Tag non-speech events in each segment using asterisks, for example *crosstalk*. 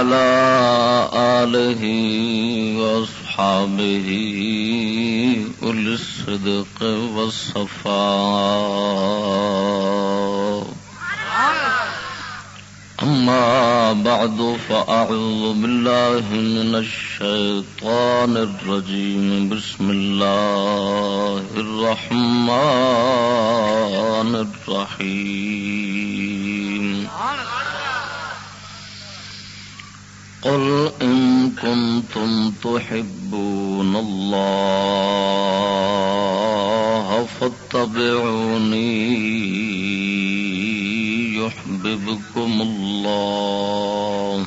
وعلى آله وأصحابه أولي الصدق والصفاء. أما بعد، فأعوذ بالله من الشيطان الرجيم. بسم الله الرحمن الرحيم. قل إن كنتم تحبون الله فاتبعوني يحببكم الله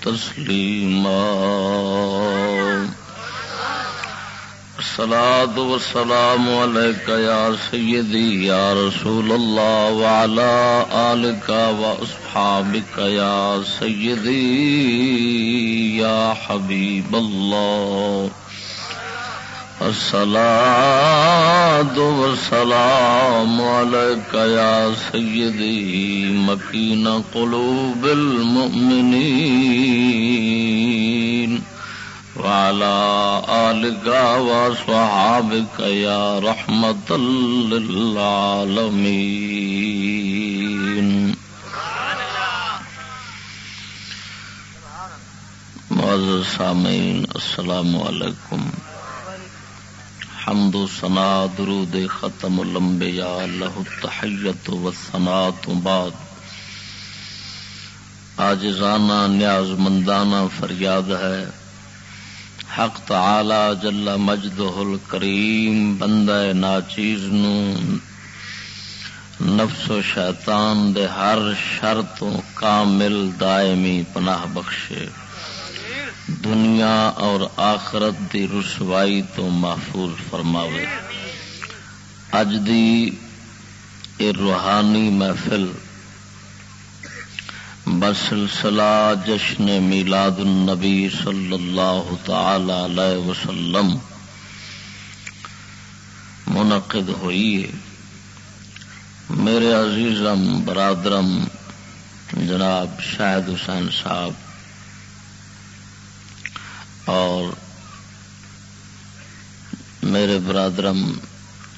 تسليما الصلاة والسلام عليك یا سیدی، یا رسول والا وعلى کا وأصحابك یا سیدی، یا حبیب اللہ۔ الصلاة والسلام عليك يا سيدي مكين قلوب المؤمنين وعلى آلك وصحابك يا رحمة للعالمين. معزز سامعین، السلام علیکم. حمد و سنا درود ختم الانبیاء اللہ التحیت و سنا تو بعد۔ آجزانہ نیاز مندانہ فریاد ہے۔ حق تعالی جل مجدہ الکریم، بندہ ناچیز نو۔ نفس و شیطان دے ہر شرطوں کامل دائمی پناہ بخشے۔ دنیا اور آخرت دی رسوائی تو محفوظ فرماوے۔ اج دی اے روحانی محفل بسلسلہ جشن میلاد النبی صلی اللہ تعالی علیہ وسلم منعقد ہوئی ہے۔ میرے عزیزم، برادرم، جناب شاہد حسین صاحب اور میرے برادرم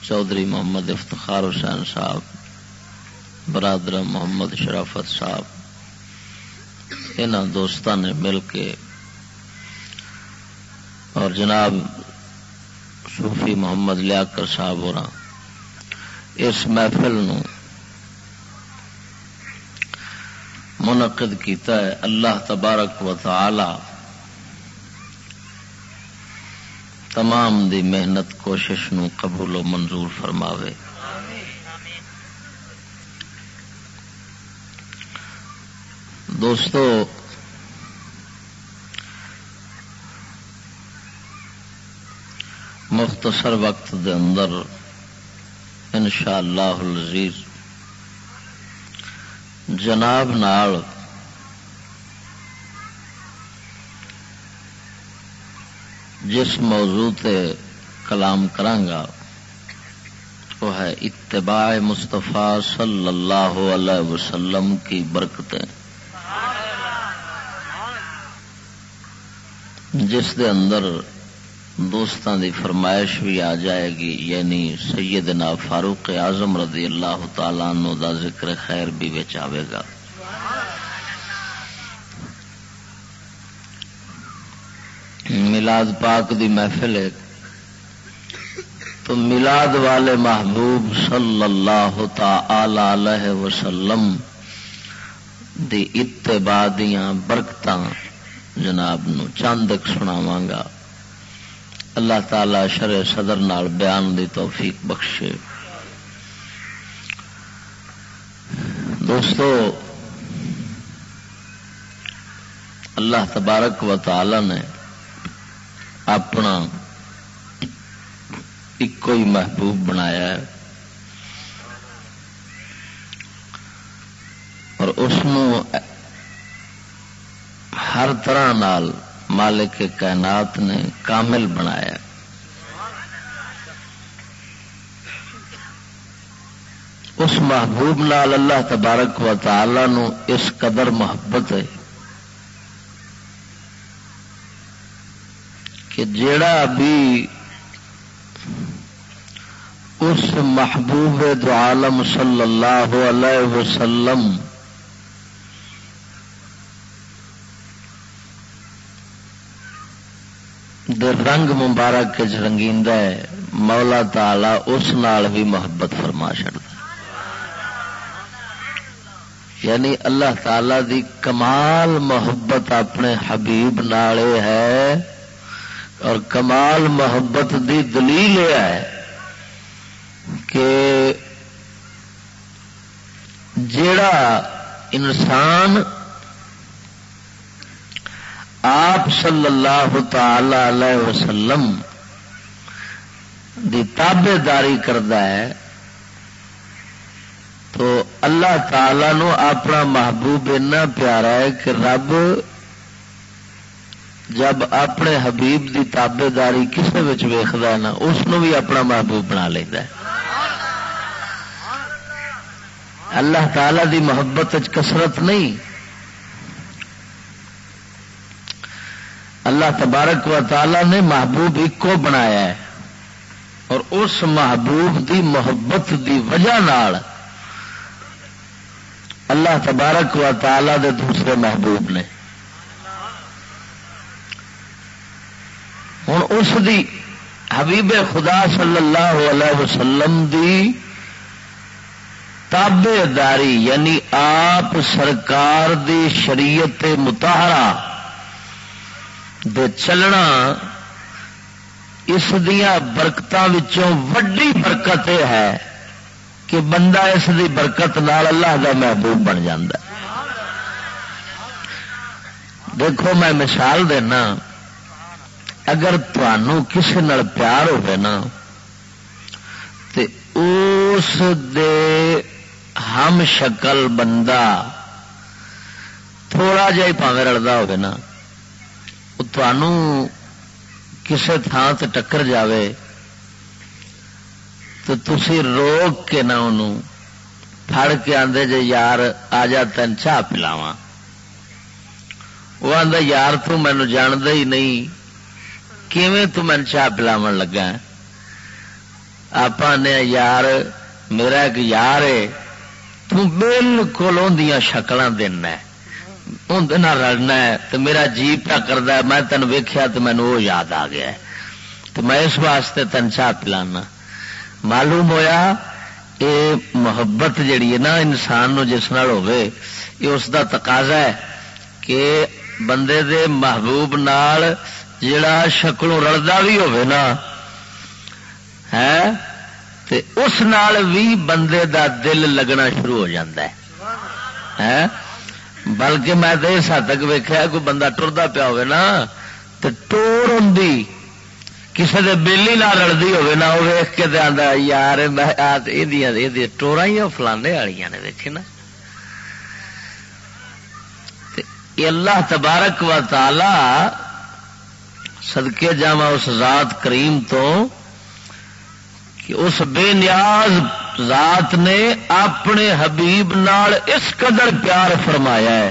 چودھری محمد افتخار حسین صاحب برادرم محمد شرافت صاحب ان دوستان نے مل کے اور جناب صوفی محمد لیاقر صاحب اور اس محفل نو منعقد کیتا ہے۔ اللہ تبارک و تعالی تمام دی محنت کوشش نو قبول و منظور فرماوے۔ دوستو، مختصر وقت دے اندر ان شاء اللہ العزیز، جناب نال جس موضوع تے کلام کرانگا، وہ ہے اتباع مصطفیٰ صلی اللہ علیہ وسلم کی برکتیں۔ جس دے اندر دوستان دی فرمائش بھی آ جائے گی یعنی سیدنا فاروق اعظم رضی اللہ تعالیٰ عنہ دا ذکر خیر بھی آئے گا۔ ملاد پاک دی محفل ہے۔ تو ملاد والے محبوب صلی اللہ تعالی علیہ وسلم دی اتباع دیاں برکتاں جناب نو چاندک سناواں گا۔ اللہ تعالی شر صدر نال بیان دی توفیق بخشے۔ دوستو، اللہ تبارک و تعالی نے اپنا ایک ہی محبوب بنایا ہے اور اس ہر طرح نال مالک کائنات نے کامل بنایا اس محبوب نال اللہ تبارک و تعالی نو اس قدر محبت ہے۔ کہ جیڑا بھی اس محبوب دو عالم صلی اللہ علیہ وسلم دے رنگ مبارک رنگیند ہے، مولا تالا اس نال بھی محبت فرما چڑتا یعنی اللہ تعالی دی کمال محبت اپنے حبیب نالے ہے۔ اور کمال محبت دی دلیل یہ ہے کہ جڑا انسان آپ صلی اللہ تعالی علیہ وسلم دی تابے داری کرتا ہے، تو اللہ تعالی نو اپنا محبوب اتنا پیارا ہے کہ رب جب اپنے حبیب دی تابے داری کسی ویخد نا، اس بھی اپنا محبوب بنا لینا اللہ تعالی دی محبت کسرت نہیں۔ اللہ تبارک و تعالی نے محبوب ایکو بنایا ہے۔ اور اس محبوب دی محبت دی وجہ نال اللہ تبارک و تعالی دے دوسرے محبوب نے ہوں اس دی حبیب خدا صلی اللہ علیہ وسلم دی تابے داری یعنی آپ سرکار دی شریعت متحرا دے چلنا، اس دیا برکتوں وڈی برکت یہ ہے کہ بندہ اس دی برکت نال اللہ کا محبوب بن جا دیکھو میں مثال دینا۔ اگر کسی نال پیار نا اس دے ہم شکل بندہ تھوڑا جا پاوے رلتا ہوا کسی تھان سے ٹکر جائے تو تھی روک کے نہ انہوں پھڑ کے آدھے جے یار آ جا تین چاہ پلاوا وہ آدھا یار تو مینو جاند ہی نہیں کیون چاہ پلاو لگا؟ آپ نے یار، میرا ایک یار ہے بالکل اندیا شکل دینا اندر رلنا ہے، تو میرا جی پیا کرتا میں تین ویخیا تو مینو وہ یاد آ گیا تو میں اس واسطے تین چاہ پلانا معلوم ہویا یہ محبت جیڑی ہے نا انسان نو جس نال ہوئے یہ اس دا تقاضا ہے کہ بندے دے محبوب نال جڑا شکلوں رلدا بھی نا، ہے؟ تے اس نال بھی بندے دا دل لگنا شروع ہو جاتا ہے۔ بلکہ میں تو اس حد تک ویخیا کوئی بندہ ٹرتا پیا نا تو ٹور ہوں کسی کے بےلی نہ رلتی نا وہ ویخ کے آتا یار یہ ٹورا ہی فلانے والی نے ویکے نا۔ اللہ تبارک و تعالی سدکے جا اس ذات کریم تو کہ اس بے نیاز ذات نے اپنے حبیب نال اس قدر پیار فرمایا ہے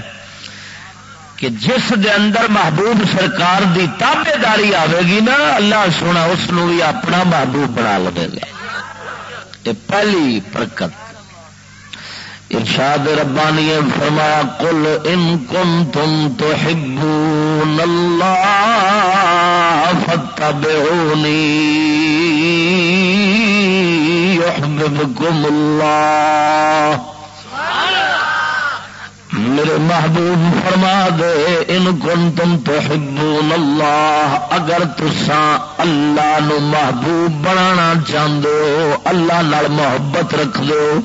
کہ جس دے اندر محبوب سرکار دی تابے داری آئے گی نا، اللہ سونا اس بھی اپنا محبوب بنا لے گا۔ یہ پہلی پرکت ارشاد ربانی فرمایا کل ان کن تم تو ہبو نلہ فتح اللہ۔ میرے محبوب فرما دے، ان کن تم تو اللہ، اگر تسا اللہ نو محبوب بنانا چاہتے ہو، اللہ نال محبت رکھ دو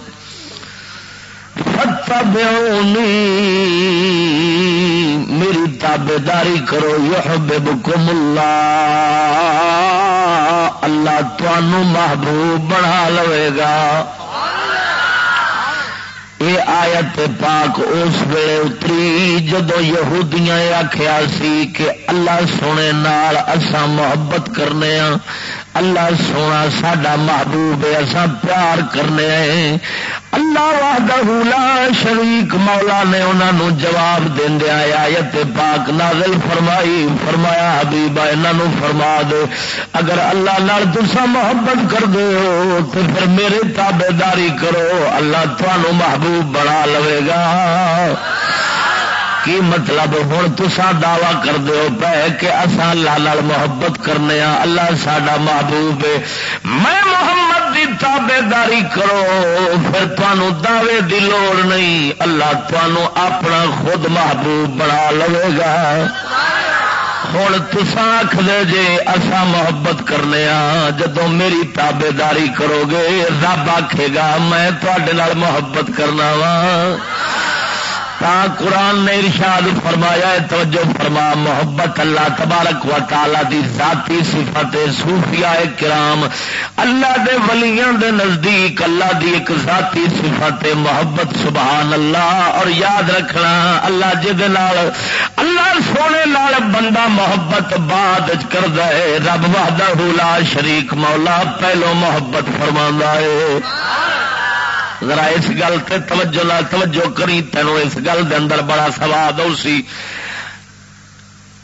میری تابے داری کرو یہ اللہ اللہ تنوع محبوب بنا لوے گا یہ آیت پاک اس ویلے اتری جدو یہودیاں آخیا سی کہ اللہ سونے نال اسا محبت کرنے ہاں اللہ سونا ساڈا محبوب ہے اصا پیار کرنے اللہ وحدہ لا شریک مولا نے انہوں جواب دیا آیت پاک نازل فرمائی، فرمایا حبیبا انہوں فرما دے۔ اگر اللہ نال تسا محبت کر دے ہو تو پھر میرے تابے داری کرو۔ اللہ تمہوں محبوب بنا لوے گا۔ کی مطلب ہوں تسا دعوی کر دو پہ کہ اصا اللہ محبت کرنے ہاں اللہ سڈا محبوب ہے۔ میں محمد کی تابے داری کرو، پھر تمہوں دعوے دی لوڑ نہیں، اللہ تمہوں اپنا خود محبوب بنا لو گا۔ ہوں تسا آخ دے جے اصا محبت کرنے ہاں جدو میری تابے داری کرو گے، رب آخے گا، میں تے محبت کرنا وا تا قرآن نے ارشاد فرمایا ہے، توجہ فرما، محبت اللہ تبارک و تعالی دی ذاتی صفت صوفیاء کرام، اللہ دے ولیاں دے نزدیک اللہ دی ایک ذاتی صفت محبت، سبحان اللہ، اور یاد رکھنا اللہ جد اللہ سونے لال بندہ محبت بعد کر دے رب وحدہ لا شریک مولا، پہلو محبت فرما ہے۔ ذرا اس گل توجہ لا توجہ کری تینوں اس گل دے اندر بڑا سواد سی۔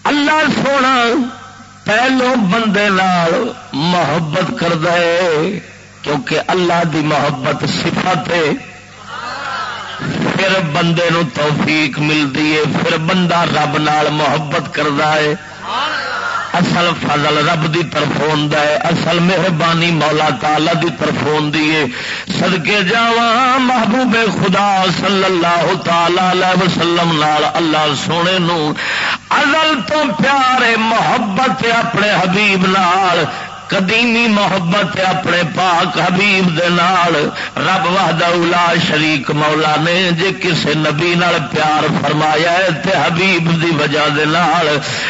اللہ سونا پہلو بندے نال محبت کر دے کیونکہ اللہ دی محبت صفت ہے۔ پھر بندے نو توفیق ملتی ہے، پھر بندہ رب نال محبت کرتا ہے۔ اصل فضل رب دی طرف ہے، اصل مہربانی مولا تالا دی طرف ہے۔ سدکے جا محبوب خدا صلی اللہ تعالی وسلم نال اللہ سونے نو، ازل تو پیارے محبت اپنے حبیب نال قدیمی محبت اپنے پاک حبیب دے نال۔ رب لا شریک مولا نے جے کسے نبی نال پیار فرمایا ہے تے حبیب دی وجہ دے نال،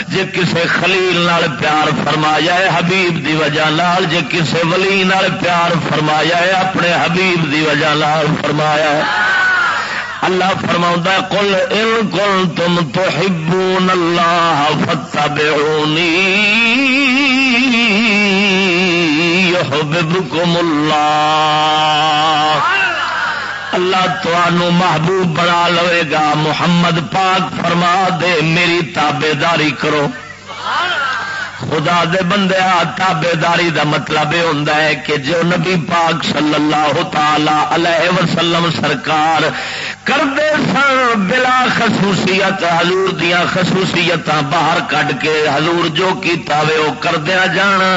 جے کسے خلیل نال پیار فرمایا ہے حبیب دی وجہ نال، جے کسے ولی نال پیار فرمایا ہے اپنے حبیب دی وجہ نال فرمایا ہے۔ اللہ فرما کل ان کل تم تو ہبون اللہ فتبعونی يحببكم اللہ اللہ تو محبوب بنا لوے گا۔ محمد پاک فرما دے، میری تابے داری کرو۔ خدا دے بندے تابے داری دا مطلب یہ ہوتا ہے کہ جو نبی پاک صلی اللہ تعالی علیہ وسلم سرکار کرتے سن بلا خصوصیت، حضور دیا خصوصیت باہر کڈ کے حضور جو کیتا وے وہ کردیا جانا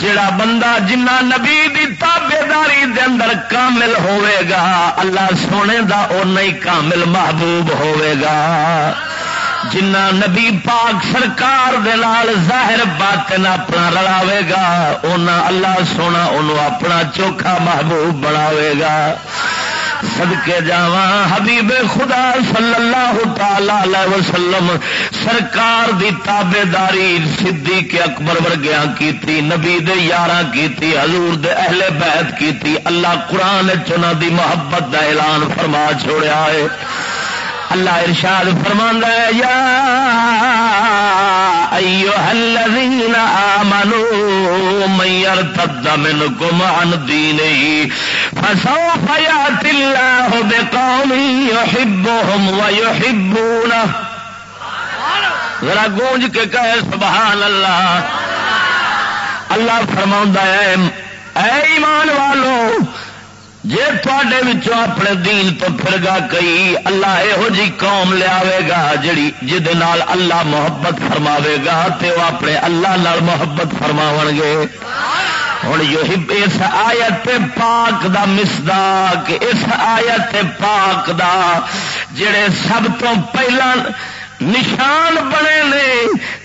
جڑا بندہ جنہ نبی دی تابے داری دے اندر کامل ہوئے گا، اللہ سونے دا او نہیں کامل محبوب ہوئے گا۔ جنہ نبی پاک سرکار دے نال ظاہر باطن اپنا رلاوے گا، اونا اللہ سونا انہوں اپنا چوکھا محبوب بناوے گا۔ سدکے جا حبیب خدا صلی اللہ تعالی وسلم سرکار دی تابے داری سدھی کے اکبر ورگیا کی نبی دے یارہ کی حضور دے اہل بیت کی اللہ قرآن چنا دی محبت دا اعلان فرما چھوڑیا ہے۔ اللہ ارشاد فرماندا ہے، یا ایها الذین آمنوا من يرتد منكم عن دینه فسوف يأتي الله بقوم يحبهم ويحبونه. ذرا گونج کے کہے، سبحان اللہ۔ اللہ فرما ہے، اے ایمان والو، جے تھوڑے اپنے دین تو پھر گا کئی، اللہ یہو جی قوم لیا گا، جڑی جہد اللہ محبت فرماوے گا، تے وہ اپنے اللہ نال محبت فرماو گے۔ ہوں اس آیت پاک دا مسداق اس آیت پاک دا جڑے سب تو پہلا نشان بنے نے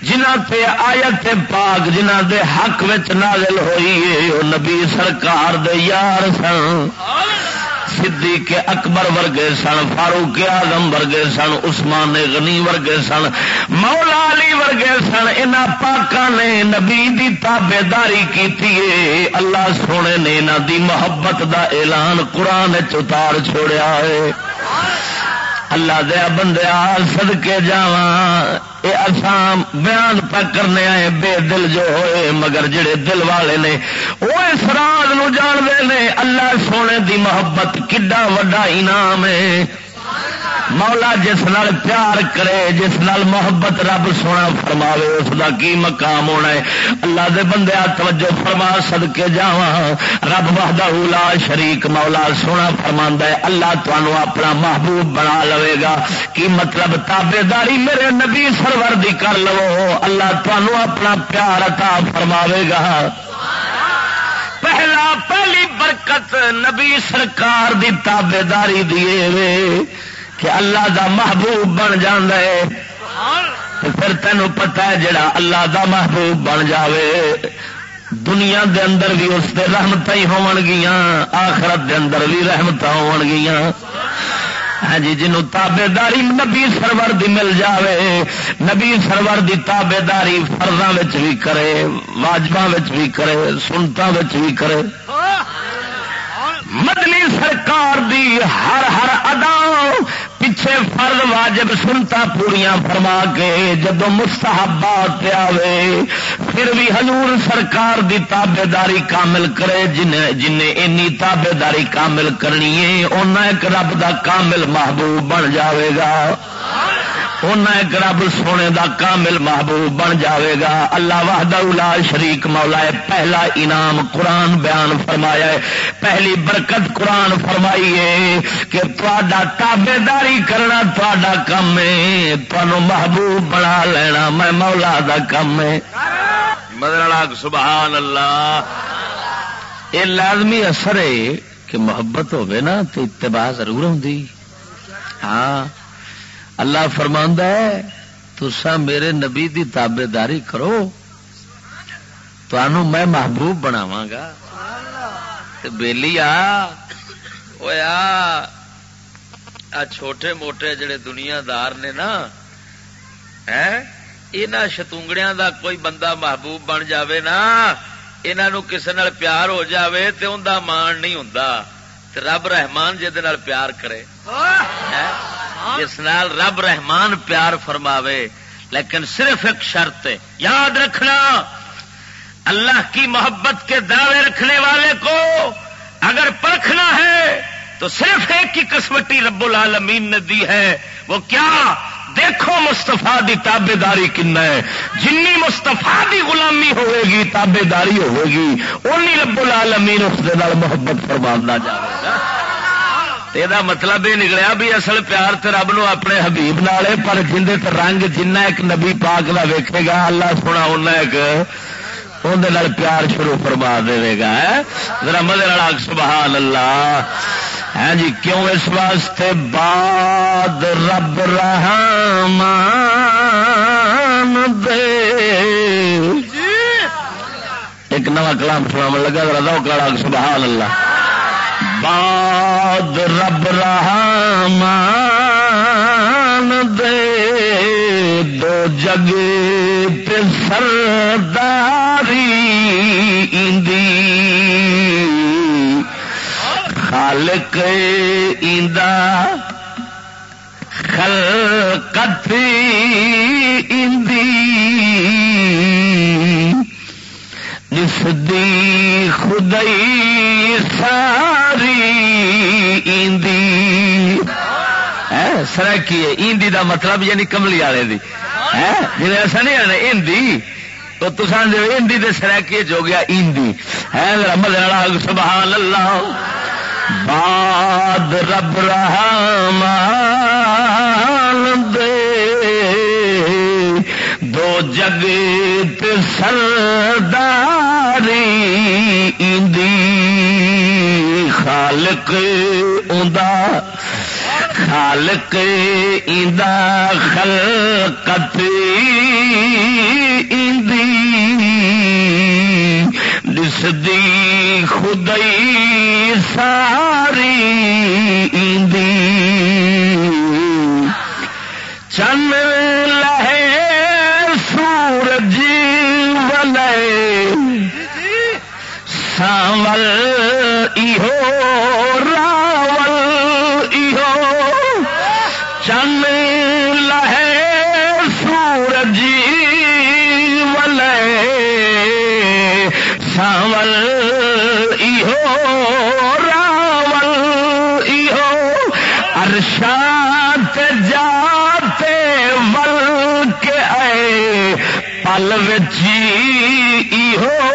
جنہ تے آیت پاک جنہ دے حق وچ نازل ہوئی ہے، وہ نبی سرکار دے یار سن۔ صدیق اکبر ورگے سن، فاروق آزم ورگے سن، عثمان غنی ورگے سن، مولا علی ورگے سن ان پاکاں نے نبی دی تابے داری کی اللہ سونے نے انہاں دی محبت دا اعلان قرآن چتار چھوڑیا ہے اللہ دیا بندیا سد کے جا یہ آسام بیان پہ کرنے آئے، بے دل جو ہوئے، مگر جڑے دل والے نے وہ اس راز نو جانتے ہیں اللہ سونے دی محبت کڈا وڈا انعام ہے۔ مولا جس نال پیار کرے، جس نال محبت رب سونا فرماوے، اس دا کی مقام ہونا ہے؟ اللہ دے بندے توجہ فرما سد کے جا رب وحدہ لا شریک مولا سونا فرما ہے۔ اللہ تمہوں اپنا محبوب بنا لوے گا۔ کی مطلب؟ تابے داری میرے نبی سرور دی کر لو۔ اللہ تمہوں اپنا پیار عطا فرماوے گا۔ پہلا، پہلی برکت نبی سرکار دی تابے داری دیے کہ اللہ دا محبوب بن جان ہے۔ پھر تینوں پتا ہے جڑا اللہ دا محبوب بن جاوے دنیا دے اندر بھی اس دے رحمت ہی گیا آخرت دے اندر بھی رحمت ہو گیا ہاں جی جنوں تابے داری نبی سرور دی مل جاوے نبی سرور دی تابے داری فرضاں بھی کرے واجباں بھی کرے سنتاں بھی کرے۔ مدنی سرکار دی ہر ہر ادا پیچھے فرد واجب سنتا پوریا فرما کے جدو مستحبات آوے پھر بھی حضور سرکار دی تابے داری کامل کرے، جن جن اینی تابے داری کامل کرنی ہے ایک رب دا کامل محبوب بن جاوے گا۔ ایک رب سونے دا کامل محبوب بن جاوے گا۔ اللہ واہدہ شریک مولا ہے۔ پہلا انعام قرآن بیان فرمایا ہے۔ پہلی برکت قرآن فرمائی ہے کہ تا تابے داری کرنا تا کم ہے۔ تمہوں محبوب بنا لینا میں مولا دا کم ہے۔ مدر سبحان اللہ۔ یہ لازمی اثر ہے کہ محبت ہوگی نا تو اتباع ضرور ہوں ہاں۔ اللہ فرما ہے تسا میرے نبی دی تابے داری کرو تو میں محبوب بناوا گا۔ بےلی آ چھوٹے موٹے جڑے دنیا دار نے نا یہاں شتونگڑیاں دا کوئی بندہ محبوب بن جاوے نا انہوں کسی پیار ہو جاوے تو ان مان نہیں ہوں رب رحمان جہد پیار کرے۔ جس نال رب رحمان پیار فرماوے۔ لیکن صرف ایک شرط ہے۔ یاد رکھنا اللہ کی محبت کے دعوے رکھنے والے کو اگر پرکھنا ہے تو صرف ایک ہی قسمتی رب العالمین نے دی ہے۔ وہ کیا؟ دیکھو مستفا دی تابے داری کن ہے۔ جن مستفا دی غلامی ہوئے گی تابے داری ہوئے گی، اونی رب العالمین اس محبت فرما جائے گا۔ یہ مطلب یہ نکلیا بھی اصل پیار تو رب نو اپنے حبیب نالے، پر جن رنگ جنہ ایک نبی پاک کا ویکے گا، اللہ سونا ان ایک اندر پیار شروع فرما دے گا ذرا مدر سبحان اللہ۔ ہے ہاں جی کیوں اس واسطے بعد رب رحمان دے؟ ایک نواں کلام سنا لگا دو کلاک سبحان اللہ۔ بعد رب رحمان دے۔ دو جگ پہ سرداری اندی خالق ایندا خلقت اندی نسدی خدائی ساری ایندی۔ ہاں، سرکی ایندی دا مطلب یعنی کملی والے دی۔ جی ایسا نہیں آنا ہندی تو تسان جو ہندی دے سرکی ہو گیا ہندی ہے رمضان سبحان اللہ۔ باد رب رحمان دے۔ دو جگ سرداری اندی۔ خالق اوندا۔ خالق ایندا خلقت۔ دس دی خدائی ساری ایندی چن لہے سورج ولے۔ سامل ایہو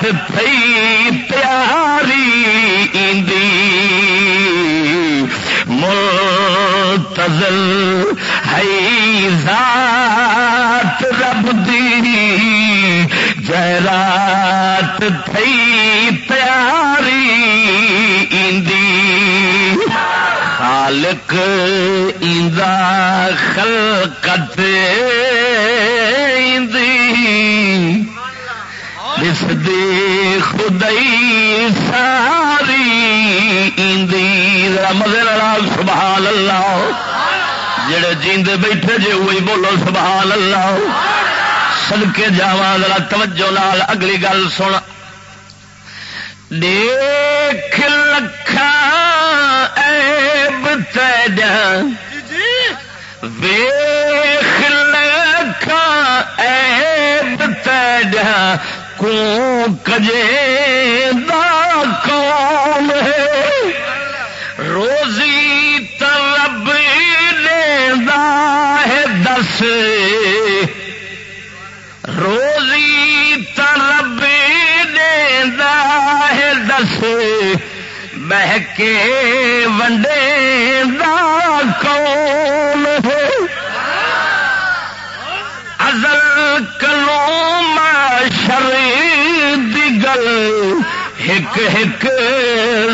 جائرات تھئی پیاری اندی منتظل ہے ذات رب دی جائرات تھئی پیاری اندی خالق اندا خلقت اس دی خدائی ساری اندی مزے لال سبحان اللہ جڑے جیندے بیٹھے جے وہی بولو سبحان اللہ سڑکے جا ذرا توجہ لال اگلی گل سن۔ دیکھ لکھا ایب تیجا ویخ لکھا ایب تیجا کو کجے دا کون ہے۔ روزی ترب لینا ہے دس۔ روزی ترب لینا ہے دس۔ بہ کے ونڈے دا کون ہے۔ ازل کلو شری دی گل ایک ایک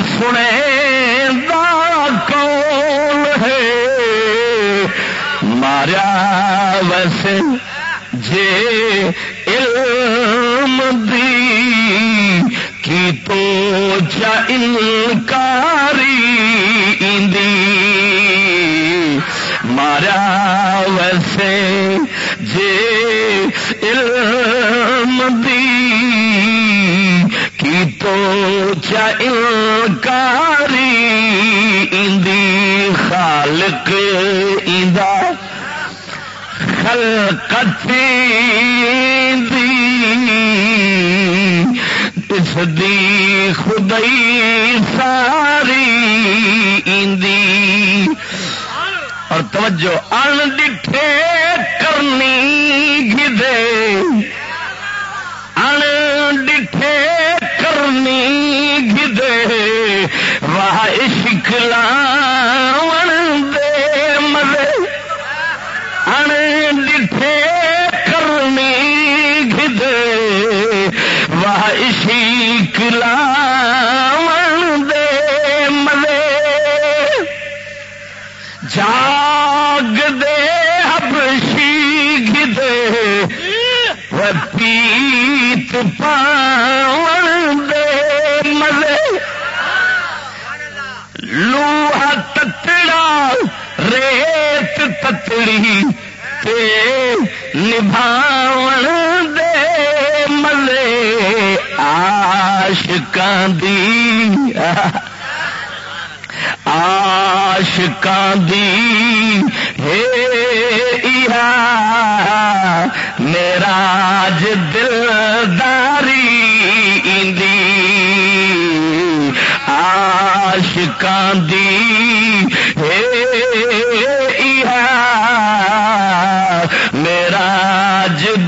سنے دا کون ہے؟ مارا ویسے جے علم دی کی تو چا انکاری دی مارا ویسے علم دی کی تو انکاری اندی خالق اندا خلقت دی اس دی خدائی ساری اندی توجہ ان ڈٹھے کرنی گدے ان ڈٹھے کرنی گدے واہ شکلا دے مزے۔ ان ڈٹھے کرنی گدے واہ شکلا دے پاون دے مزے لوہا تتڑا ریت تتڑی تے نبھاون دے ملے آشکان دی آشکان دی، ہے میرا دلداری آشکان دی ہے۔ میرا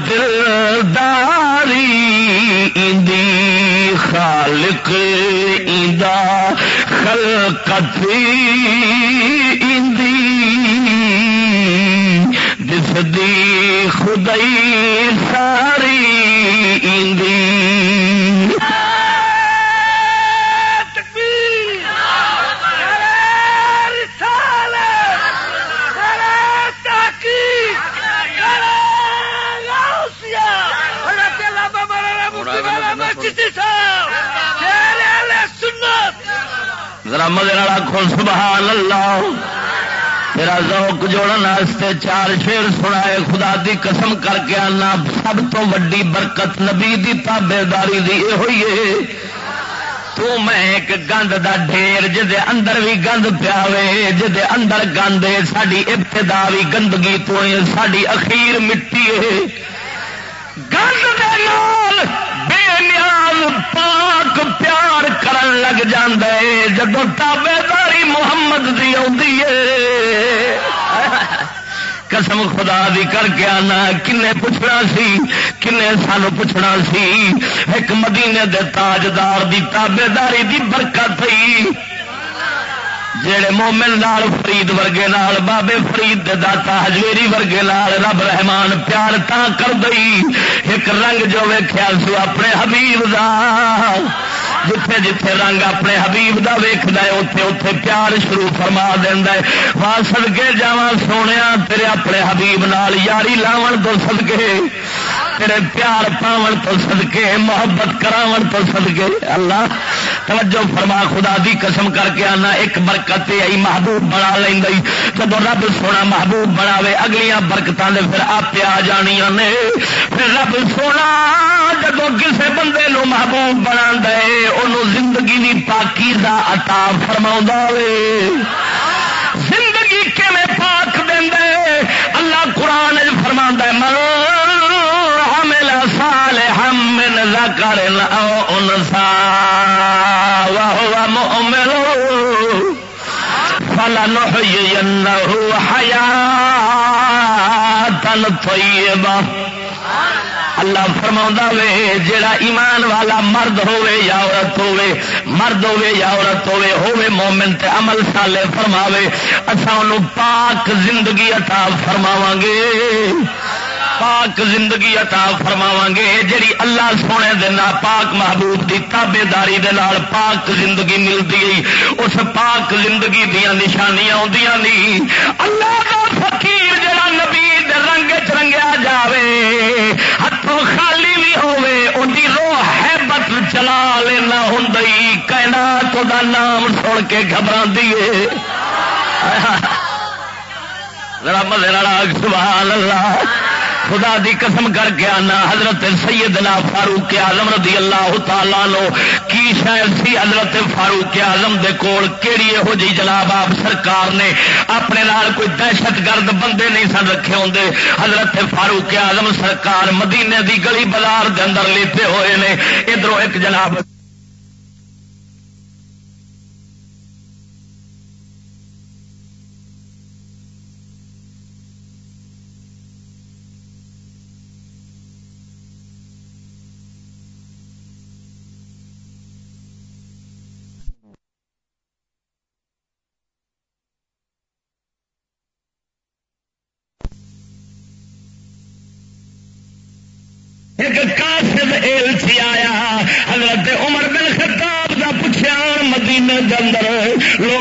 دلداری اندی خالق اندا خلقت اندی جس دی خدائی ساری اندی ذرا مدر آخو سبحان اللہ۔ میرا ذوق جوڑن واسطے چار شیر سنائے، خدا دی قسم کر کے آنا، سب تو وڈی برکت نبی دی تابے داری دی یہ ہوئی ہے۔ تو میں ایک گند دا ڈھیر، جدے اندر بھی گند پیاوے جدے اندر گند ہے ساری ابتدا بھی گندگی تو ساری اخیر مٹی ہے۔ گند دے نال بے نیاز پاک پیار کرن لگ جاندے جب تابے داری محمد دی آدھی قسم خدا دی کر کے آنا، کنے پوچھنا سی، کنے سانو پوچھنا سی۔ ایک مدینے دے تاجدار دی تابے داری دی برکت تھی۔ جڑے مومن نال، فرید ورگے نال، بابے فرید دے داتا ہجویری ورگے نال رب رحمان پیار تا کر دئی۔ ایک رنگ جو ویخیا سو اپنے حبیب دا۔ جتھے جتھے رنگ اپنے حبیب دا ویکھدا ہے اوتھے اوتھے پیار شروع فرما دینا وا صدکے جا سونیا تیرے اپنے حبیب نال یاری لاون تو صدکے تیرے پیار پاون تو سدکے محبت کراون تو سدکے اللہ، توجہ فرما، خدا دی قسم کر کے آنا، ایک برکت آئی محبوب بنا لیں گئی جب رب سونا محبوب بناوے، اگلیاں برکتاں دے پھر آپ آ جانیاں نے۔ پھر رب سونا جب کسے بندے نو محبوب بنا دے انہوں زندگی دی پاکی دا عطا فرما زندگی کیویں پاک دے اللہ قرآن فرما مرو صالحا من ذكر او انثى وهو مؤمن فلنحيينه حياة طيبة اللہ فرما وے جڑا ایمان والا مرد ہوے یا عورت ہوے مرد ہوے یا عورت ہوے ہوے مومن تے عمل سالے فرماوے، اساں انہوں پاک زندگی عطا فرماواں گے۔ پاک زندگی عطا فرماو گے جی اللہ سونے دینا پاک محبوب کی تابے داری دے نال پاک زندگی ملتی اس پاک زندگی دیا نشانیاں آدی نہیں اللہ کا فقیر جڑا نبی رنگ چرنگیا جاوے ہاتھوں خالی بھی ہوے اندی روح ہے بت چلا لینا ہوں کہنا تو نام سن کے گھبرا دیے سبحان اللہ۔ خدا دی قسم کر کے آنا، حضرت سیدنا فاروق آزم رضی اللہ تعالیٰ لو کی شاید سی حضرت فاروق آزم دے کول کیڑی یہو جی جناب آپ سرکار نے اپنے نال کوئی دہشت گرد بندے نہیں سن رکھے ہوں حضرت فاروق آزم سرکار مدینے دی گلی بازار دے اندر لیتے ہوئے نے، ادھر ایک جناب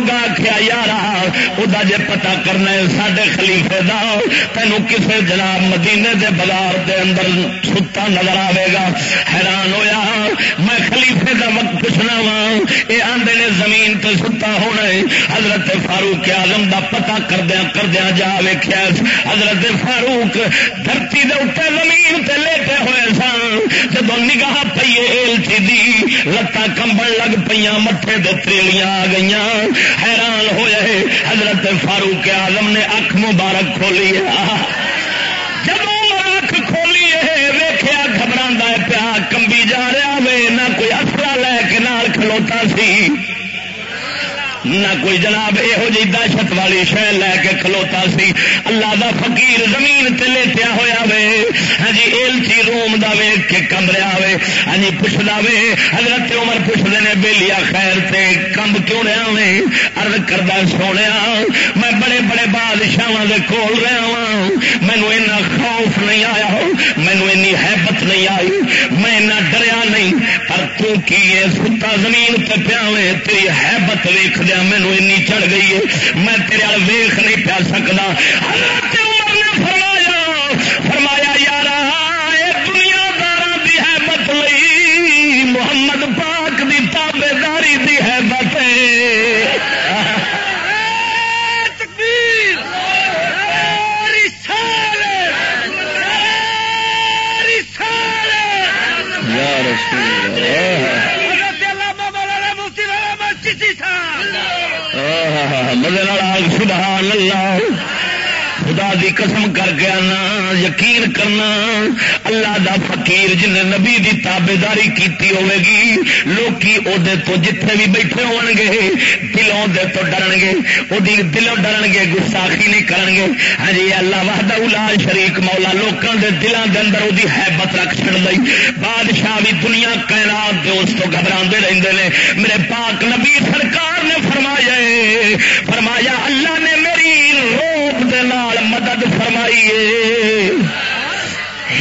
لوگ آخیا یار وہ جے پتا کرنا ہے سڈے خلیفے دا، تینوں کسے جناب مدینے دے بازار دے اندر ستا نظر آئے گا، حیران ہویا۔ میں خلیفے دا وقت پوچھنا وا یہ آدھے نے زمین تو ستا ہونا ہے۔ حضرت فاروق آزم دا پتا کردیا کردیا جا ویخیا حضرت فاروق دھرتی دے اتنے زمین تے لیٹے ہوئے سن۔ جب نگاہ پیے ایلچی دی لتاں کمبن لگ پہ مٹھے دے تریلیاں آ گئی حیران ہوئے حضرت فاروق آزم نے اکھ مبارک کھولی جب اکھ کھولی ہے ویخیا گھبرا پیا کمبی جا رہا وے، نہ کوئی اصلا لے کے نال کھلوتا سی۔ نہ کوئی جناب یہو جی دہشت والی شہ لے کے کھلوتا سی۔ اللہ دا فقیر زمین تے لیٹیا ہوا وے۔ ہاں جی ایلچی روم دا وے کے کمریا وے۔ ہاں جی پوچھتا وے، حضرت عمر پوچھتے نے بےلیا خیر تے کمب کیوں رہا وے؟ ارد کردہ سونے میں بڑے بڑے بادشاہ دے کول رہا ہاں۔ وا مینو اینا خوف نہیں آیا مینو اینی حیبت نہیں آئی۔ میں ڈریا نہیں، پر تو کی ستا زمین تے پیا تیری حیبت ویخ دیا مینو این چڑھ گئی ہے، میں تیرے ویخ نہیں پیا سکتا حضرت عمر نے فرمایا فرمایا یار دنیا دار کی حیبت لئی محمد پاک کی تابے داری ہے حیبت آگ سبحان اللہ۔ دی قسم کر کے آنا، یقین کرنا، اللہ دا فقیر جن نبی دی تابے داری کی ہوے گی، لوکی او دے تو جتھے بھی بیٹھے ہون گے، دلوں دے تو ڈرن گے او دی دلوں ڈرن گے، گستاخی نہیں کرن گے۔ ہاں جی اللہ وحدہ الا شریک مولا، لوکاں دے دلاں دے اندر او دی حیبت رکھ چھڑ دئی بادشاہ بھی دنیا کائنات دے اس تو گھبراندے رہندے نے۔ میرے پاک نبی سرکار نے فرمایا فرمایا اللہ نے فرمائیے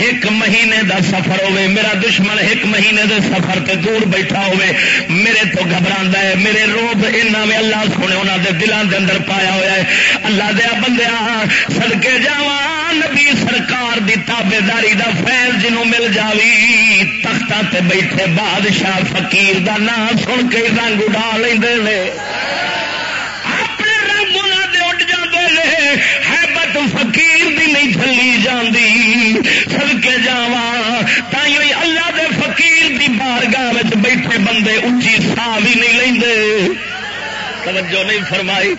ایک مہینے دا سفر ہوے میرا دشمن ایک مہینے دے سفر تے دور بیٹھا ہوے میرے تو گھبرا ہے، میرے روب اینا میں اللہ سونے انہوں دے دلان دے اندر پایا ہوا ہے۔ اللہ دیا بندیا سدکے جا نبی سرکار دی تابے داری دا فیض جنوں مل جاوی۔ تختہ تے بیٹھے بادشاہ فقیر دا نام سن کے رنگ اڈا لیں اپنے رنگ انہوں دے اٹھ جاندے لے حیبت فقیر دی نہیں تھلی جاندی سڑکے جاوا تھی اللہ دے فقیر دی بارگاہ بیٹھے بندے اچھی سا بھی نہیں لیندے۔ توجہ نہیں فرمائی۔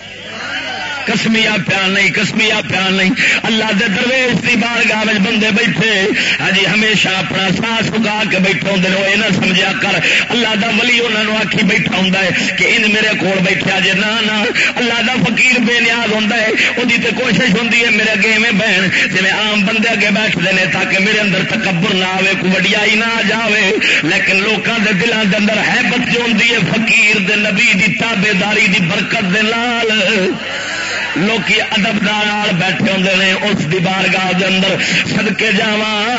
کسمیا پیا نہیں، کسمیا پیا نہیں۔ اللہ دے درویش کی بار گاہ بندے بیٹھے۔ ہاں جی، ہمیشہ اپنا سا سکا کے بیٹھے ہوں وہ یہ نہ سمجھا کر۔ اللہ دا ولی انہوں نے آخی بیٹھا ہوں کہ ان میرے کول بیٹھا جی نہ اللہ دا فقیر بے نیاز ہوں وہ تو کوشش ہوں میرے اگے میں بہن جی آم بندے اگے بیٹھتے ہیں تاکہ میرے اندر تکبر نہ آئے کوئی وڈیائی نہ آ جائے لیکن لوگوں کے دلان کے اندر ہے بت جو فقیر دے نبی دی تابے داری دی برکت دے لال لوکی ادب دار بیٹھے ہوں نے، اس دی بارگاہ دے اندر سدکے جا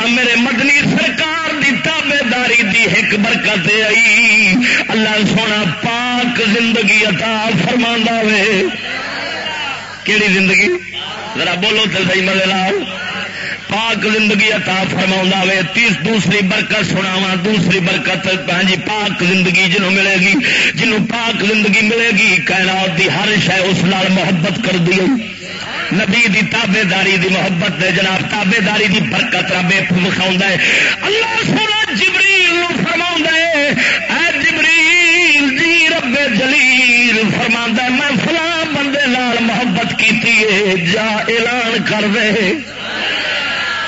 میرے مدنی سرکار دی تابے داری دی ایک برکت آئی اللہ سونا پاک زندگی عطا فرما وے۔ کیڑی زندگی؟ ذرا بولو تو صحیح مزے لال پاک زندگی عطا فرما وے، تیس دوسری برکت سناوا دوسری برکت ہاں جی پاک زندگی جنوں ملے گی جنوں پاک زندگی ملے گی، کائنات دی ہر شہ اس نال محبت کر دی نبی دی تابے داری دی محبت دے جناب تابے داری دی برکت رب وکھاؤ اللہ سونا جبریل فرما اے جبریل جی رب جلیل فرما میں فلاں بندے نال محبت کی جا اعلان کر دے۔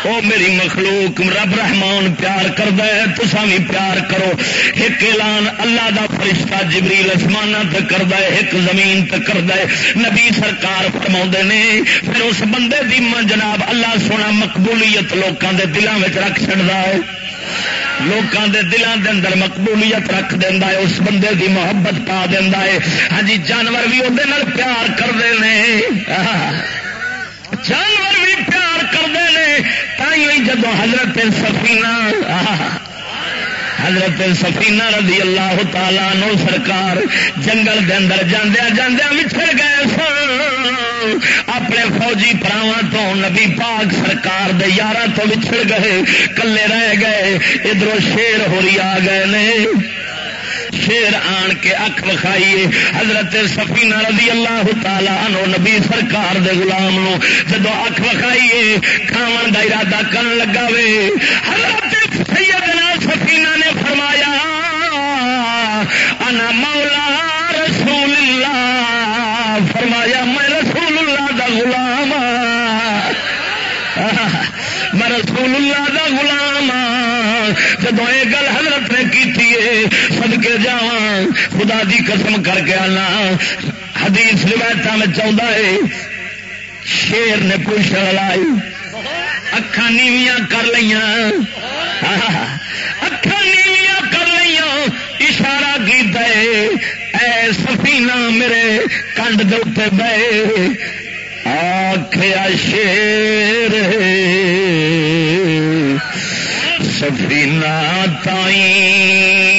وہ میری مخلوق رب رحمان پیار کرد ہے تسا بھی پیار کرو۔ ایک اعلان اللہ دا فرشتہ جبریل آسمان کرد ہے، ایک زمین تے کرد ہے۔ نبی سرکار فرما نے، پھر اس بندے دی جناب اللہ سونا مقبولیت لوگوں کے دلوں میں رکھ چڑھتا ہے۔ لوگوں کے دلان دے اندر مقبولیت رکھ دینا ہے، اس بندے دی محبت پا دینا ہے۔ ہاں جی جانور بھی وہ پیار کرتے ہیں جانور بھی ہوئی جب حضرت سفینہ حضرت سفینہ رضی اللہ تعالی نو سرکار جنگل دے اندر جاندیا جاندیا مچھڑ گئے سن۔ اپنے فوجی پراواں تو نبی پاک سرکار دے یارہ تو بچھڑ گئے، کلے رہ گئے ادھر شیر ہوری آ گئے نے۔ شیر آن کے اکھ وکھائیے۔ حضرت سفینہ رضی اللہ تعالی عنہ نبی سرکار دے غلام نو جدو اکھ وکھائیے، کھاون دا ارادہ کرن لگا وے۔ حضرت سیدنا سفینہ نے فرمایا، انا مولا رسول اللہ فرمایا میں رسول اللہ دا غلام میں رسول اللہ دا غلام جب یہ گل حضرت نے کی سد کے جا خدا دی قسم کر کے آنا حدیث روایت میں چاہتا ہے شیر نے پوچھ لائی اکھان نیویاں کر لیا اکھان نیویاں کر لیا اشارہ کی دے اے سفینہ میرے کنڈ دے بے آخیا شیر سفینہ تائیں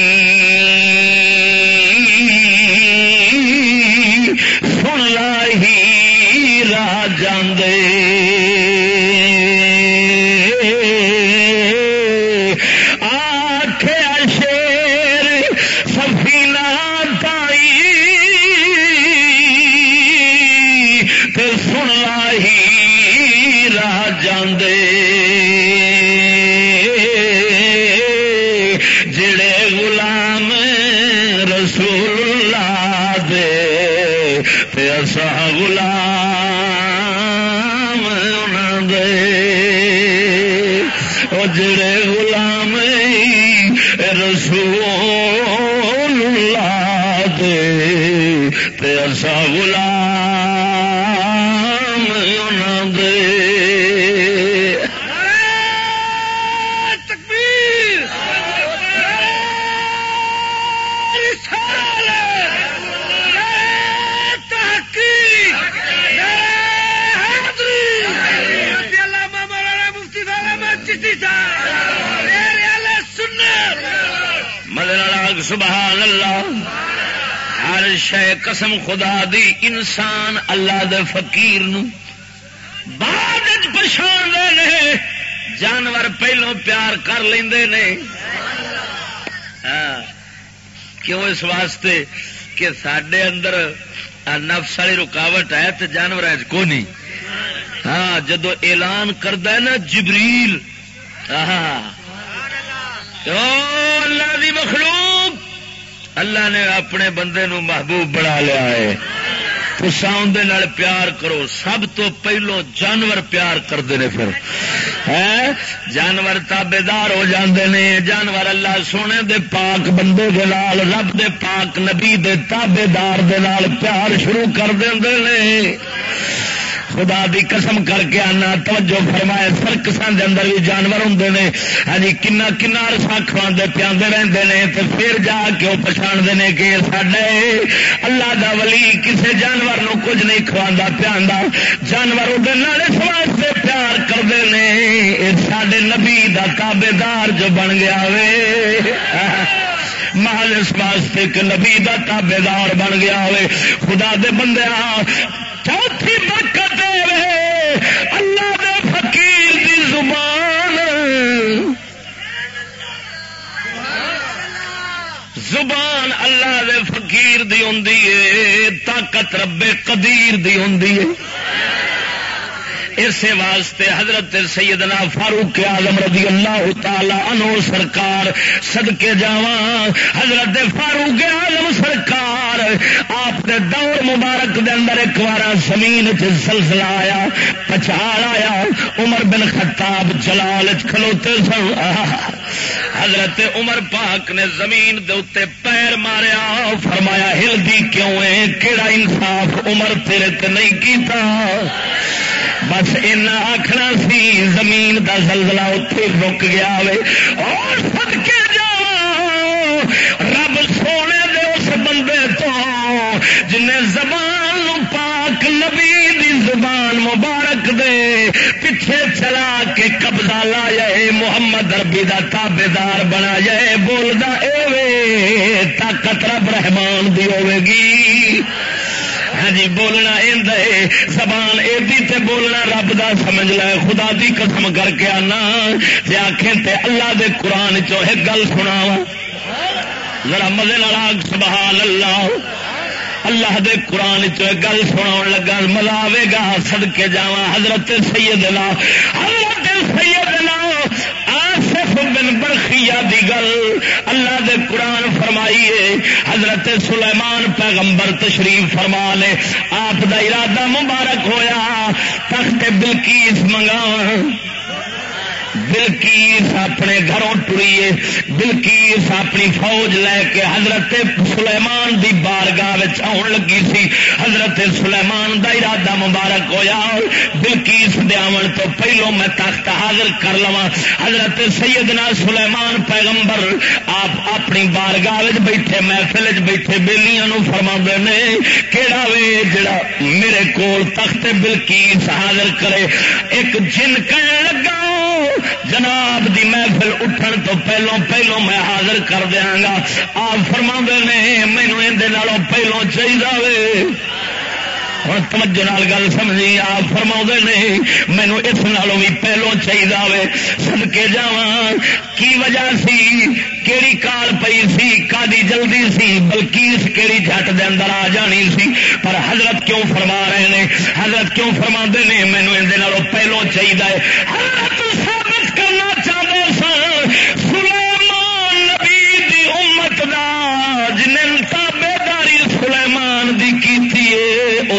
قسم خدا دی، انسان اللہ دے فقیر نو۔ بعد پچھان دے جانور پہلو پیار کر لے ہاں۔ کیوں اس واسطے کہ سڈے اندر نفس والی رکاوٹ ہے تو جانور کو نہیں۔ ہاں جدو اعلان کرتا ہے نا جبریل اللہ دی مخلوق۔ اللہ نے اپنے بندے نو محبوب بنا لیا ہے۔ نال پیار کرو۔ سب تو پہلو جانور پیار کرتے ہیں پھر۔ جانور تابے دار ہو جاندے نے۔ جانور اللہ سونے دے پاک بندے دے لال رب دے پاک نبی دے تابے دار دے لال پیار شروع کر دیں خدا دی قسم کر کے آنا، توجہ فرمائے سرکسان دے اندر بھی جانور ہوں نے۔ ہاں جی کنا کنا رسا کھوانے پیاندے رہتے پھر جا کے وہ پچھاڑتے ہیں کہ سڈے اللہ دا ولی کسے جانور نو کچھ نہیں کھوا پیا جانور وہ اس واسطے پیار کرتے ہیں سڈے نبی دا تابے دار جو بن گیا وے۔ محل اس واسطے کہ نبی دا تابے دار بن گیا ہوئے خدا دے بندے چوتھی برکت زبان اللہ دے فقیر دی ہے طاقت ربے قدیر دی ہوں اسی واسطے حضرت سیدنا فاروق آلم رضی اللہ تعالی عنہ سرکار صدقے جاواں، حضرت فاروق آلم سرکار آپ دے دور مبارک دے اندر ایک بار زمین چلسلہ آیا، پچھاڑ آیا، عمر بن خطاب جلال کھلوتے سن۔ حضرت عمر پاک نے زمین دے اتنے پیر ماریا، فرمایا، ہلدی کیوں ہے کہڑا انصاف عمر تیرے تے نہیں کیتا؟ بس اینا آخنا سی، زمین دا زلزلہ اتنے رک گیا اور سد کے جا رب سونے دے اس بندے تو جن زبان پاک، نبی دی زبان مبارک دے، پیچھے چلا کے قبضہ لا جائے محمد ربی کا تابے دار بنا جائے بولتا اے طاقت رب رحمان دی ہوے گی۔ ہاں جی بولنا اے زبان ایدی تے بولنا رب دا، سمجھ لے، خدا دی قسم کر کے آنا۔ جی آخیں تے اللہ دے قرآن چو ایک گل سنا ذرا مزے لاگ سبحان اللہ۔ اللہ دے قرآن چ گل سنا لگا ملا آئے گا سد کے جا حضرت سیدنا حضرت سیدنا آصف برخیا دی گل اللہ دے قرآن فرمائیے۔ حضرت سلیمان پیغمبر تشریف فرما لے۔ آپ دا ارادہ مبارک ہویا، تخت بلکیس منگا بلکیس اپنے گھروں ٹریے، بلکیس اپنی فوج لے کے حضرت سلیمان دی بارگاہ آن لگی سی۔ حضرت سلیمان دا ارادہ مبارک ہویا۔ بلکیس دیا تو پہلو میں تخت حاضر کر لوا حضرت سیدنا سلیمان پیغمبر آپ اپنی بارگاہ بیٹھے، محفل بیٹھے بےلیاں فرما نے کہڑا وے جڑا میرے کول تخت بلکیس حاضر کرے، ایک جن کہنے لگا جناب دی محفل اٹھن تو پہلو پہلو میں حاضر کر دیا گا۔ آپ فرما نے مینو اندر پہلو چاہیے ہوں توجہ نال گل سمجھی۔ آپ فرما نے مینو اس نالوں بھی پہلو چاہیے سن کے جا کی وجہ سی؟ کیڑی کال پئی سی؟ کادی جلدی سی؟ بلکیس کیڑی جٹ دے اندر آ جانی سی۔ پر حضرت کیوں فرما رہے ہیں حضرت کیوں فرما نے مینو اندر پہلو چاہیے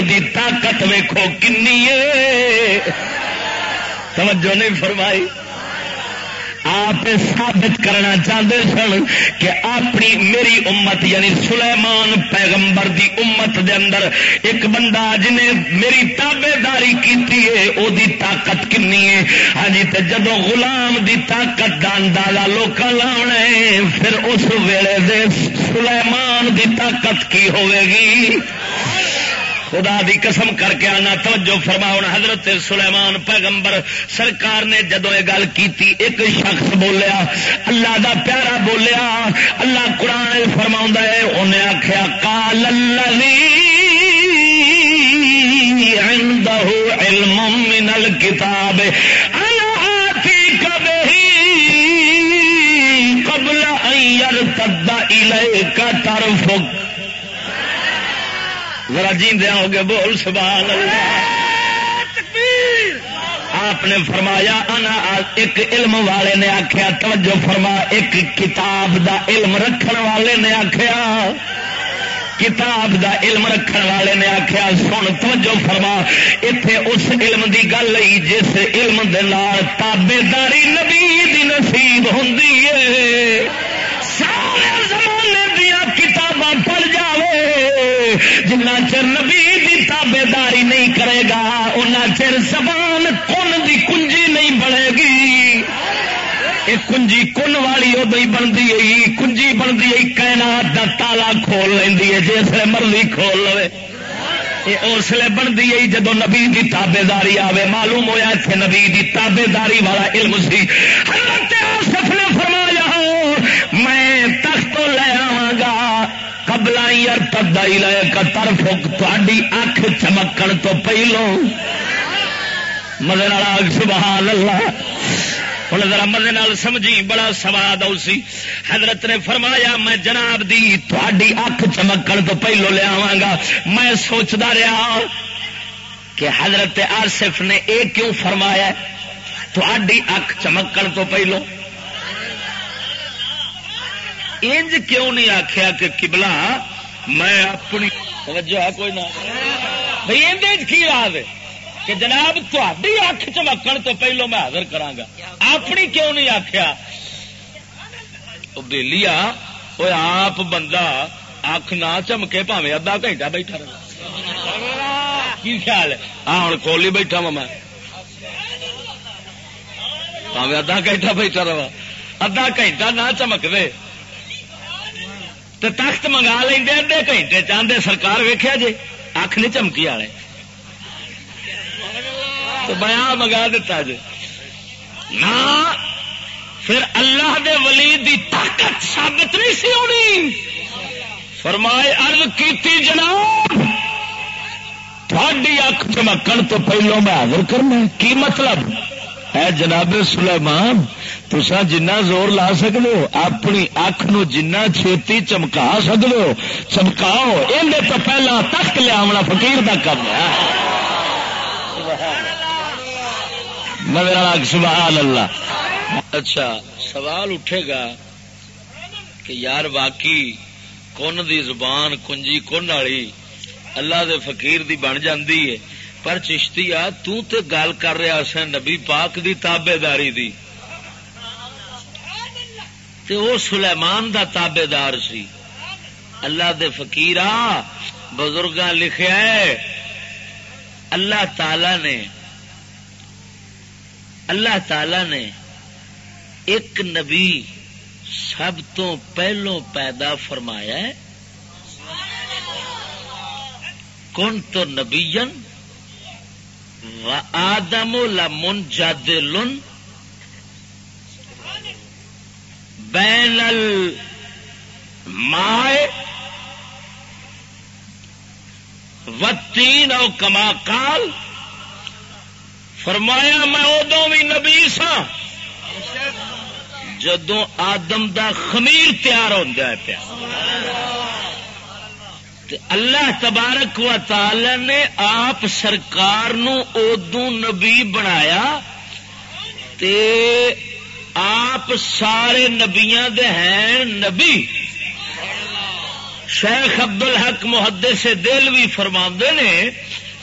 دی طاقت ویکھو کنی توجہ نہیں فرمائی۔ آپ ثابت کرنا چاہتے سن کہ اپنی میری امت یعنی سلیمان پیغمبر دی امت دے اندر ایک بندہ جنہیں میری تابے داری کی ہے دی طاقت کنی ہے؟ ہاں جی جدو غلام دی طاقت کا اندازہ لوگ لاؤنا پھر اس ویلے دے سلیمان دی طاقت کی ہوے گی؟ خدا دی قسم کر کے آنا، توجہ فرماؤ حضرت سلیمان پیغمبر سرکار نے جدو یہ گل کی ایک شخص بولیا، اللہ دا پیارا بولیا، اللہ قرآن فرما ہے انہیں آخیا کال علم من الكتاب، انا آتيك الکتاب قبل ان کا طرفک۔ ذرا جیندیا ہو گے بول سبحان اللہ۔ آپ نے فرمایا، انا ایک علم والے نے آخیا توجہ فرما، ایک کتاب دا علم رکھن والے نے آخیا کتاب دا علم رکھن والے نے آخیا سن، توجہ فرما۔ اتے اس علم دی گل جس علم دے تابے داری نبی دی نصیب ہوں جنا چر نبی دی تابے داری نہیں کرے گا ان چر زبان کن دی کنجی نہیں بڑے گی۔ یہ کنجی کن والی ادو ہی بنتی ہے کنجی بنتی ہے کائنات دا تالا کھول لینی ہے، جس مرضی کھول لو یہ اس لیے بنتی ہے جدو نبی دی تابے داری آئے معلوم ہوا اتنے نبی دی تابے داری والا علم سی۔ قبلا یار تدائی کا طرف تاری اکھ چمکن تو پہلو مدر سبحان اللہ ہوں ذرا مزے سمجھی بڑا سواد سی حضرت نے فرمایا میں جناب دی تھوڑی اکھ چمکن تو پہلو لیا گا میں سوچتا رہا کہ حضرت آصف نے یہ کیوں فرمایا تھوڑی اکھ چمکن تو پہلو انج کیوں نہیں آخیا کہ کبلا میں اپنی توجہ کوئی نہ۔ بھائی اندر کی راز ہے کہ جناب تھی اکھ چمکن تو پہلو میں حاضر کرا گا اپنی کیوں نہیں آخیا بےلیا وہ آپ بندہ اکھ نہ چمکے پاوے ادھا گھنٹہ بیٹھا رہا کی خیال ہے؟ ہاں ہوں کول ہی بیٹھا وا میں۔ پاوے ادھا گھنٹہ بیٹھا رہا ادھا گھنٹہ نہ چمک دے تو تخت منگا لیں ادے گھنٹے چاہتے سرکار ویخیا جی اکھ نہیں چمکی والے تو بیا منگا دیتا جی نہ، پھر اللہ دے ولی دی طاقت ثابت نہیں سی ہونی۔ فرمائے ارد کی جناب، تھوڑی اک چمکن تو پہلو میں حاضر کرنا کی مطلب؟ ہے جناب سلیمان تسا جنا زور لا سکتے ہو، اپنی اکھ نو جنا چھتی چمکا سکتے ہو، چمکاؤ۔ اندر تو پہلا تخت لیا فکیر کا کم ہے۔ سبحان اللہ۔ اچھا سوال اٹھے گا کہ یار باقی کن دی زبان کنجی کن والی اللہ دے فقیر دی بن جاندی ہے۔ پر چشتی آ تے گل کر رہا سا نبی پاک دی تابے داری دی۔ تے او سلیمان دا تابے دار سی۔ اللہ دے فقیر بزرگ لکھا ہے، اللہ تعالی نے، اللہ تعالی نے ایک نبی سب تو پہلو پیدا فرمایا ہے۔ کون تو نبیجن آدم لمن جد بین مائے و تین او کما کال فرمایا میں ادو بھی نبی سا جدو آدم دا خمیر تیار ہوتا ہے پیا۔ اللہ تبارک و تعالی نے آپ سرکار نو ادو نبی بنایا، تے آپ سارے نبیاں دے ہیں نبی۔ شیخ ابد الحق محدے سے دل بھی فرما نے،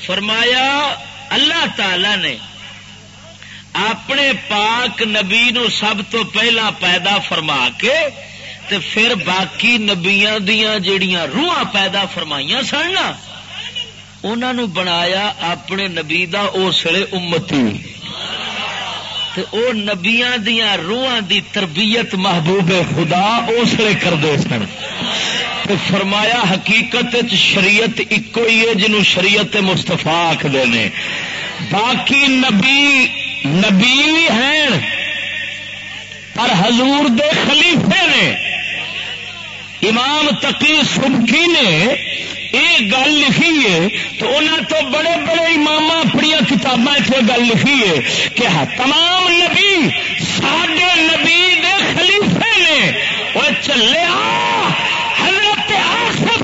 فرمایا، اللہ تعالی نے اپنے پاک نبی نو سب تو پہلا پیدا فرما کے تے پھر باقی نبیا دیا جڑیاں روح پیدا فرمائیاں سن انہوں بنایا اپنے نبی دا اسلے امتی۔ تے او نبیاں دیا روحاں دی تربیت محبوب خدا اسلے کرتے سن۔ فرمایا حقیقت شریعت ایکو ہی ہے جنہوں شریعت مستفا آخر نے۔ باقی نبی نبی ہیں، پر حضور دے خلیفے نے۔ امام تقی سبکی نے۔ یہ گل لکھی ہے تو انہوں تو بڑے بڑے امام اپنی کتابیں سے گل لکھی ہے کہ ہاں تمام نبی سڈے نبی دے خلیفے نے۔ وہ چلے حضرت آصف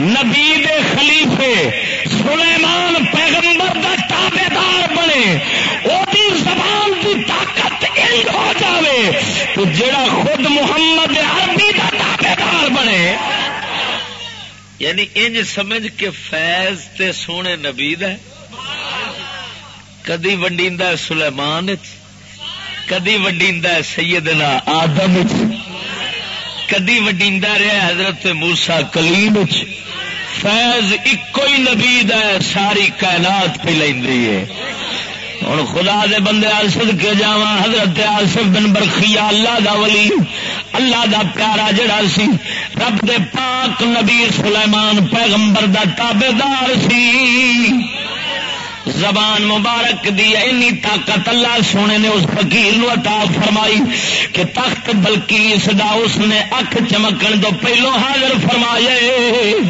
نبی دے خلیفے، سلیمان پیغمبر دا تابے دار بنے۔ وہ زبان کی طاقت ہو جاوے۔ تو جڑا خود محمد عربی دا تابے دار بنے یعنی انج سمجھ کے فیض تے سونے نبی ہے۔ کدی ونڈی سلیمان کدی ونڈی سیدنا آدم کدی ونڈی رہا حضرت موسا کلیم فیض ایک ہی نبی ہے، ساری کائنات پہ لینی ہے۔ ہوں خدا دے بندے آسد کے جا حضرت آصف بن برخی اللہ دا ولی، اللہ دا پیارا جڑا سی، رب دے پاک نبی سلیمان پیغمبر دا تابے دار سی۔ زبان مبارک دی اینی طاقت اللہ سونے نے اس فقیر نو عطا فرمائی کہ تخت بلکی اس دا اس نے اکھ چمکن دو پہلو حاضر فرمائے۔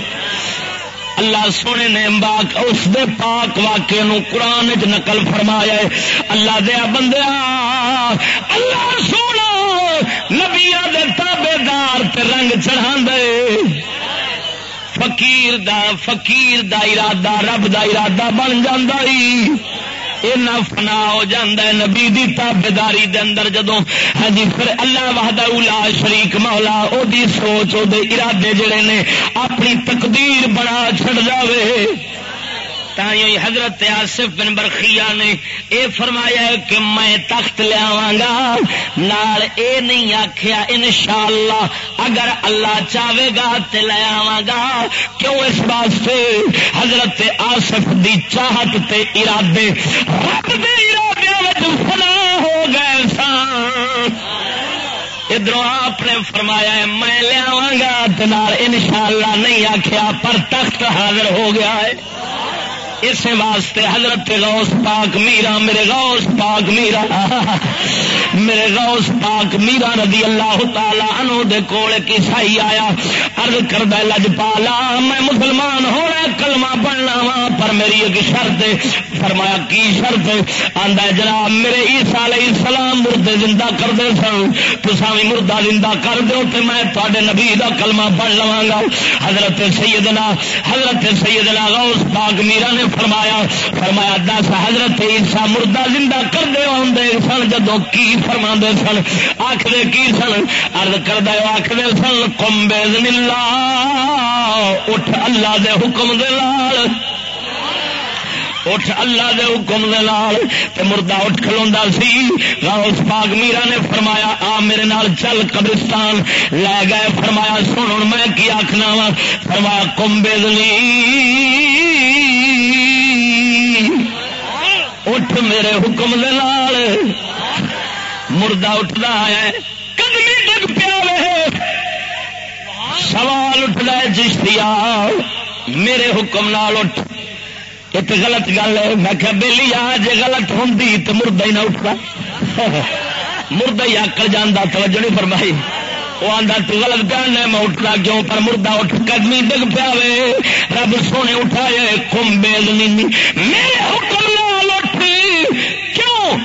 اللہ سونے نے باق اس دے پاک واقعے نو قرآن چ نقل فرمایا ہے۔ اللہ دیا بندیا اللہ سونا نبیا دے تابے دار تے رنگ چڑھا دے فقیر دا فقیر دا ارادہ، رب دا ارادہ بن جاندہ اینا فنا ہو جاندہ ہے نبی دی تابداری دے اندر جدو ہاں جی پھر اللہ وحدہ اولا شریک مولا، او دی سوچ، او دے ارادے جڑے نے اپنی تقدیر بنا چھڑ جاوے۔ تھی حضرت آصف بن برخیا نے اے فرمایا کہ میں تخت لیا گا۔ نال اے نہیں آخیا ان شاء اللہ اگر اللہ چاہے گا تو لیا گا۔ کیوں اس واسطے؟ حضرت آصف دی چاہت تے ارادے۔ رب دے ارادے فنا ہو گئے سان ادھر آپ نے فرمایا ہے، میں لیا گا ان شاء اللہ نہیں آخیا پر تخت حاضر ہو گیا ہے۔ اس واسطے حضرت غوث پاک میرا، میرے غوث پاک میرا۔ میرے غوث پاک میرا رضی اللہ تعالی عنہ دے کول کی سائی آیا، عرض کردہ لج پالا، میں مسلمان ہونا کلمہ پڑھنا وا، پر میری ایک شرط ہے۔ فرمایا، کی شرط آندا جناب، میرے عیسیٰ علیہ السلام مردے زندہ کر دے سن۔ تساں بھی مردہ زندہ کر دیو تے میں تواڈے نبی دا کلمہ پڑھ لواں گا۔ حضرت سیدنا حضرت سیدنا غوث پاک میرا نے فرمایا فرمایا، دس حضرت عیسا مردہ زندہ کر دے آدھے سن، جدو کی فرما سن؟ آخر کی سن؟ ارد کر آخر سن کمبے اٹھ اللہ دے حکم دے لال اٹھ اللہ دے حکم دے لال تے مردہ اٹھ کھلوندا سی۔ غوث پاک میرا نے فرمایا، آ میرے نال چل قبرستان۔ لے گئے، فرمایا سن میں کی آخنا وا؟ فرمایا کمبے دلی اٹھ میرے حکم دے مردہ اٹھتا ہے، قدمی ڈگ پیا سوال اٹھتا ہے چشتیا میرے حکم نال اٹھ۔ ایک غلط گل ہے، میں کہ بہلی آ جی غلط ہوں تو مردہ ہی نہ اٹھتا مردہ ہی آکڑ جانا توجہ نہیں فرمائی۔ وہ آدھا تو غلط بیان ہے، میں اٹھتا کیوں؟ پر مردہ اٹھ، قدمی ڈگ پیا رب سونے اٹھائے، کم بے میرے حکم نال اٹھ کیوں؟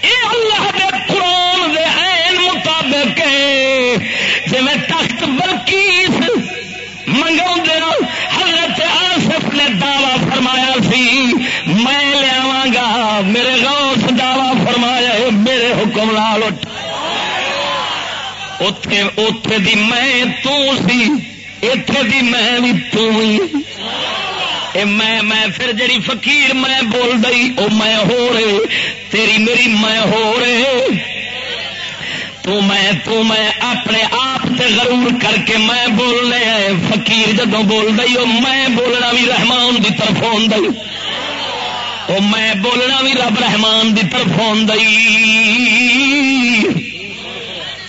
اے اللہ دے قرآن دے عین مطابق ہے۔ جی میں تخت بلکیس منگاؤ حضرت آصف نے دعوی فرمایا سی، میں لیا گا۔ میرے غوث دعوی فرمایا میرے حکم لال اٹھ۔ اتے دی میں تو سی اتے دی میں بھی تو ہی۔ میں میں پھر جڑی فقیر میں بول دئی او میں ہو رہے تیری میری میں ہو رہے تو میں تو میں اپنے آپ سے غرور کر کے میں بول رہے فقیر جدو بول دئی او میں بولنا بھی رحمان دی طرف ہوں دئی او میں بولنا بھی رب رحمان دی طرف ہوں دئی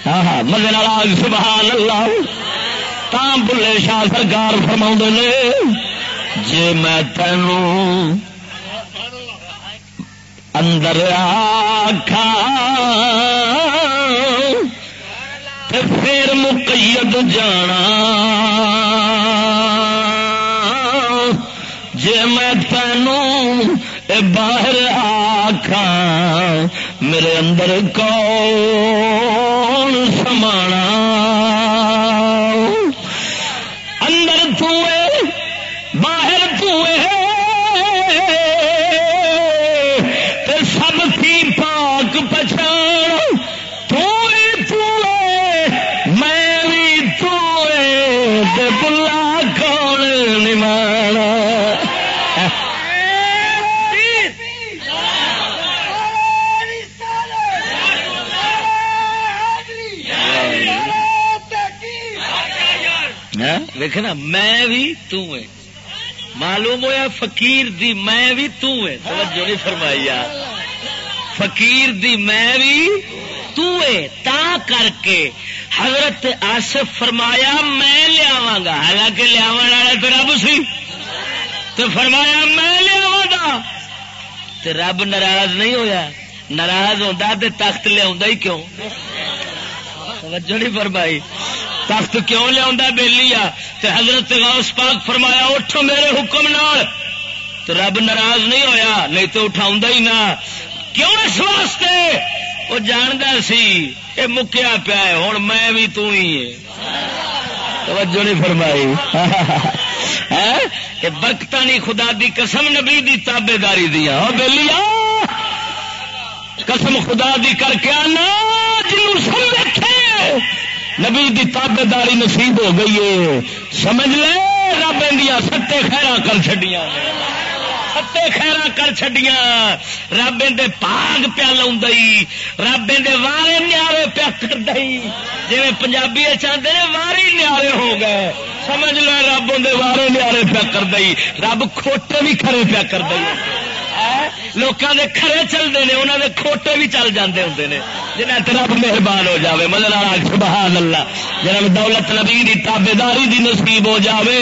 ہاں مزے آگ سبحان اللہ۔ تا بلے شاہ سرکار فرما نے جی میں تینوں اندر آخا پھر مقید جانا جی میں تینوں باہر آخا میرے اندر کون میں بھی معلوم ہوا فقیر دی میں بھی توجہ نہیں فرمائی فقیر دی میں بھی تا کر کے حضرت آصف فرمایا، میں لیا گا۔ حالانکہ لیا والا تو رب سی۔ تو فرمایا، میں لیا گا۔ تو رب ناراض نہیں ہویا۔ ناراض ہوتا تو تخت لیا ہی کیوں؟ توجہ نہیں فرمائی۔ تخت کیوں لیا بہلی آ؟ حضرت غوث پاک فرمایا، اٹھو میرے حکم نال۔ تو رب ناراض نہیں ہویا، نہیں تو اٹھا ہی نہ۔ کیوں اس واسطے؟ وہ جانتا سی یہ مکیا پیا ہے ہوں میں بھی تو ہی ہے توجہ نہیں فرمائی۔ *laughs* ہاں؟ برکت نہیں خدا دی قسم نبی دی تابے داری دیا ہاں بہلی قسم خدا دی کر کے آنا جنوب سب نبی دی تابے داری نصیب ہو گئی ہے۔ سمجھ لے، رب اندیا ستے خیرا کر چڈیا ستے خیرا کر چڈیا رب اندے پاگ پیا لائی رب اندے وارے نیارے پیا کر دئی جی پنجابی چاہتے ہیں واری نیارے ہو گئے۔ سمجھ لے، رب اندر وارے نیارے پیا کر دئی رب کھوٹے بھی کھڑے پیا کر دئی لوگوں کے کھڑے چلتے ہیں انہوں نے کھوٹے بھی چل جاتے ہوں جنہیں رب مہربان ہو جاوے مدر سبحان اللہ جنہوں دولت نبی دی تابے داری دی نصیب ہو جاوے۔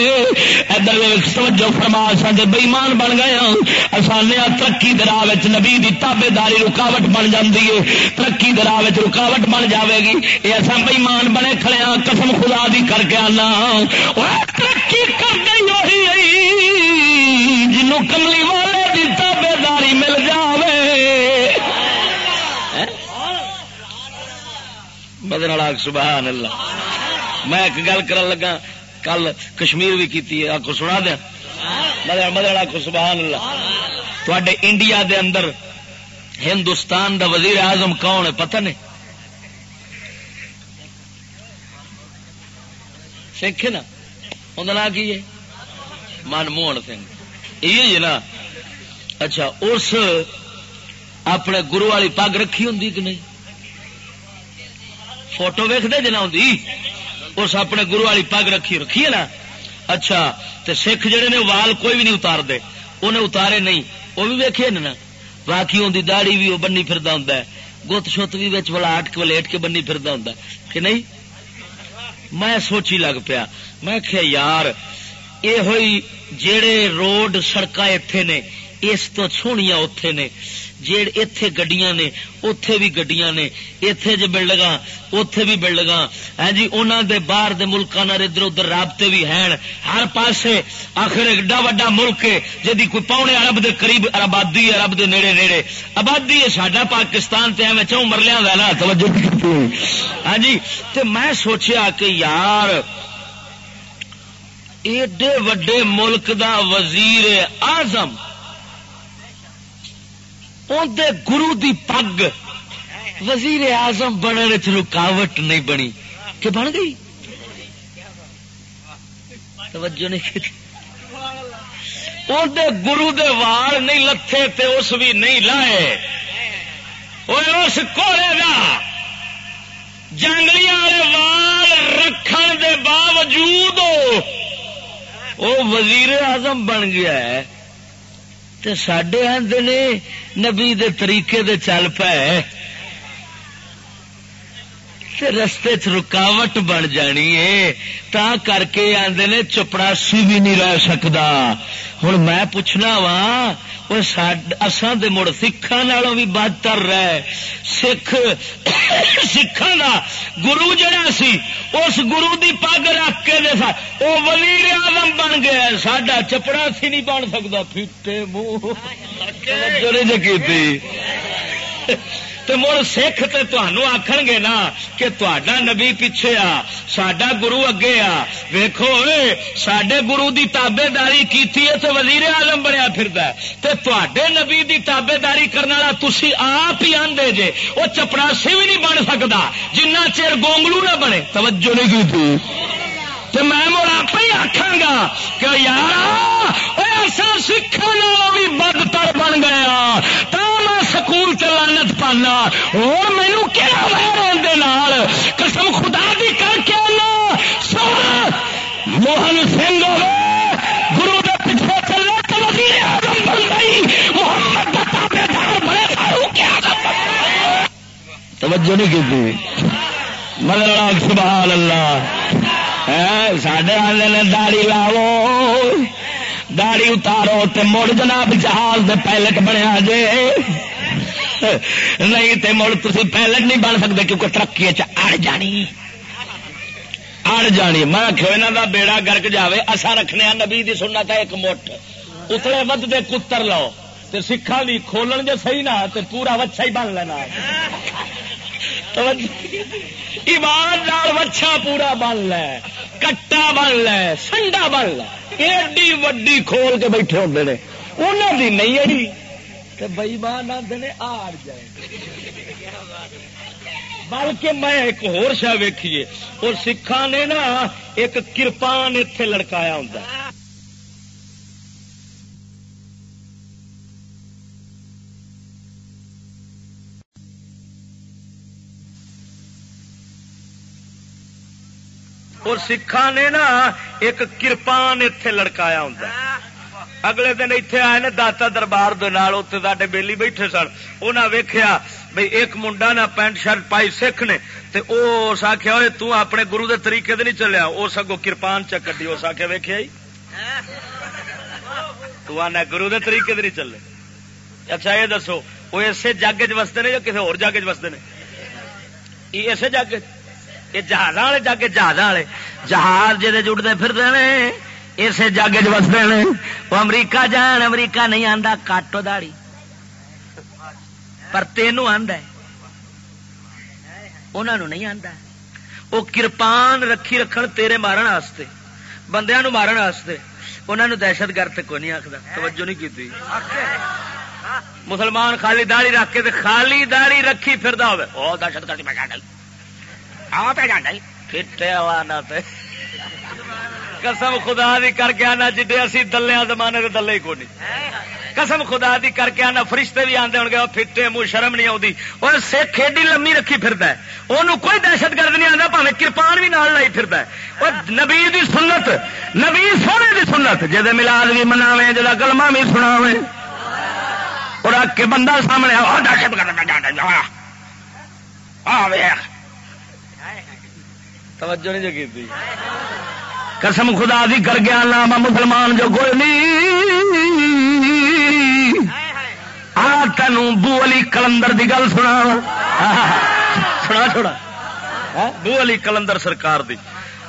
ادھر توجہ فرما سکے بےمان بن گئے ہاں۔ آسانے ترقی دراہ نبی دی تابے داری رکاوٹ بن جاتی ہے۔ ترقی دراہ رکاوٹ بن جاوے گی۔ یہ اصا بےمان بنے کھڑے ہاں قسم خدا دی کر کے آنا ہاں۔ ترقی کر گئی جنوں کملی والے مل جاوے. بدن سبحان اللہ. میں ایک گل کر لگا، کل کشمیر بھی کی آپ کو سنا دیا؟ مدر کو سبحان اللہ. تے انڈیا دے اندر ہندوستان دا وزیر اعظم کون ہے؟ پتہ نہیں؟ سکھ نا؟ انہیں نام کی ہے؟ منموہن سنگھ۔ یہ نا اچھا اس اپنے گرو والی پگ رکھی ہوں کہ نہیں؟ فوٹو ویکتے جنا ہوں اس اپنے گرو والی پگ رکھی رکھی ہے نا؟ اچھا تو سکھ جڑے نے وال کوئی بھی نہیں اتار دے، انہیں اتارے نہیں، وہ بھی ویکھے نا؟ باقی ان کی داڑی بھی وہ بنی پھر ہوں گت شت بھی ولاٹ ولیٹ کے بنی پھر ہوں کہ نہیں؟ میں سوچی لگ پیا، میں کہ یار یہ ہوئی جڑے روڈ سڑک اتے نے، اس تو سونیاں اتے نے، جیڑ اتے گڈیاں نے اتے بھی گڈیاں نے اتے جی بلڈنگ اتے بھی بلڈنگ ہاں جی انہوں دے باہر دے ملکوں ادھر ادھر رابطے بھی ہیں۔ ہر پاسے آخر ایڈا وا ملک ہے جی کوئی پونے ارب دے قریب آبادی ارب دے نیڑے نیڑے۔ آبادی ہے سڈا پاکستان تے، ایویں چون مرلیا نا توجہ ہاں جی تے میں سوچیا کہ یار ایڈے وڈے ملک دا وزیر اعظم اندر گرو دی پگ وزیر اعظم بننے چ رکاوٹ نہیں بنی۔ کہ بن گئی؟ توجہ نہیں اندر گرو دے وال نہیں لتھے تے اس بھی نہیں لائے۔ اس کوڑے دا جنگلی والے وال رکھن دے باوجود وہ وزیر اعظم بن گیا ہے سڈے آدھے نے نبی دے طریقے دے چل پے رستے چ رکاوٹ بن جانی ہے۔ تا کر کے آدھے نے چپڑاسی بھی نہیں رہ سکتا ہوں میں پوچھنا وا اسان دے مڑ سکھان بھی بدتر رہ سکھ سکھان دا گرو جڑا سی، اس گرو دی پگ رکھ کے دے سا وہ وزیر اعظم بن گیا ساڈا چپڑا سی نہیں بن سکتا پھیٹے منہ۔ جی کی تو مڑ سکھ تو آخ گے نا کہ تا نبی پیچھے آ سڈا گرو اگے آ۔ ویکو سڈے گرو کی تابے داری کی وزیر آلم بنیا پھر تے نبی کی تابے داری کرنے والا تھی آپ ہی آدھے جے وہ چپڑاسی بھی نہیں بن سکتا جنہ چیر گونگلو نہ بنے۔ توجہ نہیں کی تو میں مڑ آپ ہی آخا گا کہ یار ایسا سکھان بھی بدتر بن گیا تو میں سکول چلانت پانا۔ اور مینو کہڑا ویر قسم خدا دی کر کے موہن سنگھ گرو کے پیچھے چلے تو وزیر اعظم بن گئی۔ محمد بتا بڑے فاروق توجہ نہیں کی مگر سبحان اللہ۔ نے داڑی لاو داڑی اتارو تے مڑ جناب جہاز دے پائلٹ بنیا جے نہیں تے مڑ تھی پائلٹ نہیں بن سکتے کیونکہ ترقی چڑ جانی اڑ جانی میں آخو یہاں کا بیڑا گرک جائے اصا رکھنے نبی دی سننا تھا ایک مٹھ اتلے ود دے کتر لو تے سکھا بھی کھولن جے صحیح نہ تے پورا وچھا ہی بن لینا ایمان وچھا پورا بن لے، کٹا بن لے، سنڈا بن لے۔ ایڈی وڈی کھول کے بیٹھے ہوتے ہیں انہوں کی نہیں اڑی تو بئیمان آدھے آڑ جائے۔ بلکہ میں ایک ہور شا ویکھیے۔ اور سکھان نے نا، ایک کرپان اتے لڑکایا ہوں اور سکھان نے نا ایک کرپان اتے لڑکایا ہوں اگلے دن اتنے آئے نا داتا دربار اتنے بیلی بیٹھے سن۔ انہیں ویخیا بھائی ایک منڈا نہ پینٹ شرٹ پائی سکھ نے تے او اس آخیا تو اپنے گرو دے طریقے دے نہیں چلیا۔ اس اگو کرپان چی اس آخیا ویخیا جی؟ تنا گرو دے طریقے دے نہیں چلے۔ اچھا یہ دسو، وہ اسے جگ چ وستے ہیں یا کسی اور جگ چ وستے ہیں اسے جگ یہ جہاز والے جگ جہاز والے جہاز جی جڑتے پھرتے ہیں اسے جگ چ وستے ہیں وہ امریکہ جان امریکہ نہیں آتا کاٹو داڑی پر تینوں آدھا انہوں نہیں آتا وہ کرپان رکھی رکھن تیرے مارن واسطے بندیا مارن واسطے انہوں نے دہشت گرد کوئی نہیں آخر توجہ نہیں کی مسلمان خالی داڑی رکھ کے خالی داڑی رکھی پھر دہشت گردی میں قسم خدا دی کر کے آنا جی اسی دلیا زمانے کے دلے ہی کو نہیں۔ قسم خدا دی کر کے آنا فرشتے بھی آتے ہو گے پھٹے منہ شرم نہیں آتی اور سکھ ایڈی لمبی رکھی پھرتا ہے۔ وہ کوئی دہشت گرد نہیں آتا پہ کرپان بھی نال لائی پھرتا ہے۔ اور نبی دی سنت، نبی سونے دی سنت جہد ملاد بھی مناوے جا کلما بھی سناوے۔ اور آ کے بندہ سامنے آ دہشت گرد توجہ نہیں جو کی قسم خدا دی کر گیا نام مسلمان جو کوئی آ تین بو علی کلندر دی گل سنا۔ سنا چھوڑا۔ ہاں، بو علی کلندر سرکار دی۔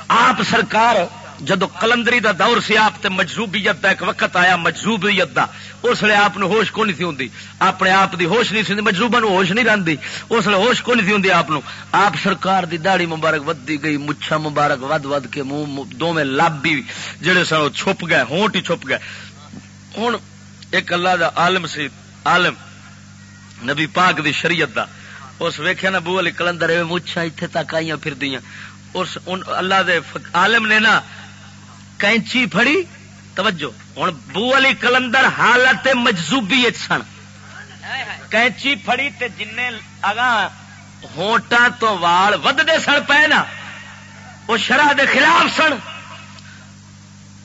آپ سرکار جدو کلندری دا دور سی آپ تے مجروبیت دا ایک وقت آیا مجروبیت دا، اس لیے آپ ہوش کو نہیں تھی ہوں اپنے آپ دی ہوش نہیں سی مجروبا نو ہوش نہیں رہتی اس لیے ہوش کو نہیں تھی ہوں آپ آپ سرکار دی داڑی مبارک ودی گئی مچھا مبارک ود ود کے منہ دو میں لب بھی جڑے سن چھپ گئے، ہونٹ ہی چھپ گئے۔ ہوں ایک اللہ دا عالم سی، عالم نبی پاک دی شریعت دا۔ اس ویخیا نا بو علی کلندر مچھا اتنے تک آئی پھر دیا اس اللہ دے عالم نے نا کینچی پھڑی، توجہ ہوں بو علی کلندر حالت مجزوبی سن۔ کینچی پھڑی تے جن اگا ہوٹا تو وال ودتے سن پے نا وہ شرح دے خلاف سن۔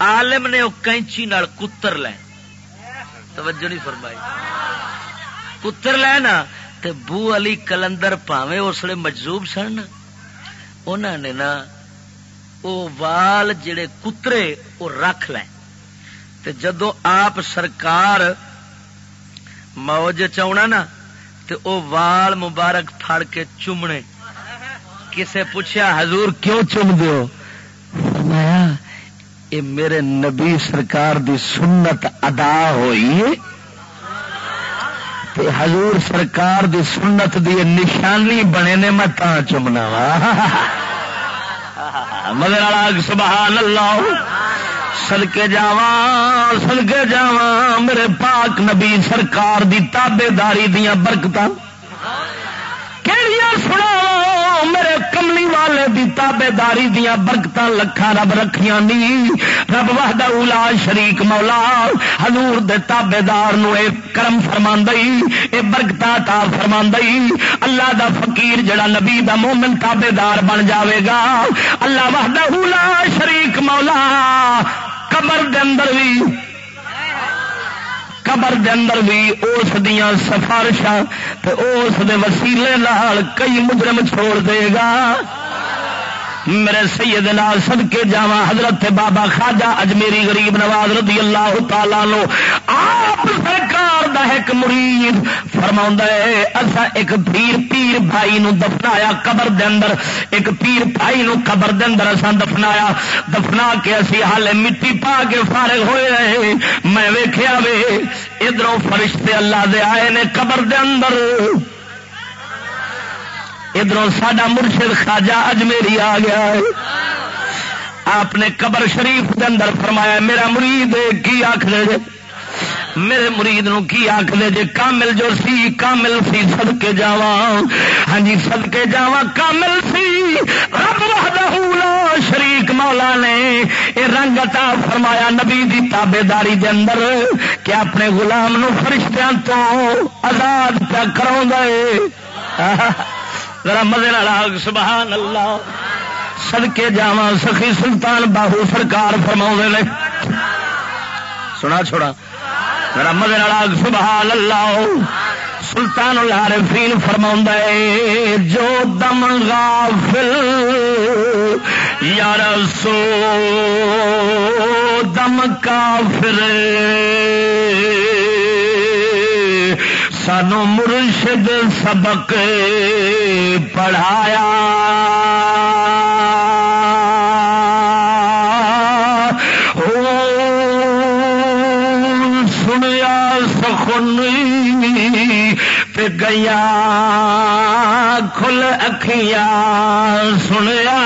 عالم نے وہ کینچی نال کتر لے توجہ نہیں فرمائی۔ پتر لینا تے بو علی کلندر پاوے اس لیے مجزوب سن۔ انہوں نے نا او وال جڑے کترے وہ رکھ لیں۔ تے جدو آپ سرکار موج چاؤنا نا، تے او وال مبارک پھڑ کے چومنے۔ کسے پوچھا حضور کیوں چوم دیو فرمایا، اے میرے نبی سرکار دی سنت ادا ہوئی ہے۔ تے حضور سرکار دی سنت دی نشانی بنے نے میں تا چمنا وا۔ *laughs* مگر سبحان اللہ سڑکے جاوا سڑکے جاوا میرے پاک نبی سرکار دی تابے داری دیا برکت کہڑی سنا میرے کملی والے دی تابے داری دیا برکت لکھا رب رکھیاں نی۔ رب وحدہ اولا شریک مولا، حضور دے تابے دار نو اے کرم فرما اے برکت تا فرما اللہ دا فقیر جڑا نبی دا مومن تابے دار بن جاوے گا۔ اللہ وحدہ اولا شریک مولا، قبر دے اندر بھی قبر دے اندر بھی اس دیا سفارشاں اس دے وسیلے لال کئی مجرم چھوڑ دے گا۔ میرے سیدنا صدقے سد حضرت بابا خاجا اجمیری غریب نواز رضی اللہ تعالی لو آپ سرکار دا ایک مرید فرما ہے اصا ایک پیر پیر بھائی نو دفنایا قبر دے اندر۔ ایک پیر بھائی نو قبر دے اندر اصا دفنایا۔ دفنا کے اسی حال مٹی پا کے فارغ ہوئے رہے میں ویخیا وے ادھر فرشتے اللہ دے آئے نے قبر دے اندر۔ ادھر ساڈا مرشد خاجا اجمیری آ گیا ہے۔ آپ نے قبر شریف کے اندر فرمایا، میرا مرید، کی آخر میرے مرید نو کی آخر جی کامل جو سی، کامل سی سد کے جا ہاں جی سد کے جا کامل سی۔ رب لا شریک مولا نے یہ رنگ عطا فرمایا نبی دی تابے داری دے اندر کہ اپنے غلام نو فرشتیاں تو آزاد پیا کرا گئے ذرا مزے آگ، سبحان اللہ۔ سدکے جا سخی سلطان باہو سرکار فرما نے۔ سنا چھوڑا۔ رمد سبحان اللہ سلطان العارفین فرما ہے، جو دم غافل یار سو دم کافر سانو مرشد سبق پڑھایا۔ گیا کھل اکھیا سنیا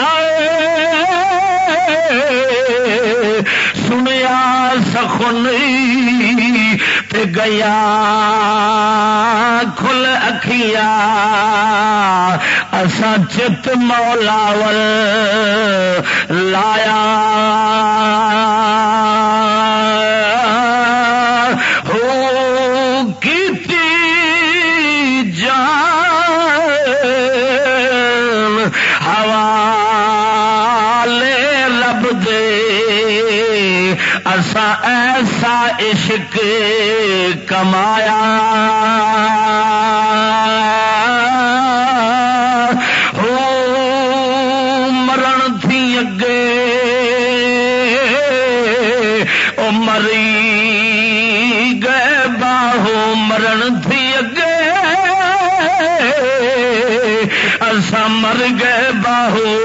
سنیا سخن تے گیا کھل اکھیا اسا چت مولاول لایا۔ ایسا عشق کمایا۔ ہو مرن تھی اگے۔ او مری گئے باہو مرن تھی اگے۔ ایسا مر گئے باہو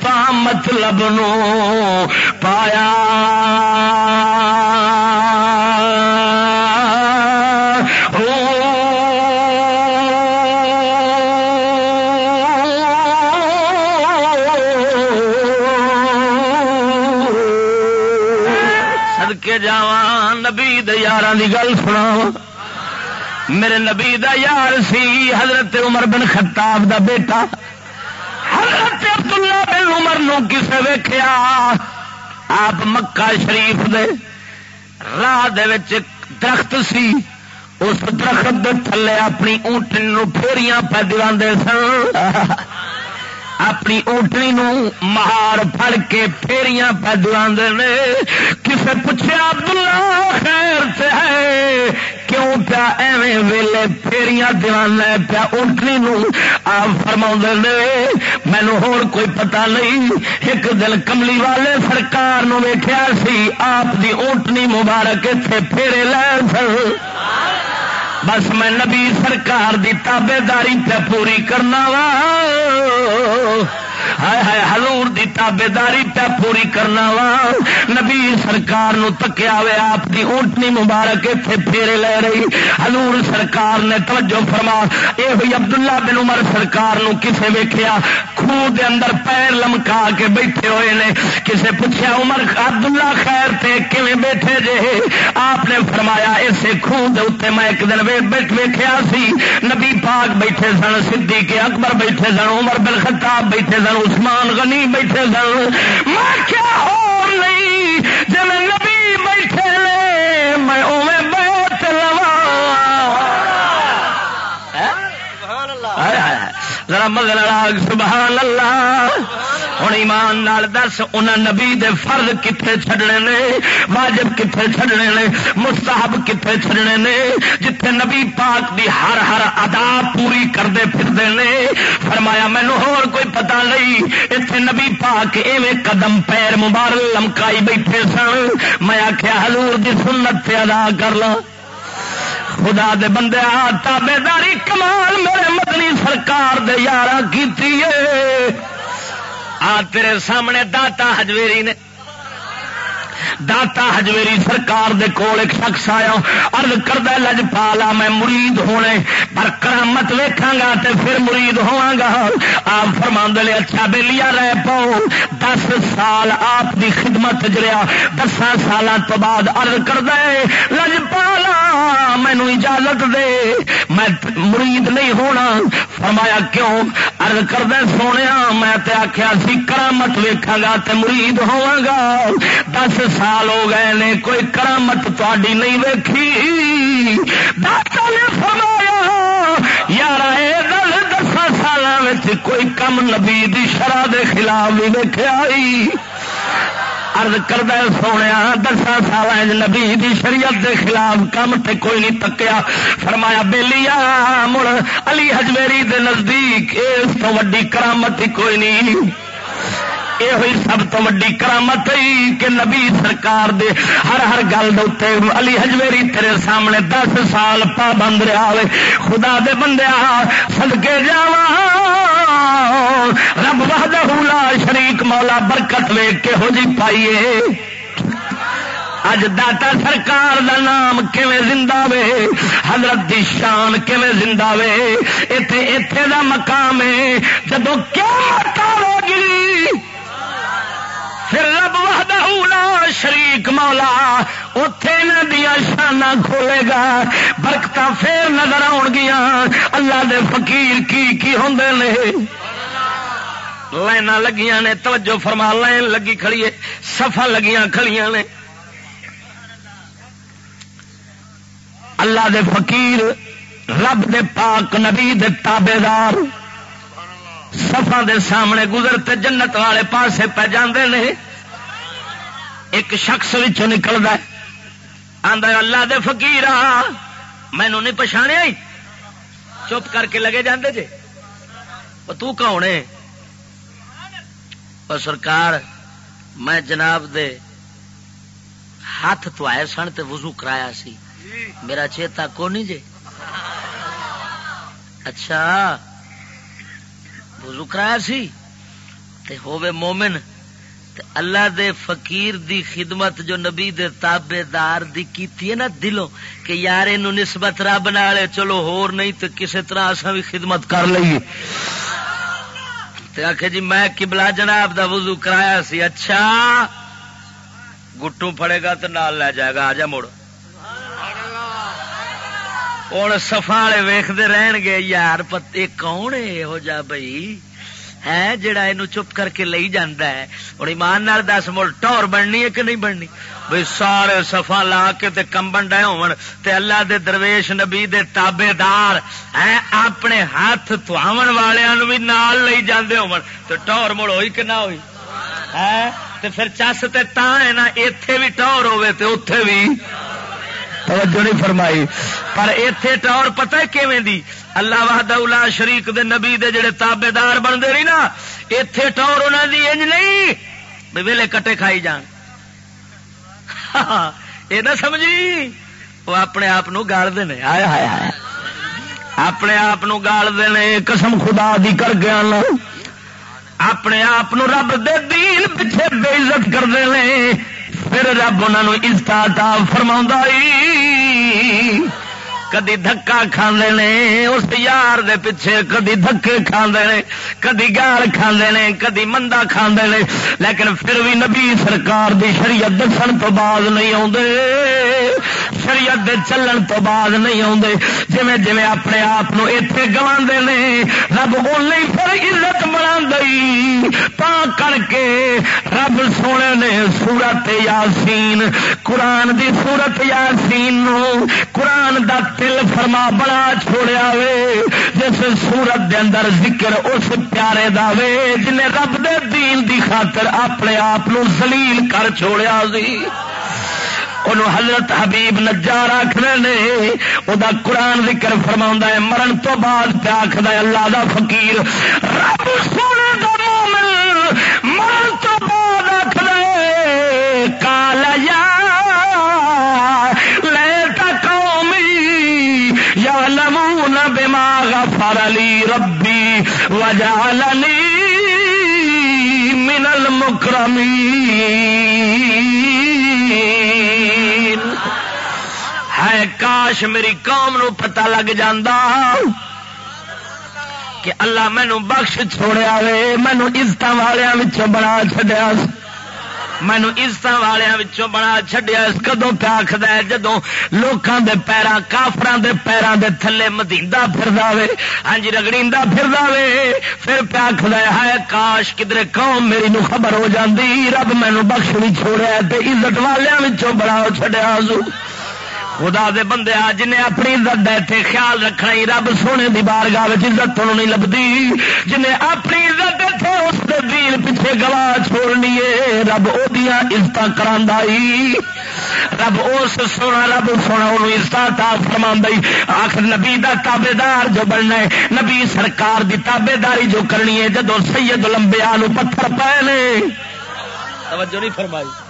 تا مطلب نو پایا۔ نبی دار کی گل سنا میرے نبی دا یار سی حضرت عمر بن خطاب دا بیٹا। حضرت عبداللہ بن عمر نو کسے ویکھیا। آپ مکہ شریف دے راہ دے وچ درخت سی। اس درخت دے تھلے اپنی اونٹنی نو پھیریاں پہ دے سن। اپنی اونٹنی نو مہار پھڑ کے پھیریاں پہ دے کسے پوچھے عبداللہ خیر سے ہے، کیوں پیا ایویں ویلے پھیریاں دیوانا پیا اونٹنی نو؟ آپ فرما نے مینو ہور کوئی پتہ نہیں، ایک دل کملی والے سرکار نو ویخیا سی، آپ دی اونٹنی مبارک اتنے پھیرے لے سر بس میں نبی سرکار دی تابے داری پہ پوری کرنا وا۔ ہائے ہائے ہلور دی تابے داری پہ پوری کرنا وا۔ نبی سرکار نو تکیا وے آپ دی اونٹنی مبارک اتنے پھیرے لے رہی۔ ہلور سرکار نے توجہ فرما۔ اے ہوئی عبداللہ بن عمر سرکار نو کسے ویکھیا خوہ دے اندر پیر لمکا کے بیٹھے ہوئے نے۔ کسے پوچھا عمر، عبداللہ خیر تے کیویں بیٹھے جے؟ آپ نے فرمایا، اسے خوہ دے اتنے میں ایک دن بیٹھ ویکھیا سی۔ نبی پاک بیٹھے سن، صدیق اکبر بیٹھے سن، عمر بن خطاب بیٹھے سن عثمان غنی بیٹھے سن۔ میں کیا ہو نہیں جب نبی بیٹھے لے میں اوے بیٹھ لوا ذرا مگر سبحان اللہ۔ ہوں ایمان نال دس ان نبی دے فرض کتنے چڈنے نے؟ واجب کتنے چڈنے نے؟ مستحب کتنے چڈنے نے؟ جتھے نبی پاک دی ہر ہر ادا پوری کرتے پھرتے نے؟ فرمایا مینو ہور کوئی پتا نہیں اتنے نبی پاک ایویں قدم پیر مبارک لمکائی بیٹھے سن۔ میں آخیا حضور دی سنت سے ادا کر لا۔ خدا دے بندے تابے داری کمال میرے مدنی سرکار دے یارہ کی آ تیرے سامنے داتا ہجویری نے داتا ہجویری سرکار دے کول ایک شخص آیا ارد کردہ، لج پالا میں مرید ہونے، پر کرامت ویکھاں گا تے پھر مرید ہوا گا۔ آپ فرما لے اچھا بے لیا رہ پاؤ۔ دس سال آپ دی خدمت جریا دس سال تو بعد ارد کردہ لج پالا مینو اجازت دے۔ میں مرید نہیں ہونا۔ فرمایا، کیوں؟ ارد کردہ سونے میں تے آخیا سی، کرامت ویکھاں گا تے مرید ہوا گا۔ دس سال ہو گئے نے، کوئی کرامت تاری نہیں ویکھی۔ ڈاکٹر نے فرمایا یار دل دس سال کوئی کم نبی دی شرح دے خلاف نہیں ویکیا ارد کردہ سونے دسا سال نبی دی شریعت دے خلاف کم تے کوئی نہیں تکیا۔ فرمایا بےلی مڑ، علی ہجمیری دے نزدیک اس تو وڈی کرامت ہی کوئی نہیں۔ یہ ہوئی سب تو ویڈی کرامت کہ نبی سرکار دے ہر ہر گل دے علی ہجویری تیرے سامنے دس سال پابند رہا خدا دے بندے سدکے جا رب وحدہ لا شریک مولا برکت ویگ کے ہو جی پائیے اج داتا سرکار دا نام کیویں زندہ وے حضرت دی شان کیویں زندہ وے ایتھے ایتھے دا مقام ہے جدو کیا گی پھر رب وحدہ شریک مولا اتے دیا شانہ کھولے گا۔ برکت پھر نظر آن گیا اللہ دے فقیر کی کی ہوں نے؟ لائن لگیاں نے، توجہ فرما، لائن لگی کھڑی ہے سفا لگیاں کھڑیاں نے۔ اللہ دے فقیر، رب دے پاک نبی دے تابے دار سفا دے سامنے گزرتے جنت والے پاسے پہ جاندے نے، ایک شخص نکلتا آدھا اللہ دے فکیر مینو نہیں پچھاڑیا چپ کر کے لگے جاندے جے۔ تو کون ہے؟ سرکار، میں جناب دے ہاتھ تو آئے سن تے وضو کرایا سی۔ میرا چیتا کو نہیں جے؟ اچھا۔ وضو کرایا سی، تے ہووے مومن، تے اللہ دے فقیر دی خدمت جو نبی دے تابے دار دی کیتی ہے نا دلوں، کہ یار اینو نسبت رب نالے چلو ہور نہیں تے کسے طرح اساں بھی خدمت کر لئیے۔ تے آکھے جی میں قبلہ جناب دا وضو کرایا سی اچھا گٹو پڑے گا تو نال لے جائے گا آجا مڑ ہوں سفا والے ویختے رہن گے یار پتے کون ہے ہو جا بھائی ہے جڑا یہ چپ کر کے لئی جانا ہے اور ایمان نال دس مل ٹور بننی ہے کہ نہیں بننی بھائی سارے سفا لا کے تے کمبن ڈے ہو اللہ دے درویش نبی دے تابے دار ہے اپنے ہاتھ تھاون والوں بھی نال لئی جاندے ہو تو ٹور مڑ ہوئی کہ نہ ہوئی ہے تے پھر چس تے تا ہے نا ایتھے بھی ٹور ہوے تے اوتھے بھی توجہ نہیں فرمائی۔ پر اتے ٹور پتہ کیویں دی؟ اللہ وحدہ الا شریک دے نبی دے جڑے تابے دار بنتے نہیں نا اتے ٹور انہوں دی انج نہیں ویلے کٹے کھائی جان۔ *laughs* یہ نہ سمجھی، وہ اپنے آپ گال دے آیا آیا آیا اپنے آپ گال دے قسم خدا دی کر گیا اپنے آپ رب دے دین پیچھے بے عزت کرتے ہیں پھر رب انہوں عزت فرما کدی دھکا کھاندے نے، اس یار دے پیچھے کدی دھکے کھاندے نے، کدی گال کھاندے نے، کدی مندا کھاندے نے۔ لیکن پھر بھی نبی سرکار دی شریعت دسن تو بعد نہیں آدھے شریعت دے چلن تو بعد نہیں آدھے جویں جویں اپنے آپ اتے گوا نے، رب اُن پھر عزت بنا تا کر کے رب سونے نے سورت یاسین، قرآن دی سورت یاسین نو، قرآن دا دل فرما بڑا چھوڑیا وے، جس سورت دے اندر ذکر اس پیارے دا وے، جنہیں رب دے دین دی خاطر اپنے آپ زلیل کر چھوڑیا سی۔ انہوں حضرت حبیب نجار آخر نے وہ قرآن ذکر فرما ہے، مرن تو بعد پہ آخر اللہ دا فقیر۔ رب سونے دا مومن مرن تو بعد آخر کالا یار یا غفر لی ربی وجعلنی من المکرمین۔ ہے کاش میری قوم نو پتہ لگ جاندہ کہ اللہ مینو بخش چھوڑیا وے مینو عزت والوں بنا چڈیا مینو عزت والوں بنا چڈیا کدو پیا آخد جدو لوگوں کے پیروں کافران دے پیروں دے تھلے مدینہ پھر وے ہاں جی رگڑی پھر وے پھر پیا آخد ہے کاش کدھر قوم میری نو خبر ہو جاندی رب مینو بخش بھی چھوڑیا عزت والوں بڑا چڈیا خدا دے بندے آ، جنہیں اپنی عزت بیٹھے خیال رکھنا ہی، رب سونے دی بارگاہ عزت انہوں نہیں لبھی جنہیں اپنی عزت بیٹھے اس دین پیچھے گواہ چھوڑنی ہے، رب وہ عزت کرا رب اس سونا، رب سونا انہوں عزت فرما آخر نبی دا تابے دار جو بننا ہے، نبی سرکار دی تابے داری جو کرنی ہے جدو سید لمبیا پتھر پائے توجہ نہیں فرمائی۔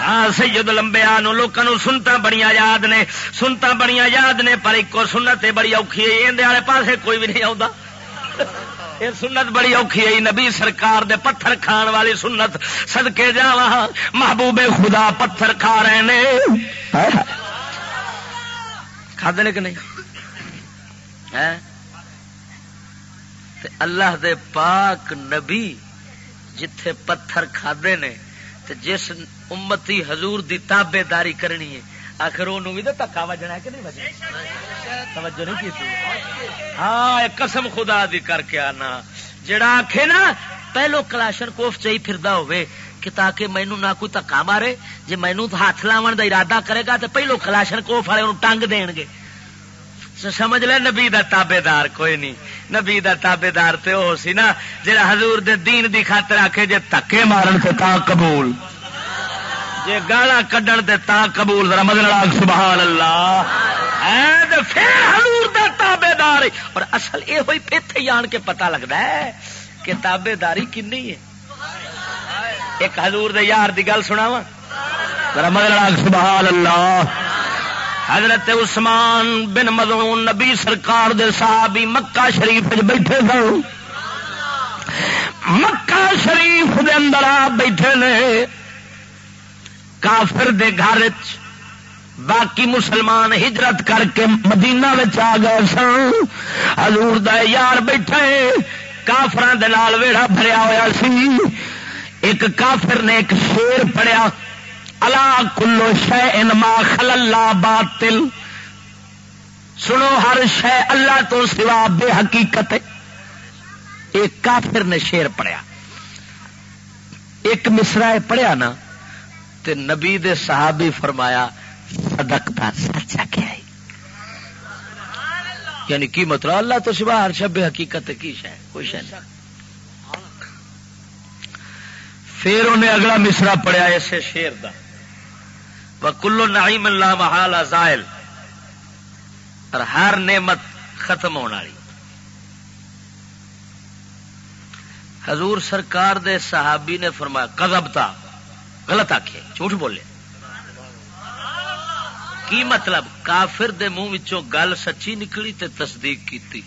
ہاں سید لمبیا لوگوں سنتا بڑی یاد نے سنتا بڑی یاد نے، پر ایک سنت بڑی اوکھی ہے۔ اندر والے پاسے کوئی بھی نہیں آتا *laughs* یہ سنت بڑی اوکھی ہے۔ نبی سرکار دے پتھر کھان والی سنت۔ سدکے جا محبوب خدا پتھر کھا رہے ہیں کھا دے کہ نہیں؟ تے اللہ دے پاک نبی جتھے پتھر کھادے نے، تے جس امتی حضور دی تابے داری کرنی ہے۔ آخر وہ بھی تو تکا وجنا کہ نہیں وجنا؟ توجہ نہیں کی ہاں قسم خدا دی کر کے آنا۔ جڑا آخے نا، پہلو کلاشن کوف چاہی پھردا ہوئے، کہ تاکہ مینو نہ کوئی تکا مارے جی مینو ہاتھ لاون دا ارادہ کرے گا تو پہلو کلاشن کوف والے ٹنگ دین گے۔ سمجھ لے، نبی دا تابے دار کوئی نہیں۔ نبی دا تابے دار تے وہ سی نا جا حضور دے دین دی خاطر آخے جے تکے مارن سے تا قبول۔ جے گالا کڈن تے تا قبول، ذرا مدن لاگ سبحان اللہ۔ پھر حضور دا تابے دار اور اصل یہ ہوئی اتے آن کے پتہ لگتا ہے کہ تابے داری کنی ہے۔ ایک حضور دے یار دی گل سنا ذرا مدن لاگ سبحان اللہ۔ حضرت عثمان بن مدون نبی سرکار دے صحابی مکہ شریف بیٹھے سن۔ مکہ شریف دے اندر آپ بیٹھے نے۔ کافر دے گھر باقی مسلمان ہجرت کر کے مدینہ آ گئے سن۔ حضور دا یار بیٹھے کافران دے نال ویڑا بھریا ہوا سی۔ ایک کافر نے ایک شیر پڑیا اللہ کلو شہ انما خل اللہ باطل۔ سنو ہر شہ اللہ تو سوا بے حقیقت ایک کافر نے شیر پڑیا ایک مصرا پڑھیا نا۔ تے نبی دے صحابی فرمایا صدقتا اچھا سچا کیا ہے۔ یعنی کی مطلب؟ اللہ تو سوا ہر شب حقیقت کی شہ کوئی شہ پھر انہیں اگلا مصرا پڑیا اسے شیر کا کلو نعیم اللہ محال زائل۔ اور ہر نعمت ختم ہونے والی۔ حضور سرکار دے صحابی نے فرمایا کزب تھا۔ غلط آخے جھوٹ بولے۔ کی مطلب؟ کافر دے منہ گل سچی نکلی تے تصدیق کیتی۔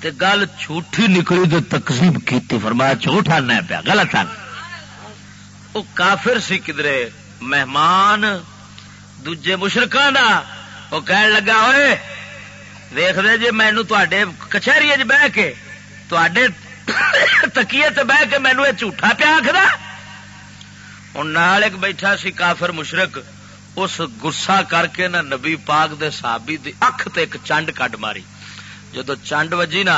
تے گل جھوٹھی نکلی تے تقسیم کیتی۔ فرمایا، جھوٹ آنا پیا، غلط آنا وہ کافر سی کدرے، مہمان دجے مشرقوں کا وہ کہن لگا ہوئے دیکھ دے جی مینو تے کچہری بہ کے تے تکیے بہ کے مینو یہ جھوٹا پیا آخر ہوں نال ایک بیٹھا سی کافر مشرق اس گسا کر کے نہ نبی پاک دے صحابی دی اکھ تے ایک چنڈ کڈ ماری۔ جدو چنڈ وجی نا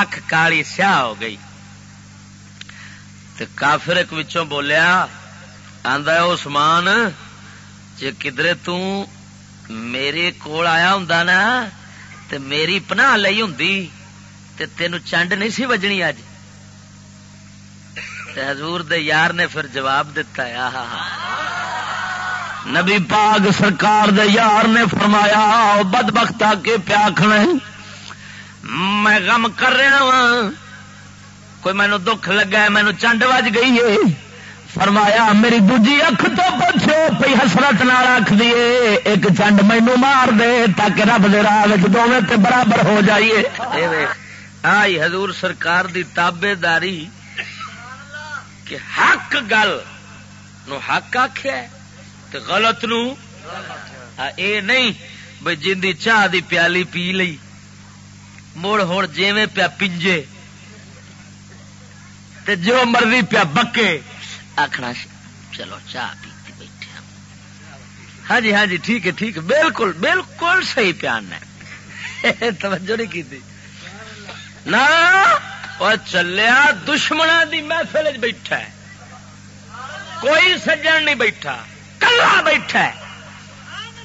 اکھ کالی سیاہ ہو گئی۔ تے کافر ایک وچوں بولیا اسمان جی کدرے تیرے کول آیا ہوں نا، تے میری پناہ لئی ہوں تے تین چنڈ نہیں سی وجنی اج۔ حضور دے یار نے پھر جواب دتا نبی پاک سرکار دے یار نے فرمایا بد بخت آ کے پیاکھنا میں غم کر رہا وا کوئی مینو دکھ لگا مینو چنڈ وج گئی ہے۔ فرمایا، میری دوجی اکھ تو پوچھو پی حسرت نال آخ دیے ایک چنڈ مینو مار دے تاکہ رب دے راہ دونوں تے برابر ہو جائیے۔ آئی حضور سرکار دی تابے داری۔ کہ حق گل نو حق آخیا غلط نو اے نہیں بھائی جن چاہ دی پیالی پی لئی، مڑ ہوں جیویں پیا پنجے، تے جو مرضی پیا بکے آخنا چلو چاہ پیتی بیٹھے ہاں جی ہاں جی ٹھیک ہے ٹھیک ہے، بالکل بالکل صحیح پیان ہے۔ *laughs* توجہ نہیں کی نہ اور چلیا دشمنا دی محفل بیٹھا ہے کوئی سجن نہیں بیٹھا کلا بیٹھا ہے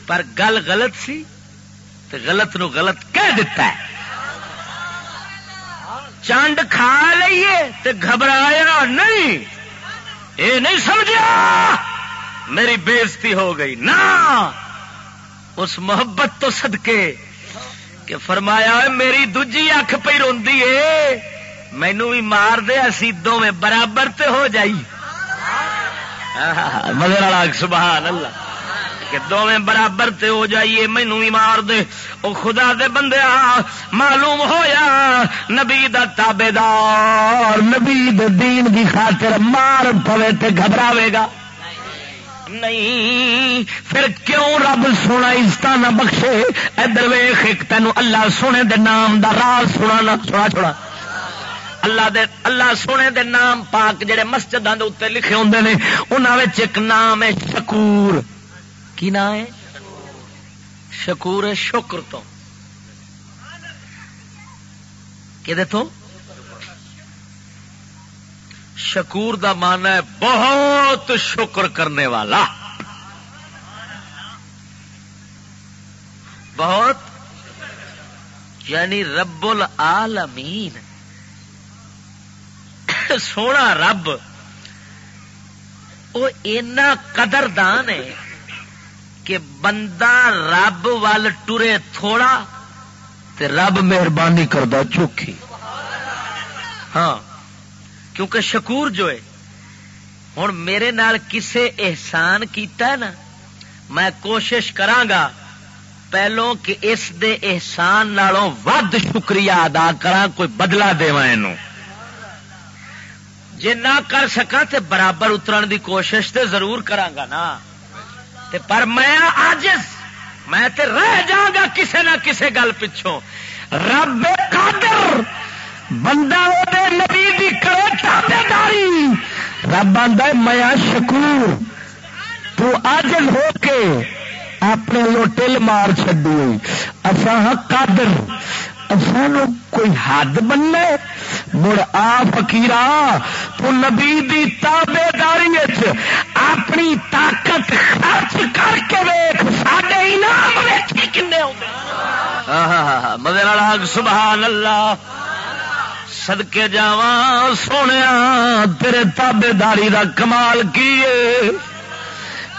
پر گل غلط سی تو غلط نو غلط کہہ دیتا ہے چانڈ کھا لیے تو گھبرایا نہیں یہ نہیں سمجھا میری بےزتی ہو گئی نہ اس محبت تو صدقے کہ فرمایا میری دجی اکھ پہ روندی ہے مینو بھی مار دے، اسی دونوں برابر تے ہو جائی۔ مگر سبحان اللہ۔ کہ دونیں برابر تے ہو جائیے مینو بھی مار دے۔ او خدا دے بندے معلوم ہویا، نبی دا تابے دار نبی دے دین دی خاطر مار پوے تے گھبراوے گا۔ نہیں، پھر کیوں رب سونا عزت نہ بخشے؟ ادھر ویخ ایک تینوں اللہ سونے دے نام دا راز سنا نہ چھوڑا چھوڑا۔ اللہ دے اللہ سونے دے نام پاک جڑے مسجد اتنے لکھے ہوں نے انہوں ایک نام ہے شکور۔ کی نام ہے؟ شکور ہے شکر تو۔ کہ تو؟ شکور دا مانا ہے بہت شکر کرنے والا۔ بہت یعنی رب العالمین۔ سونا رب، وہ اینا قدردان ہے کہ بندہ رب وال ٹرے تھوڑا تے رب مہربانی کردہ چوکھی۔ ہاں کیونکہ شکور جو ہے ہوں میرے نال کسے احسان کیتا ہے نا، میں کوشش کرانگا پہلو کہ اس دے احسان نالوں ود شکریہ ادا کرا کوئی بدلا جے نہ کر سکا تے برابر اترن دی کوشش تے ضرور کرانگا نا۔ تے پر میں آجز میں تے رہ جاؤں گا کسے نہ کسے گل پچھوں۔ رب قادر، بندہ دے نبی دی کرے تابے داری۔ رب آدھا میا شکور، تو آجز ہو کے اپنے لوٹل مار چڈی اصا ہاں قادر سانو کوئی حد بننے مڑ آ فکیرا تو نبی دی تابے داری اپنی طاقت خرچ کر کے ویخ سڈے انعام کنے مدر سبحان اللہ سدکے جا سونے تیرے تابے داری کا کمال کی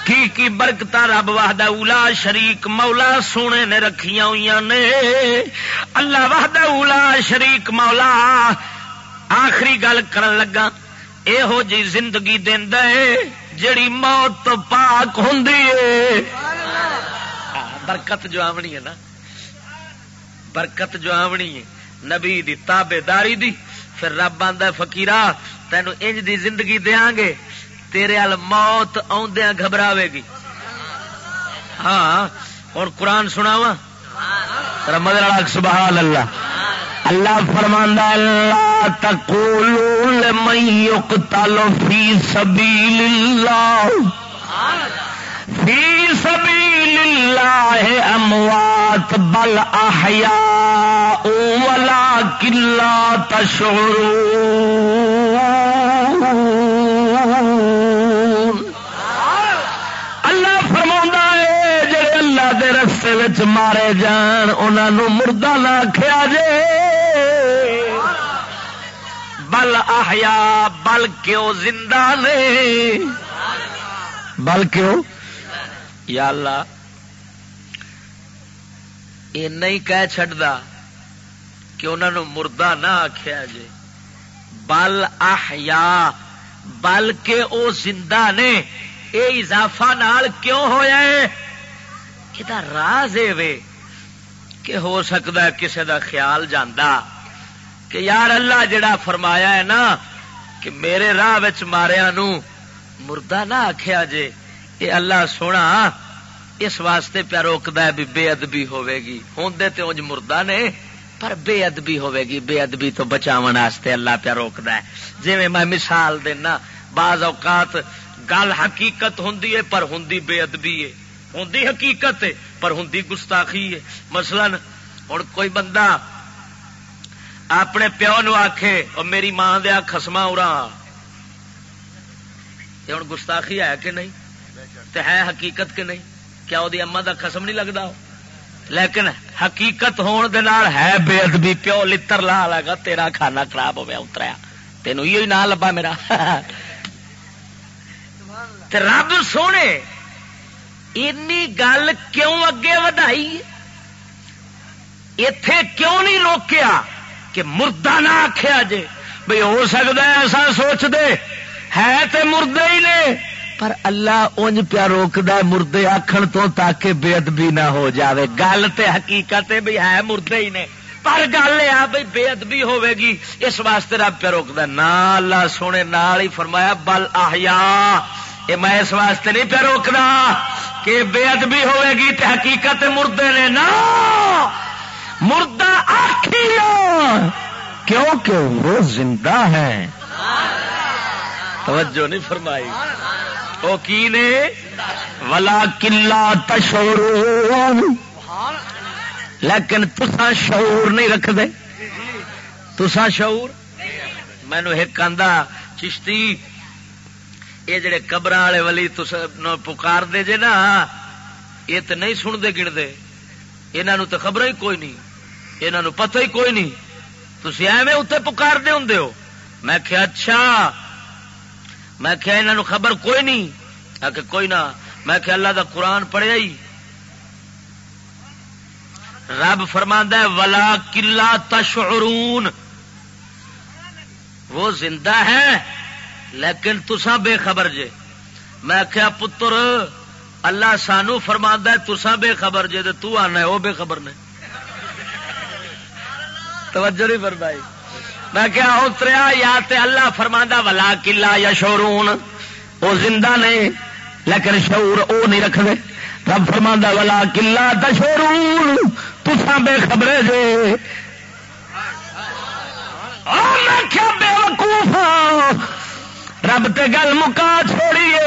کی کی برکت رب واہدہ اولا شریک مولا سونے نے رکھیا ہوئی نے۔ اللہ واہدہ اولا شریک مولا، آخری گل کر لگا یہ جی زندگی جڑی موت تو پاک ہوں برکت جو آمنی ہے نا۔ برکت جو آمنی ہے، نبی دی تابے داری دی، پھر رب آدھا فکیرا تینوں انج دی زندگی دیا گے۔ تیرے ال موت آدیا گھبراوے گی۔ ہاں اور قرآن سنا وا مدر سبحان اللہ۔ اللہ فرماندہ اللہ تقول من يقتل فی سبيل الله في الله اموات بل احياء ولكن لا تشعرون۔ رستے مارے جان انہوں مردہ نہ آخیا جے۔ بل آیا بل کیوں زندہ نے؟ بل کیوں؟ یا اللہ نہیں کہہ چڈا کہ انہوں مردہ نہ آخیا جے بل آیا بلکہ وہ زندہ نے یہ اضافہ نال کیوں ہوا ہے یہ راز وے کہ ہو سکتا ہے کسی دا خیال جانا کہ یار اللہ جڑا فرمایا ہے نا کہ میرے راہ ماریا نو مردہ نہ آخیا جے یہ اللہ سونا اس واسطے پیا روکتا ہے بھی بے ادبی ہوے گی ہوں تو انج مردہ نے، پر بے ادبی ہوے گی بے ادبی تو بچاو واسطے اللہ پیا روکتا ہے۔ جی میں مثال دینا، بعض اوقات گل حقیقت ہوں پر ہوں بے ادبی ہے۔ ہوں حقیقت ہے، پر ہوں گستاخی ہے۔ مثلا ہوں کوئی بندہ اپنے پیو نو آخے اور میری ماں دیا خسما ارا ہوں گستاخی ہے کہ نہیں؟ تو ہے حقیقت کہ نہیں؟ کیا وہ اما کا قسم نہیں لگتا لیکن حقیقت ہون دے نال ہے بے ادبی پیو لتر لا لگا تیرا کھانا خراب ہوا اتریا۔ تینوں یہ نہ لبا میرا۔ رب سونے، اینی گل کیوں اگے ودائی؟ اتے کیوں نہیں روکیا کہ مردہ نہ آخیا جے؟ بھئی ہو سکتا ہے، ایسا سوچ دے۔ ہے تے مردے ہی نے۔ پر اللہ انج پیا روکد مردے آخر تو تاکہ بے ادبی نہ ہو جاوے۔ گل تے حقیقت بھی ہے، مردے ہی نے۔ پر گل یہ بھائی بے ادبی ہوے گی، اس واسطے رب پیا روکد نہ اللہ سونے نال ہی فرمایا، بل آیا یہ میں اس واسطے نہیں پیا روکنا کہ بے ادبی ہوے گی تے حقیقت مردے نے نہ مردہ آخی کیونکہ وہ زندہ ہے توجہ نہیں فرمائی۔ وہ کی نے؟ ولا کلا تشور لیکن تسا شعور نہیں رکھ دے تسا شعور؟ مینو ایک آدھا چشتی، یہ جڑے قبر والے والی پکار دے جے نا، یہ تو نہیں سنتے، گنتے۔ یہاں تو خبر ہی کوئی نہیں۔ یہاں پتہ ہی کوئی نہیں۔ تھی ایویں اتنے پکار دے ہوں میں کیا اچھا میں کیا یہاں خبر کوئی نہیں۔ آ کہ کوئی نہ۔ میں کیا اللہ دا قرآن پڑھیا ہی۔ رب فرما ولا کلا تشعرون۔ وہ زندہ ہے لیکن تسا بے خبر جے۔ میں کیا پتر، اللہ سانو فرما تسا بے خبر جے تو آنا وہ بے خبر نے۔ توجہ نہیں فرمائی۔ میں کیا اتریا؟ یا تے اللہ فرما ولا کلا یا شورون وہ زندہ نے لیکن شعور او نہیں رکھتے رب فرما ولا کلا دشورون تسا بے خبرے جے۔ میں کیا بے وقوف ہاں۔ رب تے گل مکا چھوڑیے۔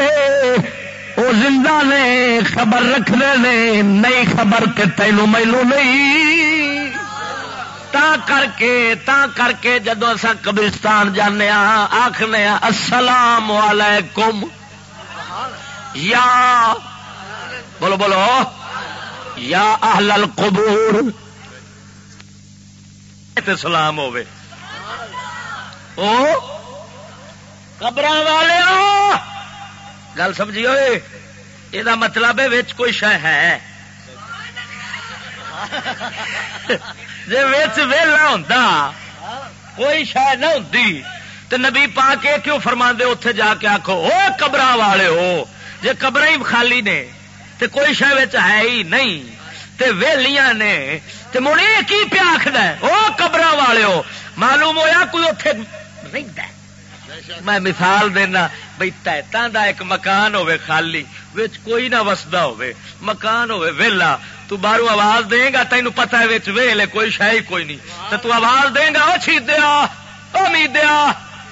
وہ زندہ نے خبر رکھنے نے نہیں خبر تے تینوں مینو نہیں۔ تا کر کے تا کر کے جدو اصا قبرستان جانے آخنے السلام علیکم۔ یا بولو بولو۔ یا اہل القبور۔ سلام ہوے او قبر والے گل سمجھی ہوئے؟ یہ مطلب ہے کوئی شہ ہے؟ جی ویلا ہوں کوئی شہ نہ ہوں تو نبی پا کے کیوں فرما دے اتے جا کے آخو وہ قبر والے ہو جی قبر ہی خالی نے تو کوئی شہ ہے ہی نہیں۔ تے ویلیاں نے، تے مڑے کی پیا آخد وہ قبر والے ہو، معلوم ہویا کوئی اتے نہیں میں مثال دینا بھائی تیتان دا ایک مکان ہوے خالی، وچ کوئی نہ وسدا ہوے مکان ہوے ویلا۔ تو باہر آواز دے گا تین پتا ہے ویل ہے کوئی شہ ہی کوئی نہیں۔ تو تو آواز دے گا وہ چیدیا وہ میدیا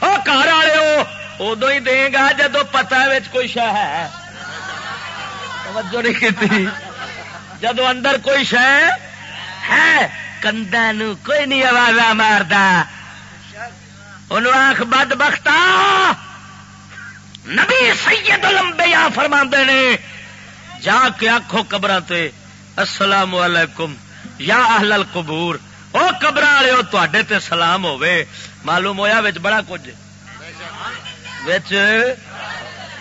وہ گھر والے ہو ادو ہی دے گا جدو پتا ہے کوئی شہ ہے۔ توجہ نہیں کی جدو اندر کوئی شہ ہے کندا کوئی نہیں آواز مارتا انہوں آخ بد بختا۔ نبی سید لمبیا فرما نے، جا کے آخو قبر السلام علیکم. یا اہل القبور، او قبر والے ہو تے سلام ہوے معلوم ہویا وچ بڑا کچھ وچ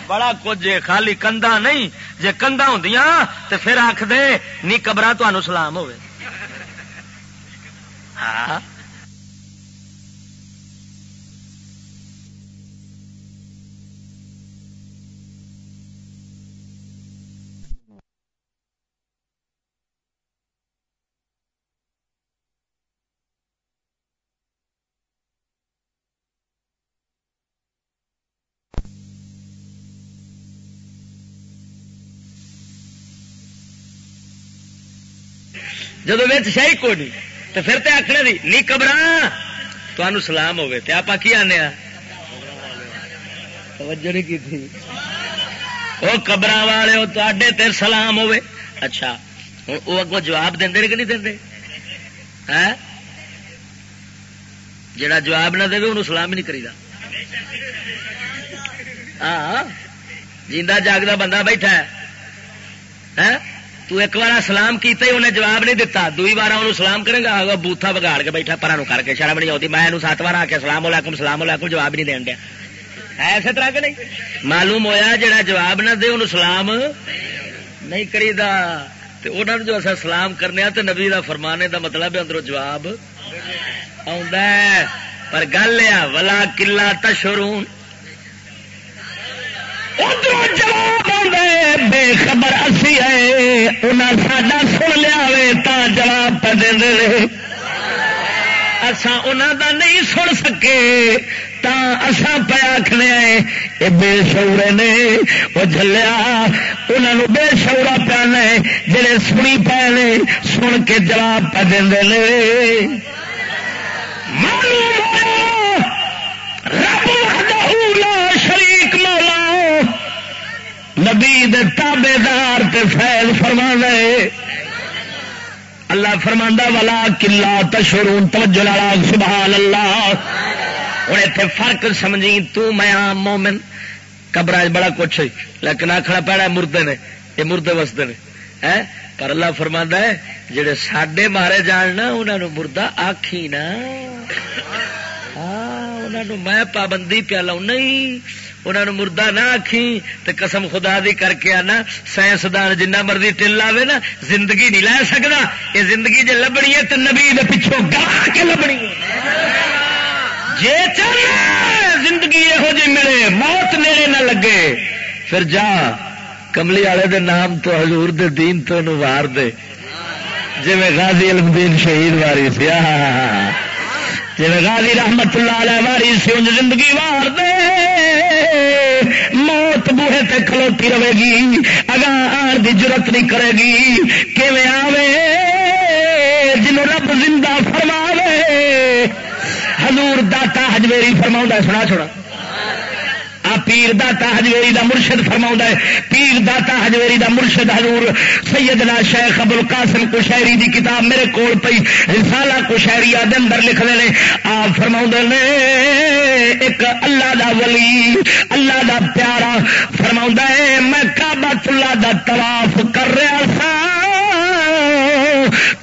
بڑا کچھ خالی کندا نہیں. جے کندا ہوندیاں، تے پھر آکھ دے نی قبر تانوں سلام ہوے ہاں۔ جب شاہی کوئی نہیں، تو پھر تو آخر دی، نی قبر تمہوں سلام ہوے تے آپ کی آنے توجہ نہیں کی تھی۔ وہ قبر والے وہ تے تیر سلام ہوے اچھا وہ اگوں جواب دے کہ نہیں دے ہاں؟ جڑا جواب نہ دے انہوں سلام ہی نہیں کری ہاں جیندہ جاگتا بندہ بیٹھا ہے۔ ہاں؟ تو ایک بار سلام کیتے انہیں جواب نہیں دتا۔ دوئی بار انہوں سلام کرے گا بوتھا بگاڑ کے بیٹھا پرا کر کے شرم نہیں آتی۔ میں سات بار آ کے سلام علیکم سلام علیکم، جواب نہیں دین دیا۔ ایسے طرح کے نہیں؟ معلوم ہویا جڑا جواب نہ دے، انہوں سلام نہیں کری دا انہوں جو اصا سلام کرنے ہاں، تو نبی دا فرمانے دا مطلب ہے اندروں جواب پر گل ہے، ولا کلا تشرون ادھر جواب بے خبر اسی ہے۔ انہیں ساڈا سن لیا تا جواب پہ دے اسان دا نہیں سن سکے۔ تا اسا پہ آخنے یہ بے شورے نے وہ جلیا انہوں بے شورا پیا نے جڑے سنی پے نے، سن کے جواب پہ دے رب شریک مولا نبی دے تابے دار فیل فرما اللہ فرما والا کلا تشرو توجہ لالا سبحان اللہ۔ ہوں اتنے فرق سمجھی، تو میں ہاں مومن قبر بڑا کچھ لیکن آخنا پیڑا مردے نے، یہ مردے وستے نے۔ پر اللہ فرما ہے، جڑے ساڈے مارے جان نا انہوں مردہ آخی نا۔ انہوں میں پابندی پیا لاؤ نہیں۔ انہوں نے مردہ نہ آخی تو قسم خدا دی کر کے آنا، سائنسدان جنہ مرضی ٹل لاوے نا، زندگی نہیں لے سکتا یہ زندگی جی لبنی ہے تو نبی پچھوں گا کے لبنی جی چل زندگی یہو جی ملے، موت میرے نہ لگے۔ پھر جا، کملی والے دے نام تو حضور دے دین تو وار دے۔ جی میں غازی علم دین شہید واری سی جی غازی رحمت اللہ علیہ واری سی، انج زندگی وار دے۔ موت بوہے تے کھلوتی رہے گی۔ اگاں آن دی ضرورت نہیں کرے گی۔ کیویں آوے؟ جنوں رب زندہ فرماوے۔ حضور داتا ہجویری فرما سنا چھوڑا۔ پیر داتا ہجویری دا مرشد فرما ہے۔ پیر داتا ہجویری دا مرشد حضور سیدنا شیخ ابو القاسم کشہری دی کتاب میرے کول پئی۔ رسالہ کشہری دے اندر لکھ لے آپ فرما نے، ایک اللہ دا ولی، اللہ دا پیارا فرما ہے، میں کعبۃ اللہ دا طواف کر رہا سا۔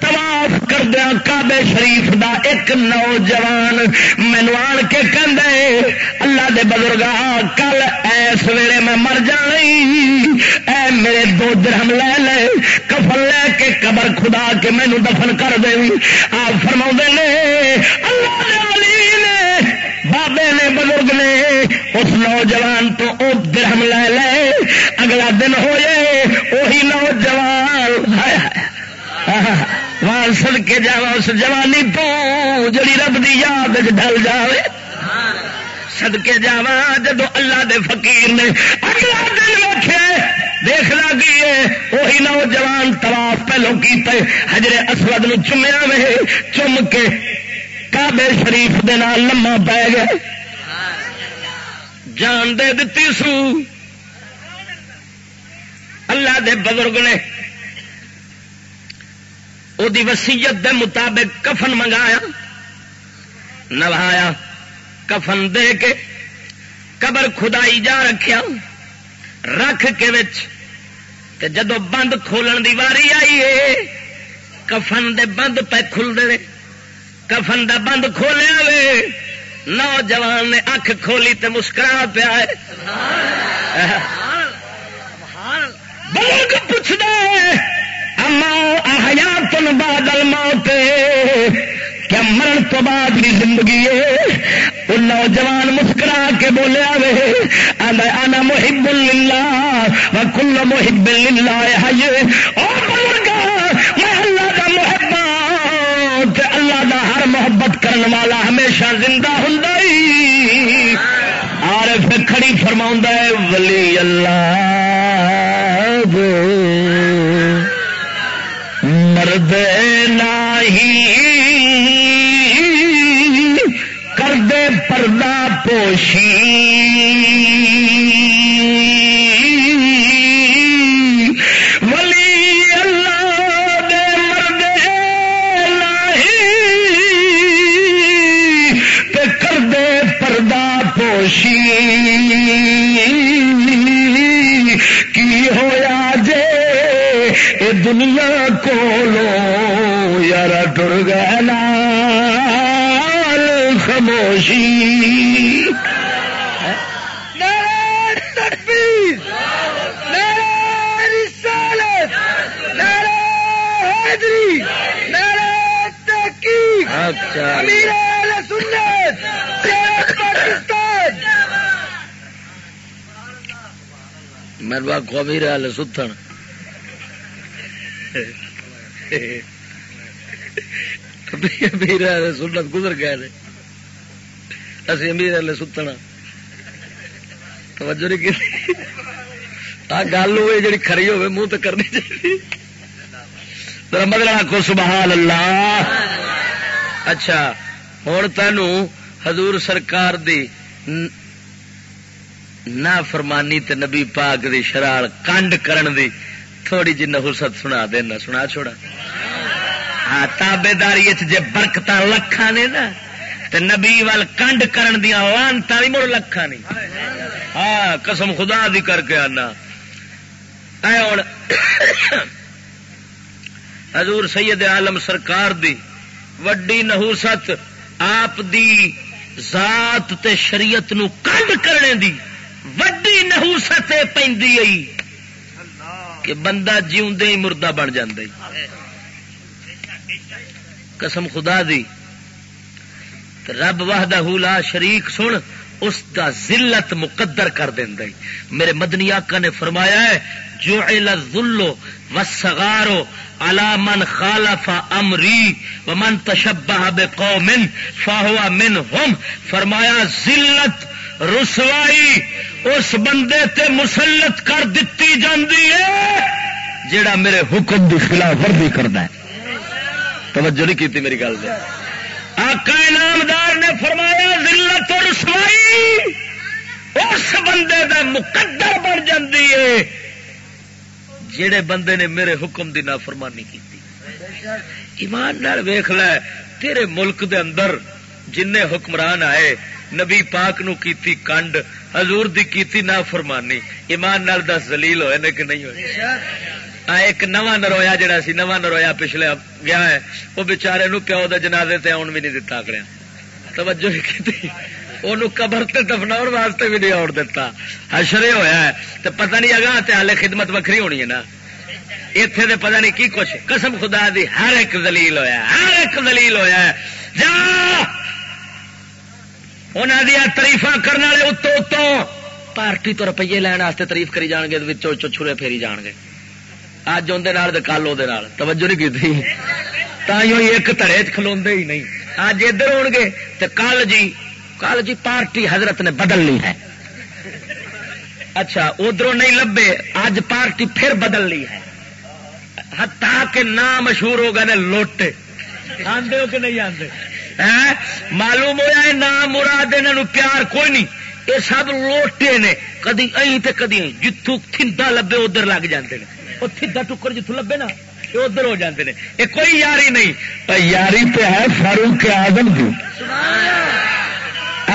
طواف کردیا کعبے شریف دا ایک نوجوان مینو آن کے کہ اللہ دے بزرگا کل ایس ویلے میں مر جانی اے میرے دو درہم لے لے، کفن لے کے قبر خدا کے مینو دفن کر دے۔ آپ فرما نے، اللہ دے علی نے، بابے نے، بزرگ نے، اس نوجوان تو او درہم لے لے۔ اگلا دن ہوئے وہی نوجوان سد کے جا اس جوانی تو جڑی رب دی یاد ڈل جائے سد کے جا جب اللہ دے فقیر نے اگلا دن رکھے دیکھ لگی ہے، وہی نوجوان تلاف پہلو کیتے حجرے اسود نو چومیا میں چم کے کابے شریف دے نال لما پی گئے جان دے دتی سو۔ اللہ دے بزرگ نے وہ وسیعت دے مطابق کفن منگایا نوایا کفن دے کے قبر خدائی جا رکھیا رکھ کے وچ جدو بند کھولن دی واری آئی ہے کفن دے بند پہ کھل دے کفن دا بند کھولیا وے نوجوان نے اکھ کھولی تے مسکرا پیا بزرگ پوچھ دے اما تن بادل موت کیا مرن تو بعد بھی زندگی ہے؟ وہ نوجوان مسکرا کے بولیا وے آنا محب اللہ کل محب اللہ میں اللہ کا محبت، اللہ کا ہر محبت کرنے والا ہمیشہ زندہ ہوں آر پھر کھڑی فرما ولی اللہ۔ میرے بات قومی رہا ستن امیر سنت گزر گئے اسی امیر والے ستنا توجہ نہیں کی گل ہوئے جی کھری ہوئے، منہ تو کرنی چاہیے۔ مدد کو سبحان اللہ اچھا ہوں تینوں حضور سرکار دی نہ فرمانی تے نبی پاک دی شرال کنڈ کرن دی تھوڑی جی نہوست سنا دینا، سنا چھوڑا۔ ہاں تابے داری جی برکت لکھا نے نا، تے نبی وال کنڈ کرن دیا لانتا بھی مڑ لکھا نہیں ہاں قسم خدا دی کر کے آنا۔ ہوں حضور سید عالم سرکار دی وڈی نہوست آپ دی ذات تے شریعت نو کنڈ کرنے دی۔ وڈی نہوست پی کہ بندہ جیوندے ہی مردہ بن جاندے قسم خدا دی۔ رب وحدہ لا شریک سن، اس دا ذلت مقدر کر دیندے میرے مدنی آقا نے فرمایا ہے جو ذلو وسگارو الا من خالف امری ومن تشبہ بقوم فهو منهم فرمایا، ذلت، رسوائی اس بندے تے مسلط کر دیتی جاندی ہے جیڑا میرے حکم دی خلاف ورزی کردا ہے۔ توجہ نہیں کیتی میری گل سے آقا انعامدار نے فرمایا، ذلت اور رسوائی اس بندے دا مقدر بن جاندی ہے۔ جڑے بندے نے میرے حکم دی نافرمانی کی ایمان نال ویخ لے، تیرے ملک دے اندر جن حکمران آئے، نبی پاک نو کیتی کنڈ، حضور دی کیتی نافرمانی۔ ایمان نال دس دلیل ہوئے نے کہ نہیں ہوئے؟ ایک نواں نرویا جڑا سی، نواں نرویا پچھلے گیا ہے، وہ بچارے نو پیو دے جنازے تے آن بھی نہیں دتا اگڑیا توجہ کی قبر تے دفنا واسطے بھی نہیں آن دتا حشرے ہویا ہے تو پتہ نہیں اگا تے خدمت وکری ہونی ہے نا اتے تو پتہ نہیں کی کچھ قسم خدا دی ہر ایک دلیل ہویا ہے ہر ایک دلیل ہویا ہے جا انہوں دیا تریفا کرنے والے اتو اتو پارٹی تو روپیے لین واسطے تعریف کری جان گے چھرے پھیری جان گے اج اندر کل وہ توجہ نہیں کی ایک تڑے چلو ہی نہیں اج ادھر ہو گے تو کل جی کل جی پارٹی حضرت نے بدل ہے۔ اچھا ادھر نہیں لبے اج پارٹی پھر بدل لی ہے۔ ہتا کہ نام مشہور ہو گئے لوٹ آدھے ہو کہ نہیں آتے معلوم ہوا نام مراد انہوں پیار کوئی نہیں۔ یہ سب لوٹے نے۔ کدی ائی تے کدی جتوں تھندا لبے ادھر لگ جاندے نے۔ وہ تھندا ٹکر جتوں لبے نا یہ ادھر ہو جاندے نے۔ یہ کوئی یاری نہیں۔ یاری تو ہے فاروق آدم کی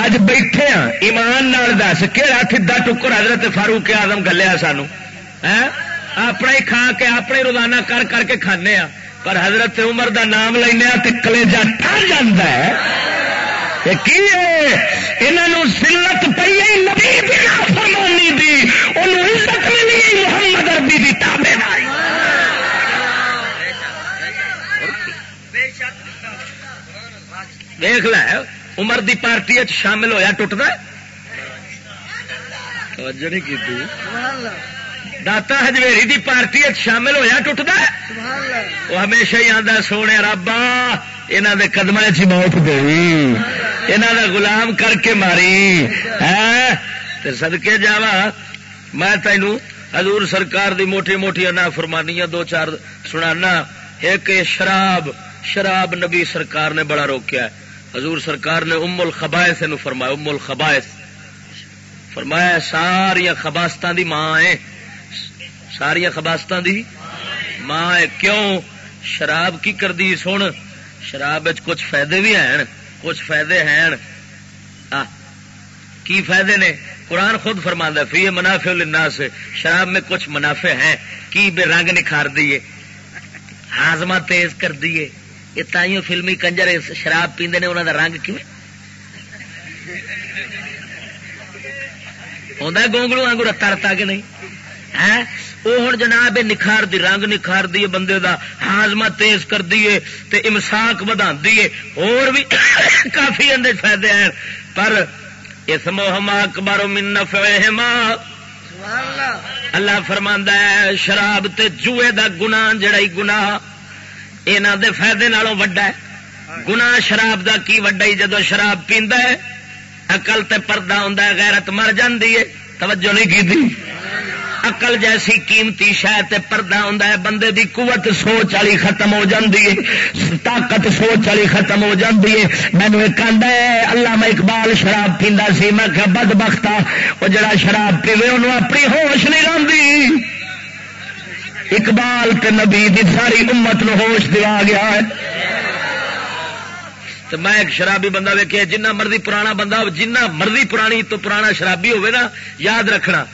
اج بیٹھے ہاں ایمان نال دس کہڑا تھدا ٹکر حضرت فاروق آدم گلیا سانو اپنا ہی کھا کے اپنے روزانہ کر کر کے کھانے ہاں پر حضرت عمر دا نام لینا تو کلجا ٹر جا سلت پی نبی فرمانی دی انہوں عزت ملی محمد اربی دی تابے دیکھ ل عمر دی پارٹی شامل ہویا ٹوٹتا داتا ہجویری دی پارٹی شامل ہویا ٹوٹتا وہ ہمیشہ ہی آتا سونے رابا یہاں دے قدم چ موت گئی۔ یہاں دا غلام کر کے ماری۔ ہے سدکے جاوا میں تینوں حضور سرکار دی موٹی موٹی انا فرمانیاں دو چار سنانا۔ ایک شراب شراب نبی سرکار نے بڑا روکیا ہے۔ حضور سرکار نے ام الخبائس نو فرمایا، ام الخبائس فرمایا ساریا خباستان دی ماں ہے ساریا خباست دی ماں کیوں؟ شراب کی کر دی سن؟ شراب کچھ فائدے بھی ہیں، کچھ فائدے ہیں۔ کی فائدے نے؟ قرآن خود فرما فی منافع للناس، شراب میں کچھ منافع ہیں۔ کی بے رنگ نکھار دیے ہاضمہ تیز کر دیے یہ تائیوں فلمی کنجر شراب پیندے نے انہوں دا رنگ کیوں ہوتا گونگڑو آگو رتا رتا کہ نہیں؟ ہے وہ ہوں جناب نکھار دی رنگ نکھار دی بندے دا ہاضمہ تیز کر دیے تے امساک بدا دیے اور بھی *coughs* کافی اندر فائدے ہیں پر اس موہما اکبر من نفعہما۔ اللہ فرماندا ہے شراب تے جوئے دا گناہ جڑا ہی گناہ انہاں دے فائدے نالوں وڈا ہے۔ گناہ شراب دا کی وڈا ہی؟ جدو شراب پیندا ہے، عقل تے پردہ ہوندا ہے، غیرت مر جاندی ہے۔ توجہ نہیں کیتی؟ اقل جیسی قیمتی شاید پردہ ہوں بندے دی قوت، سوچ والی ختم ہو جاتی ہے۔ طاقت، سوچ والی ختم ہو جاتی ہے۔ مینو ایک ہے اللہ میں اقبال شراب پیندا سی۔ میں کہ بد بختا وہ جڑا شراب پیوے، انہوں اپنی ہوش نہیں رہی اقبال کے نبی دی ساری امت نو ہوش دیا گیا ہے۔ تو میں ایک شرابی بندہ ویکیا جنہ مرضی پرانا بندہ جنہ مرضی پرانی تو پرانا شرابی ہوئے نا، یاد رکھنا۔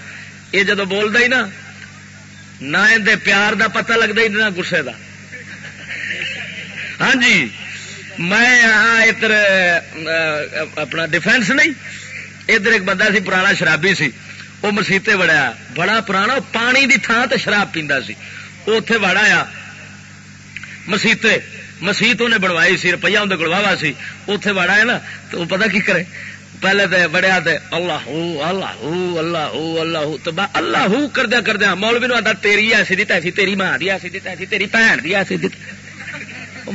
یہ جدو بولتا ہی نا، نہ اندر پیار دا پتہ لگتا ہی نہ گسے دا۔ ہاں جی میں ادھر، اپنا ڈیفینس نہیں، ادھر ایک بندہ سی، پرانا شرابی سی۔ وہ مسیطے بڑا بڑا پرانا پانی دی تھان تے شراب پیندا سی وہ اتے وڑ آیا مسیطے مسیت انہیں بنوائی سی روپیہ اندر گڑوا سی اتے وڑ آیا نا تو وہ پتا کی کرے پہلے تو بڑیا اللہ اللہ اللہ اللہ تو اللہ کردیا کردیا مولوی نو آتا تیری ایسی دی تیسی تیری ماں دی ایسی دی تیسی تیری بھن دی ایسی دی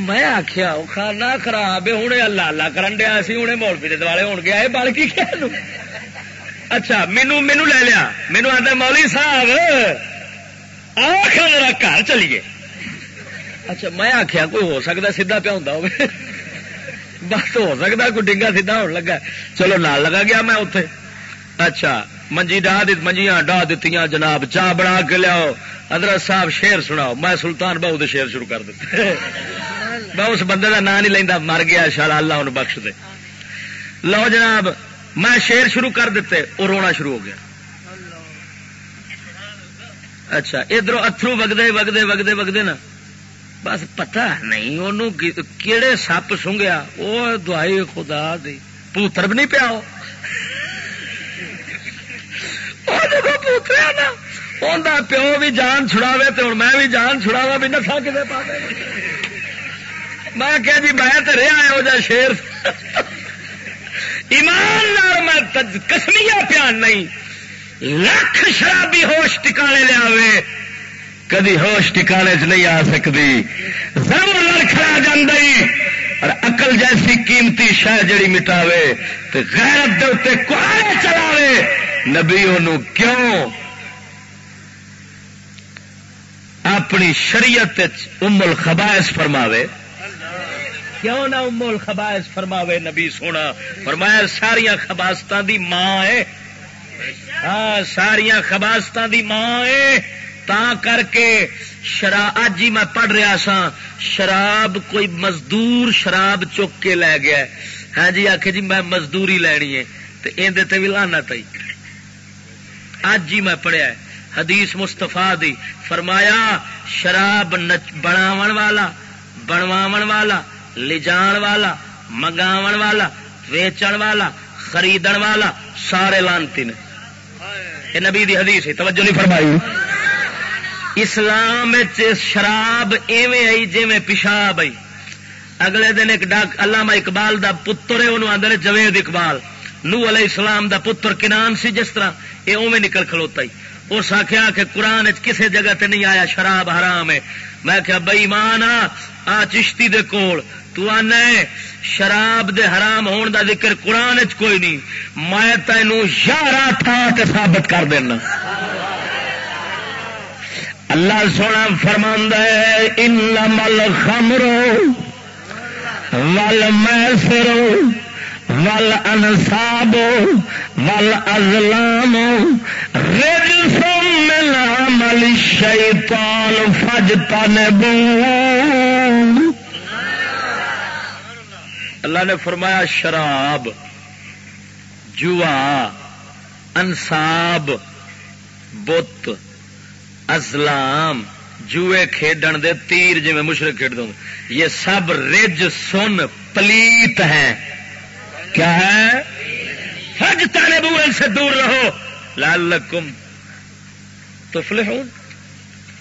میں آخیا کھانا خراب ہے ہوں اللہ اللہ کرن دیا سی ہوں مولوی کے دوالے ہو گیا بل کی اچھا مینو مینو لے لیا۔ مینو آتا مولی صاحب آخ میرا گھر چلیے۔ اچھا میں آخیا کوئی ہو سکتا سیدا پیا ہوں بس ہو سکتا کوئی ڈنگا سیدا ہو لگا۔ چلو، نال لگا گیا میں اتے اچھا منجی ڈا منجیاں ڈا دیتی جناب چاہ بنا کے لیاؤ۔ حضرت صاحب شیر سناؤ۔ میں سلطان بہو دے شیر شروع کر دیتے میں اس بندے کا نام نہیں لینا مر گیا شالا اللہ ان بخش دے۔ لو جناب میں شیر شروع کر دیتے، وہ رونا شروع ہو گیا۔ اچھا ادھر اترو وگدے وگدے وگدے وگدے نا۔ بس پتا نہیں انہوں کہڑے سپ سونگیا وہ دوائی خدا دی۔ پوتر بھی نہیں پیا پوترا نا پیو بھی جان چھڑاوے تو ہوں میں بھی جان چھڑاوا بھی نسا کتنے پا میں کہ جی میں تو رہا ہو جا شیر۔ ایمان میں کسمیا پیان نہیں، لکھ شرابی ہوش ٹکانے لیا کدی ہوش ٹکانے چ نہیں آ سکتی۔ ضرور لڑکھڑا جی اور اقل جیسی قیمتی شہ جڑی مٹاوے تو غیرت دے کوڑے چلاوے، نبی کیوں؟ اپنی شریعت ام الخبائش فرماوے کیوں نہ ام الخبائش فرماوے نبی سونا؟ فرمایا ساریا خباست دی ماں ہے۔ ہاں ساریا خباست دی ماں ہے۔ تا کر کے شراب اج ہی میں پڑھ رہا سا شراب کوئی مزدور شراب چک کے لے گیا ہاں جی آخ جی میں مزدوری لینی ہے۔ تو اندر بھی لانا تھی اج ہی میں پڑھیا حدیث مستفا دی۔ فرمایا، شراب بناو والا بنواو والا لجان والا منگاو والا، ویچن والا، خریدن والا، سارے لانتی نے۔ یہ نبی دی حدیث ہے، توجہ نہیں فرمائی اسلام شراب ایویں آئی جی پیشاب آئی۔ اگلے دن ایک ڈاک، علامہ اقبال دا پتر ہے، انہوں آدھے جوید اقبال۔ نو علیہ السلام دا پتر کنان سی، جس طرح یہ اوے نکل کھلوتا ہی۔ اس آخیا کہ قرآن کسے جگہ تے نہیں آیا، شراب حرام ہے۔ میں کیا بئی مان آ چشتی دے کول۔ تو آنا شراب دے حرام ہون دا ذکر قرآن چ کوئی نہیں. میں تینوں یارہ تھا ثابت کر دینا. اللہ سونا فرماند ہے ان مل خمرو ول میسرو ول انساب ول ازلام رج مل عمل شیطان فج تن اللہ نے فرمایا، شراب، جوا، انصاب، بت، ازلام جوئے کھیڈن دے تیر جی میں مشرق کھیڈ دوں یہ سب رج سن، پلیت ہیں۔ کیا ہے؟ فج تانے بوئے سے دور رہو۔ لال لکم تو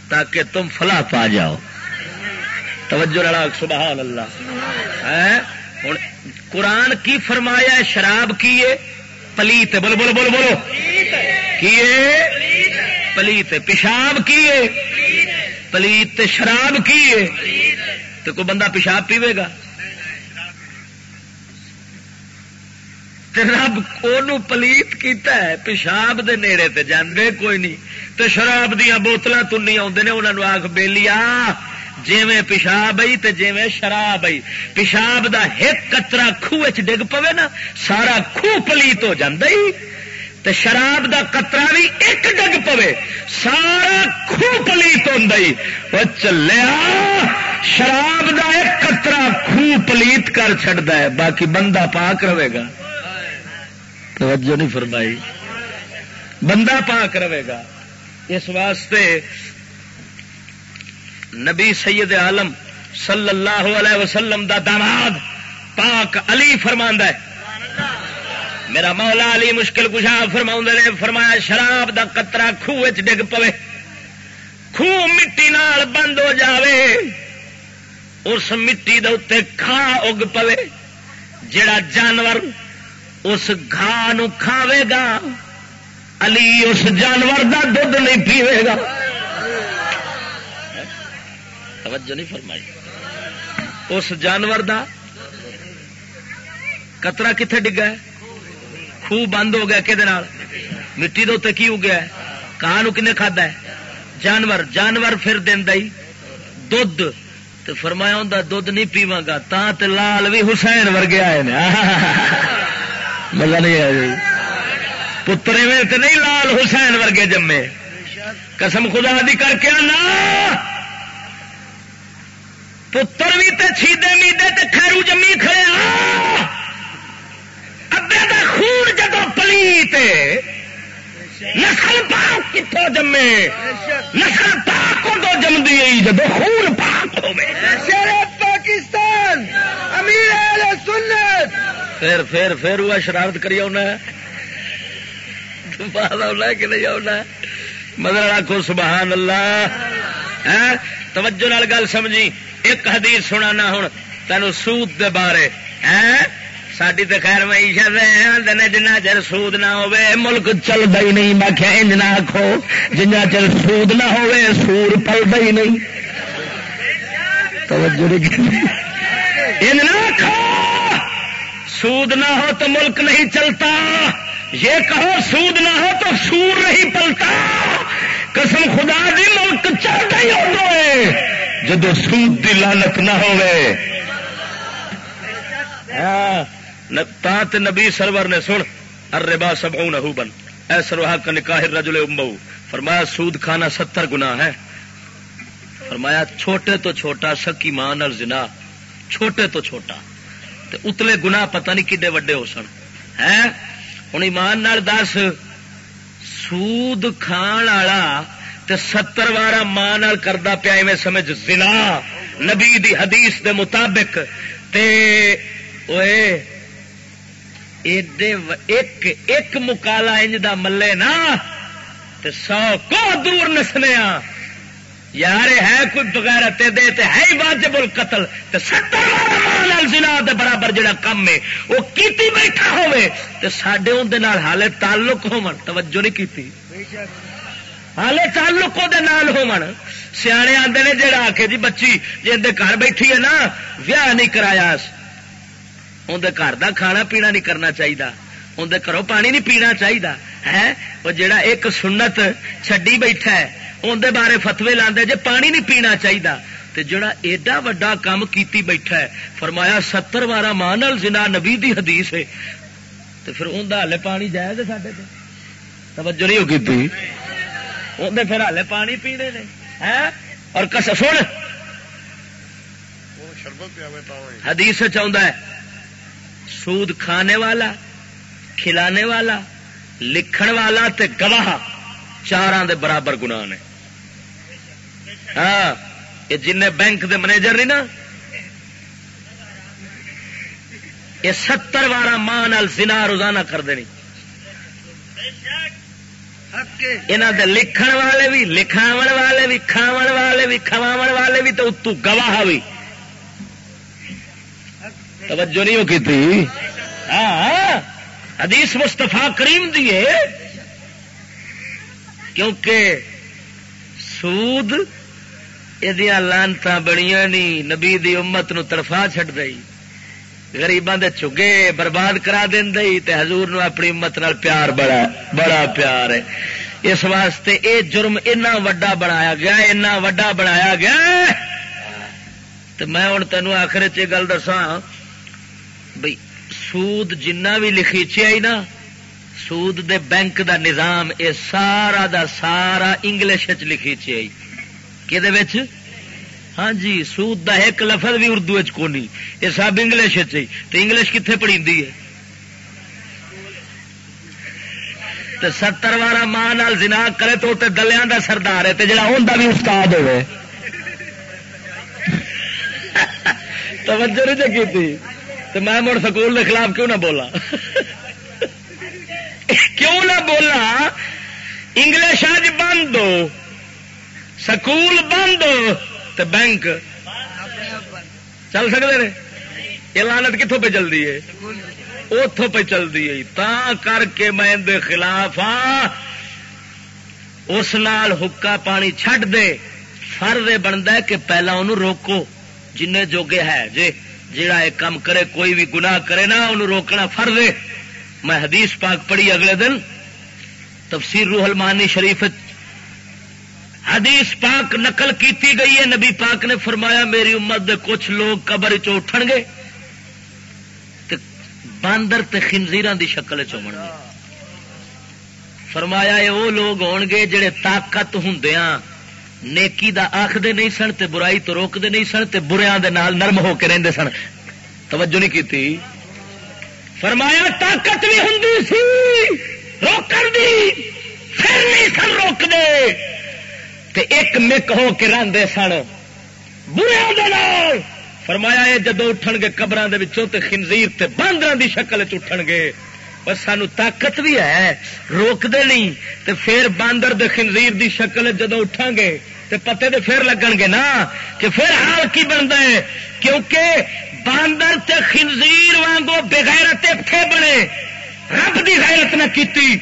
تاکہ تم فلاح پا جاؤ۔ توجہ لڑا سبحان اللہ۔ ہے ہوں۔ قرآن کی فرمایا شراب کی پلیت، بولو بولو بولو بولو۔ کی پلیت۔ پیشاب کی پلیت۔ شراب کی تو کوئی بندہ پیشاب پیوے گا؟ رب کو پلیت کیتا ہے، پیشاب دے نیڑے تے جاندے، کوئی نہیں۔ تو شراب دیا بوتل تنی آدھے انہوں آخ بےلی جیویں پیشاب آئی تو جیویں شراب آئی، پیشاب دا ایک کترا خوہ ڈگ پوے نا، سارا خوہ پلیت ہو تے شراب دا کترا بھی ایک ڈگ پوے، سارا خوہ پلیت ہو چلیا شراب دا ایک کترا خوہ پلیت کر چڑتا ہے، باقی بندہ پاک رہے گا۔ توجہ نہیں فرمائی۔ بندہ پاک رہے گا۔ اس واسطے نبی سید عالم صلی اللہ علیہ وسلم دا داماد پاک علی فرما ہے۔ میرا مولا علی مشکل کشا فرما نے فرمایا، شراب دا قطرہ خوہ ڈگ پوے۔ خوہ مٹی نال بند ہو جاوے۔ اس مٹی دے اتنے کھا اگ پوے۔ جڑا جانور اس گھا کھاوے گا، علی اس جانور دا دھد نہیں پیوے گا۔ توجہ نہیں فرمائی۔ اس جانور دا کترا کتنے ڈگا ہے؟ خوہ بند ہو گیا کہ مٹی دے کی ہو گیا کہاں کنے کھدا ہے؟ جانور جانور پھر دینا دھد تو فرمایا ہوں دھد نہیں پیوا گا تا تے لال بھی حسین ورگے آئے نا *laughs* مزہ نہیں آیا جی۔ پترے میں تو نہیں لال حسین ورگے جمے۔ قسم خدا دی کر کے آنا۔ پتر بھی تے چھیدے میدے تے خیرو جمی کھڑے ابے کا خون جدو پلی نسل پاک کتوں جمے۔ نسل پاک ادو جمدی جب خون پاک ہو پاکستان امیر سنت۔ پھر پھر پھر وہ شرارت کری آنا آنا کہ نہیں آنا مدر آخو سبحان اللہ۔ ہاں؟ توجہ نال گل سمجھی۔ ایک حدیث سنا ہوں تین سود دے بارے۔ ہاں؟ ساری تو خیر معیشت جنا چر سود نہ ہو ملک چلتا ہی نہیں۔ میں کیا انج نہ آخو جنا چر سود نہ ہو سور پلتا ہی نہیں۔ انج نہ آخو سود نہ ہو تو ملک نہیں چلتا۔ یہ کہو، سود نہ ہو تو سور نہیں پلتا۔ قسم خدا دی، ملک چلتا ہی ہو جدو سود کی لالت نہ ہو ہاں، نبی سرور نے سن اربا سب بن اے سروہا کا نکاح رجل امبو فرمایا، سود کھانا ستر گنا ہے فرمایا، چھوٹے تو چھوٹا، سکی مان اور زنا۔ چھوٹے تو چھوٹا۔ تے اتلے گنا پتہ نہیں کڈے وڈے ہو سن۔ ہاں، ہے ہوں ایمان نال دس۔ سود کھان والا تے ستر وارا ماں کردا پیا میں سمجھ زنا۔ نبی دی حدیث دے مطابق۔ تے ایڈے ایک ایک مکالا انج دا ملے نا۔ تے سو کو دور نسنے آ یار ہے کوئی بغیر دے تے ہے ہی واجب القتل تے ستر زنا دے برابر جڑا کم ہے، وہ کیتی بیٹھا ہوئے تے ساڈے اون دے نال حالے تعلق ہون توجہ نہیں کیتی۔ ہالے تعلق ہو سیانے آتے نے جڑا آ کے جی بچی جی اندر گھر بیٹھی ہے نا، ویاہ نہیں کرایا۔ اندر گھر کا کھانا پینا نہیں کرنا چاہیے اندر گھروں پانی نہیں پینا چاہیے ہے وہ جڑا ایک سنت چڈی بیٹھا ہے اندر بارے فتوے لاندے جی پانی نہیں پینا چاہیے تے جڑا ایڈا وڈا کام کیتی بیٹھا ہے فرمایا ستر بارہ ماں زنا نبی دی حدیث ہے تو پھر اندر ہالے پانی جائز سڈے توجہ نہیں ہوگی اندر پھر ہالے پانی پینے نے اور کس سن حدیث چاہتا ہے سود کھانے والا کھلانے والا لکھن والا تے گواہ چار دے برابر گنا نے ہاں یہ جن بینک دے منیجر نہیں نا؟ یہ ستر بارہ ماں سنا روزانہ کر دینی۔ یہاں دے لکھن والے بھی لکھاو والے بھی کھاو والے بھی کھوا والے بھی تو اتو گواہ بھی۔ توجہ نہیں کی تھی ہاں، ہاں۔ حدیث مستفا کریم دیے کیونکہ سود یہ لانتا بڑیاں نہیں نبی دی امت نو تڑفا چڈ دئی گریباں دے چگے برباد کرا دئی تے حضور نو اپنی امت نال پیار بڑا بڑا پیار ہے اس واسطے اے جرم اینا وڈا بنایا گیا اینا وڈا بنایا گیا تو میں ہوں تینوں آخر چ گل دسا بھائی سود جنہ بھی لکھی آئی نا سود دے بینک دا نظام اے سارا دا سارا انگلش لکھی آئی کہ ہاں جی سود دا ایک لفظ بھی اردو کونی۔ یہ سب انگلش انگلش کتنے پڑھی ہے؟ ستر وارا ماں زنا کرے تو دلیا دا سردار ہے۔ جڑا بھی استاد ہوئے۔ توجہ نہیں کی تو میں مڑ سکول کے خلاف کیوں نہ بولا کیوں نہ بولا انگلش اج بند ہو۔ سکول بند تو بینک چل سکتے ہیں یہ لانت کتوں پہ چلتی ہے؟ اتوں پہ چلتی ہے۔ تا کر کے میں خلاف ہاں اس نال حکا پانی چھڈ دے۔ فرد بنتا ہے کہ پہلا انہوں روکو۔ جن جوگے ہے۔ جی جا کام کرے، کوئی بھی گناہ کرے نا، انہوں روکنا فرد میں حدیث پاک پڑھی اگلے دن۔ تفسیر روح المانی شریف حدیث پاک نقل کیتی گئی ہے۔ نبی پاک نے فرمایا، میری امت دے کچھ لوگ قبر چٹن گے باندر تے خنزیران دی شکل چومن گے۔ فرمایا یہ وہ لوگ ہون گے جڑے طاقت ہوں نیکی دا آخدے نہیں سن تے برائی تو روکتے نہیں سن تے بریاں دے نال نرم ہو کے رہندے سن۔ توجہ نہیں کیتی؟ فرمایا، طاقت بھی ہوں سی۔ تے ایک مک ہو کے رہتے سن۔ بریا دال فرمایا یہ جدو اٹھن گے قبر خنزیر تے باندر دی شکل چٹن گے۔ پر سانو طاقت بھی ہے روک دے نہیں۔ تے پھر باندر دے خنزیر دی شکل جدو اٹھا گے، تے پتے دے پھر لگن گے نا۔ کہ پھر حال کی بنتا ہے؟ کیونکہ باندر تے خنزیر وانگو بغیرت تھے بنے۔ رب دی غیرت نہ کیتی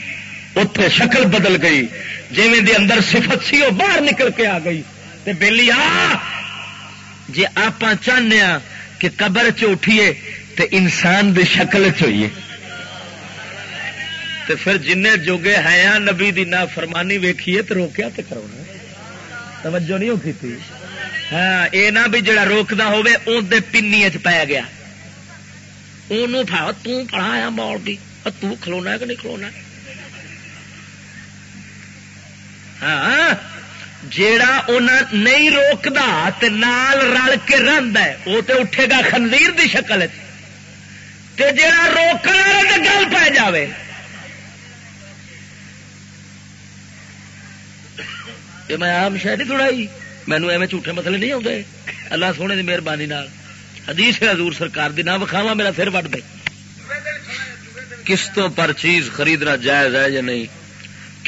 اتے شکل بدل گئی۔ جی دی اندر صفت سی وہ باہر نکل کے آ گئی۔ تے بیلی آ جی آپ چاہنے ہاں کہ قبر چٹھیے تے انسان دی شکل چوئیے تے پھر جن جوگے ہیں، نبی دی نا فرمانی ویکھیے تو روکیا تو کرونا۔ توجہ نہیں ہوتی تھی ہاں یہ نہ بھی جڑا روکتا ہوے اندر پنی چ پی گیا۔ انہوں پڑھایا مول بھی تو کھلونا ہے کہ نہیں کھلونا ہے؟ ہاں جیڑا نہیں روکتا نال رل کے رند ہے وہ تو اٹھے گا خنزیر دی شکل تے جیڑا روکنا تو گل پی جائے یہ میں آم شاید تھوڑائی مینو ایویں جھوٹے مسئلے نہیں آتے اللہ سونے کی مہربانی حدیث حضور سرکار دی نہ وکھاوا میرا پھر وٹ دے قسطوں پر چیز خریدنا جائز ہے یا نہیں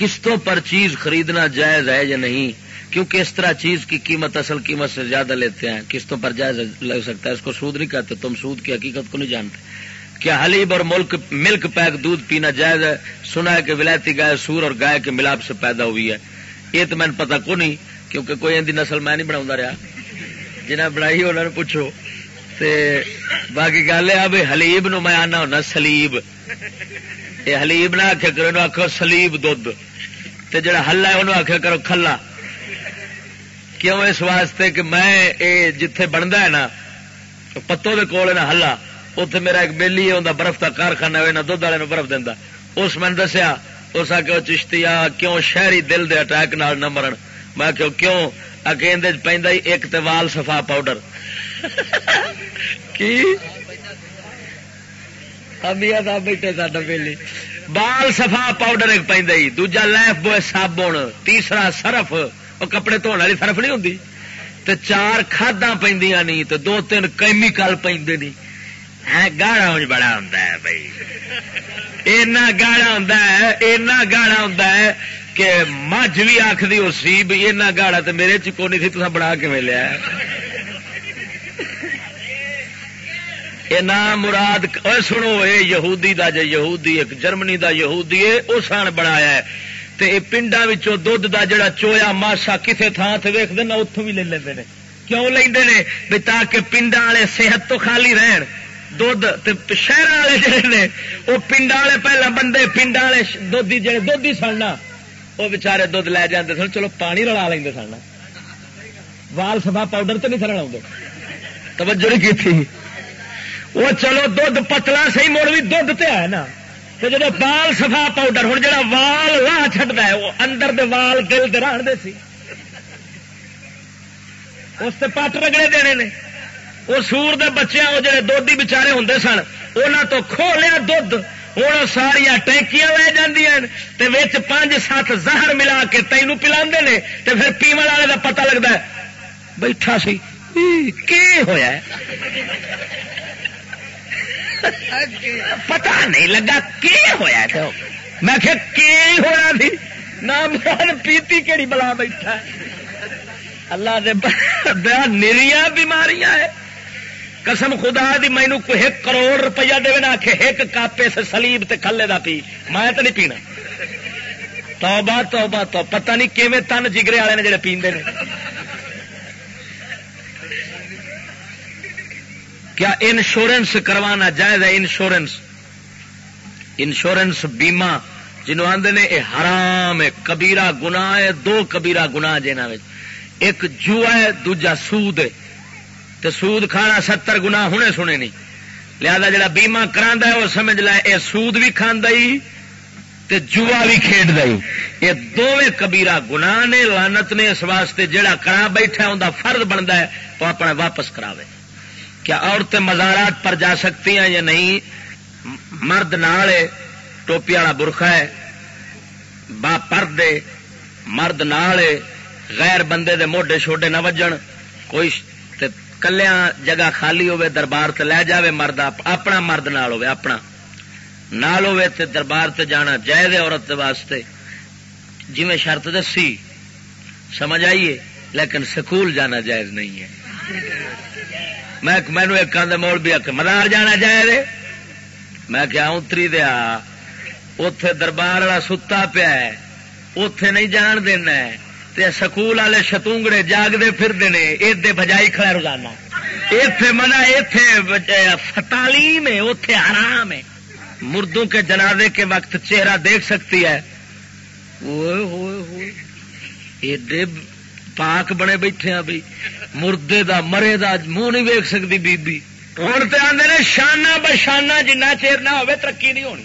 قسطوں پر چیز خریدنا جائز ہے یا نہیں؟ کیونکہ اس طرح چیز کی قیمت اصل قیمت سے زیادہ لیتے ہیں۔ قسطوں پر جائز لگ سکتا ہے۔ اس کو سود نہیں کہتے، تم سود کی حقیقت کو نہیں جانتے۔ کیا حلیب اور ملک ملک پیک دودھ پینا جائز ہے؟ سنا ہے کہ ولایتی گائے سور اور گائے کے ملاپ سے پیدا ہوئی ہے۔ یہ تو میں نے پتا کو نہیں، کیونکہ کوئی اندی نسل میں نہیں بنا رہا۔ جنہیں بنائی انہوں نے پوچھو۔ باقی گل ہے بھائی حلیب نو میں آنا ہونا سلیب۔ یہ حلیب نہ آخیا کرو آخو سلیب دھد تے جڑا ہلا ہے انہوں آخیا کرو کھلا۔ کیوں اس واسطے کہ میں اے جتھے بنتا ہے نا، پتوں کے کول ہے نا ہلا اتے میرا ایک بےلی ہے انہیں برف کا کارخانہ ہوئے نہ دھد والے برف دینا اس میں دسیا، اس آ کے چشتی آ کیوں شہری دل دے اٹیک نال نہ مرن؟ میں کہ کیوں؟ آ کے اگے پہ ایک تے وال سفا پاؤڈر۔ کی؟ بیٹھے سا ڈبیلی بال سفا پاؤڈر ایک پہ دوجا لیف بوئے صابن، تیسرا سرف، وہ کپڑے دھونے والی سرف نہیں ہوں تے چار کھادا پہ نہیں تو دو تین کیمیکل پہ نہیں گاڑا ہوں بڑا ہوں بھائی اینا گاڑا ہوں اینا گاڑا ہوں کہ مجھ بھی آخری اسی بھی اینا گاڑا تو میرے چکو نہیں تھی تو بنا کے لیا یہ نام مراد سنو، اے یہودی دا جے یہودی، ایک جرمنی دا یہودی ہے اس بنایا ہے۔ تے اے پنڈا دھد دا جڑا چویا ماسا کسے تھان سے ویک دینا اتوں بھی لے لیں کیوں لے بھی تاکہ پنڈا والے صحت تو خالی رہن۔ دھد شہر والے جڑے نے وہ پنڈا والے پہلا بندے پنڈا والے دھد جڑے دھد ہی سڑنا وہ بچارے دھد لے جاتے سن۔ چلو پانی رلا لیں سن وال سفا پاؤڈر تو نہیں سر لا توجہ نہیں کی تھی۔ وہ چلو دھد پتلا سی مڑ بھی دھد تے ہے نا۔ تو جب بال سفا پاؤڈر ہوں جا وال لاہ چڈتا ہے، وہ اندر دے وال دل دے دے سی۔ اس سے پٹ رگڑے دینے نے۔ وہ سور دے بچے وہ جڑے دھد بچارے ہوں سن انہوں تو کھو لیا دھد ہوں ساریا ٹینکیاں لے جی پانچ سات زہر ملا کے تینوں پلا پھر پیمن والے کا پتا لگتا ہے، بیٹھا سی۔ کی ہوا پتا نہیں لگا کی ہوا تو۔ میں کہ ہوا سی نام پیتی کہڑی بلا بیٹھا اللہ دے نریاں بیماریاں ہے۔ قسم خدا دی مینو ایک کروڑ روپیہ دے نا کہ ایک کاپے سے سلیب تے کھلے دا پی۔ میں تو نہیں پینا۔ توبہ توبہ تو پتہ نہیں کیویں تن جگرے والے نے جڑے پیندے نے۔ کیا انشورنس کروانا جائز ہے؟ انشورنس انشورنس بیمہ جنوب آدھے نے یہ حرام ہے کبیرا گنا ہے، دو کبیرا گنا جنہ ایک جو ہے، دوجا سود ہے۔ تو سود کھانا ستر گنا ہونے سنے نہیں۔ لہذا جڑا بیمہ کرا ہے، وہ سمجھ لے یہ سود بھی کھانا تے جوا بھی کھیڈ دئی یہ دونوں کبیرا گنا نے لانت نے اس واسطے جڑا کرا بیٹھا ان فرد بنتا ہے تو اپنا واپس کراوے۔ کیا عورتیں مزارات پر جا سکتی ہیں یا نہیں؟ مرد نال ٹوپی والا برخا ہے با پردے مرد نال غیر بندے دے موڈے چھوٹے نہ وجن، کوئی کلیا جگہ خالی ہوے دربار تے لے جاوے مرد اپنا مرد نال ہوے اپنا۔ نال ہوے تے دربار تے جانا جائز عورت واسطے۔ جی میں شرط دسی، سمجھ آئیے، لیکن سکول جانا جائز نہیں ہے۔ میں مینو ایک کاندے مول بھی مدار جانا جائے میں کیا اتری دیا۔ اتے دربار والا ستا پیا اتے نہیں جان دینا تے سکول والے شتونگڑے جاگتے پھرتے ہیں ادے بجائی کھڑا روزانہ۔ اتے منا اتے تعلیم ہے اتے آرام ہے مردوں کے جنازے کے وقت چہرہ دیکھ سکتی ہے۔ اوے ہوئے ہوئے۔ ایڈے پاک بنے بیٹھے ہیں بھائی۔ مردے دا، مرے دا منہ نہیں ویک سکتی بی بی ہوں تو آدھے شانہ بشانہ جنہ چیر نہ ہو ترقی نہیں ہونی۔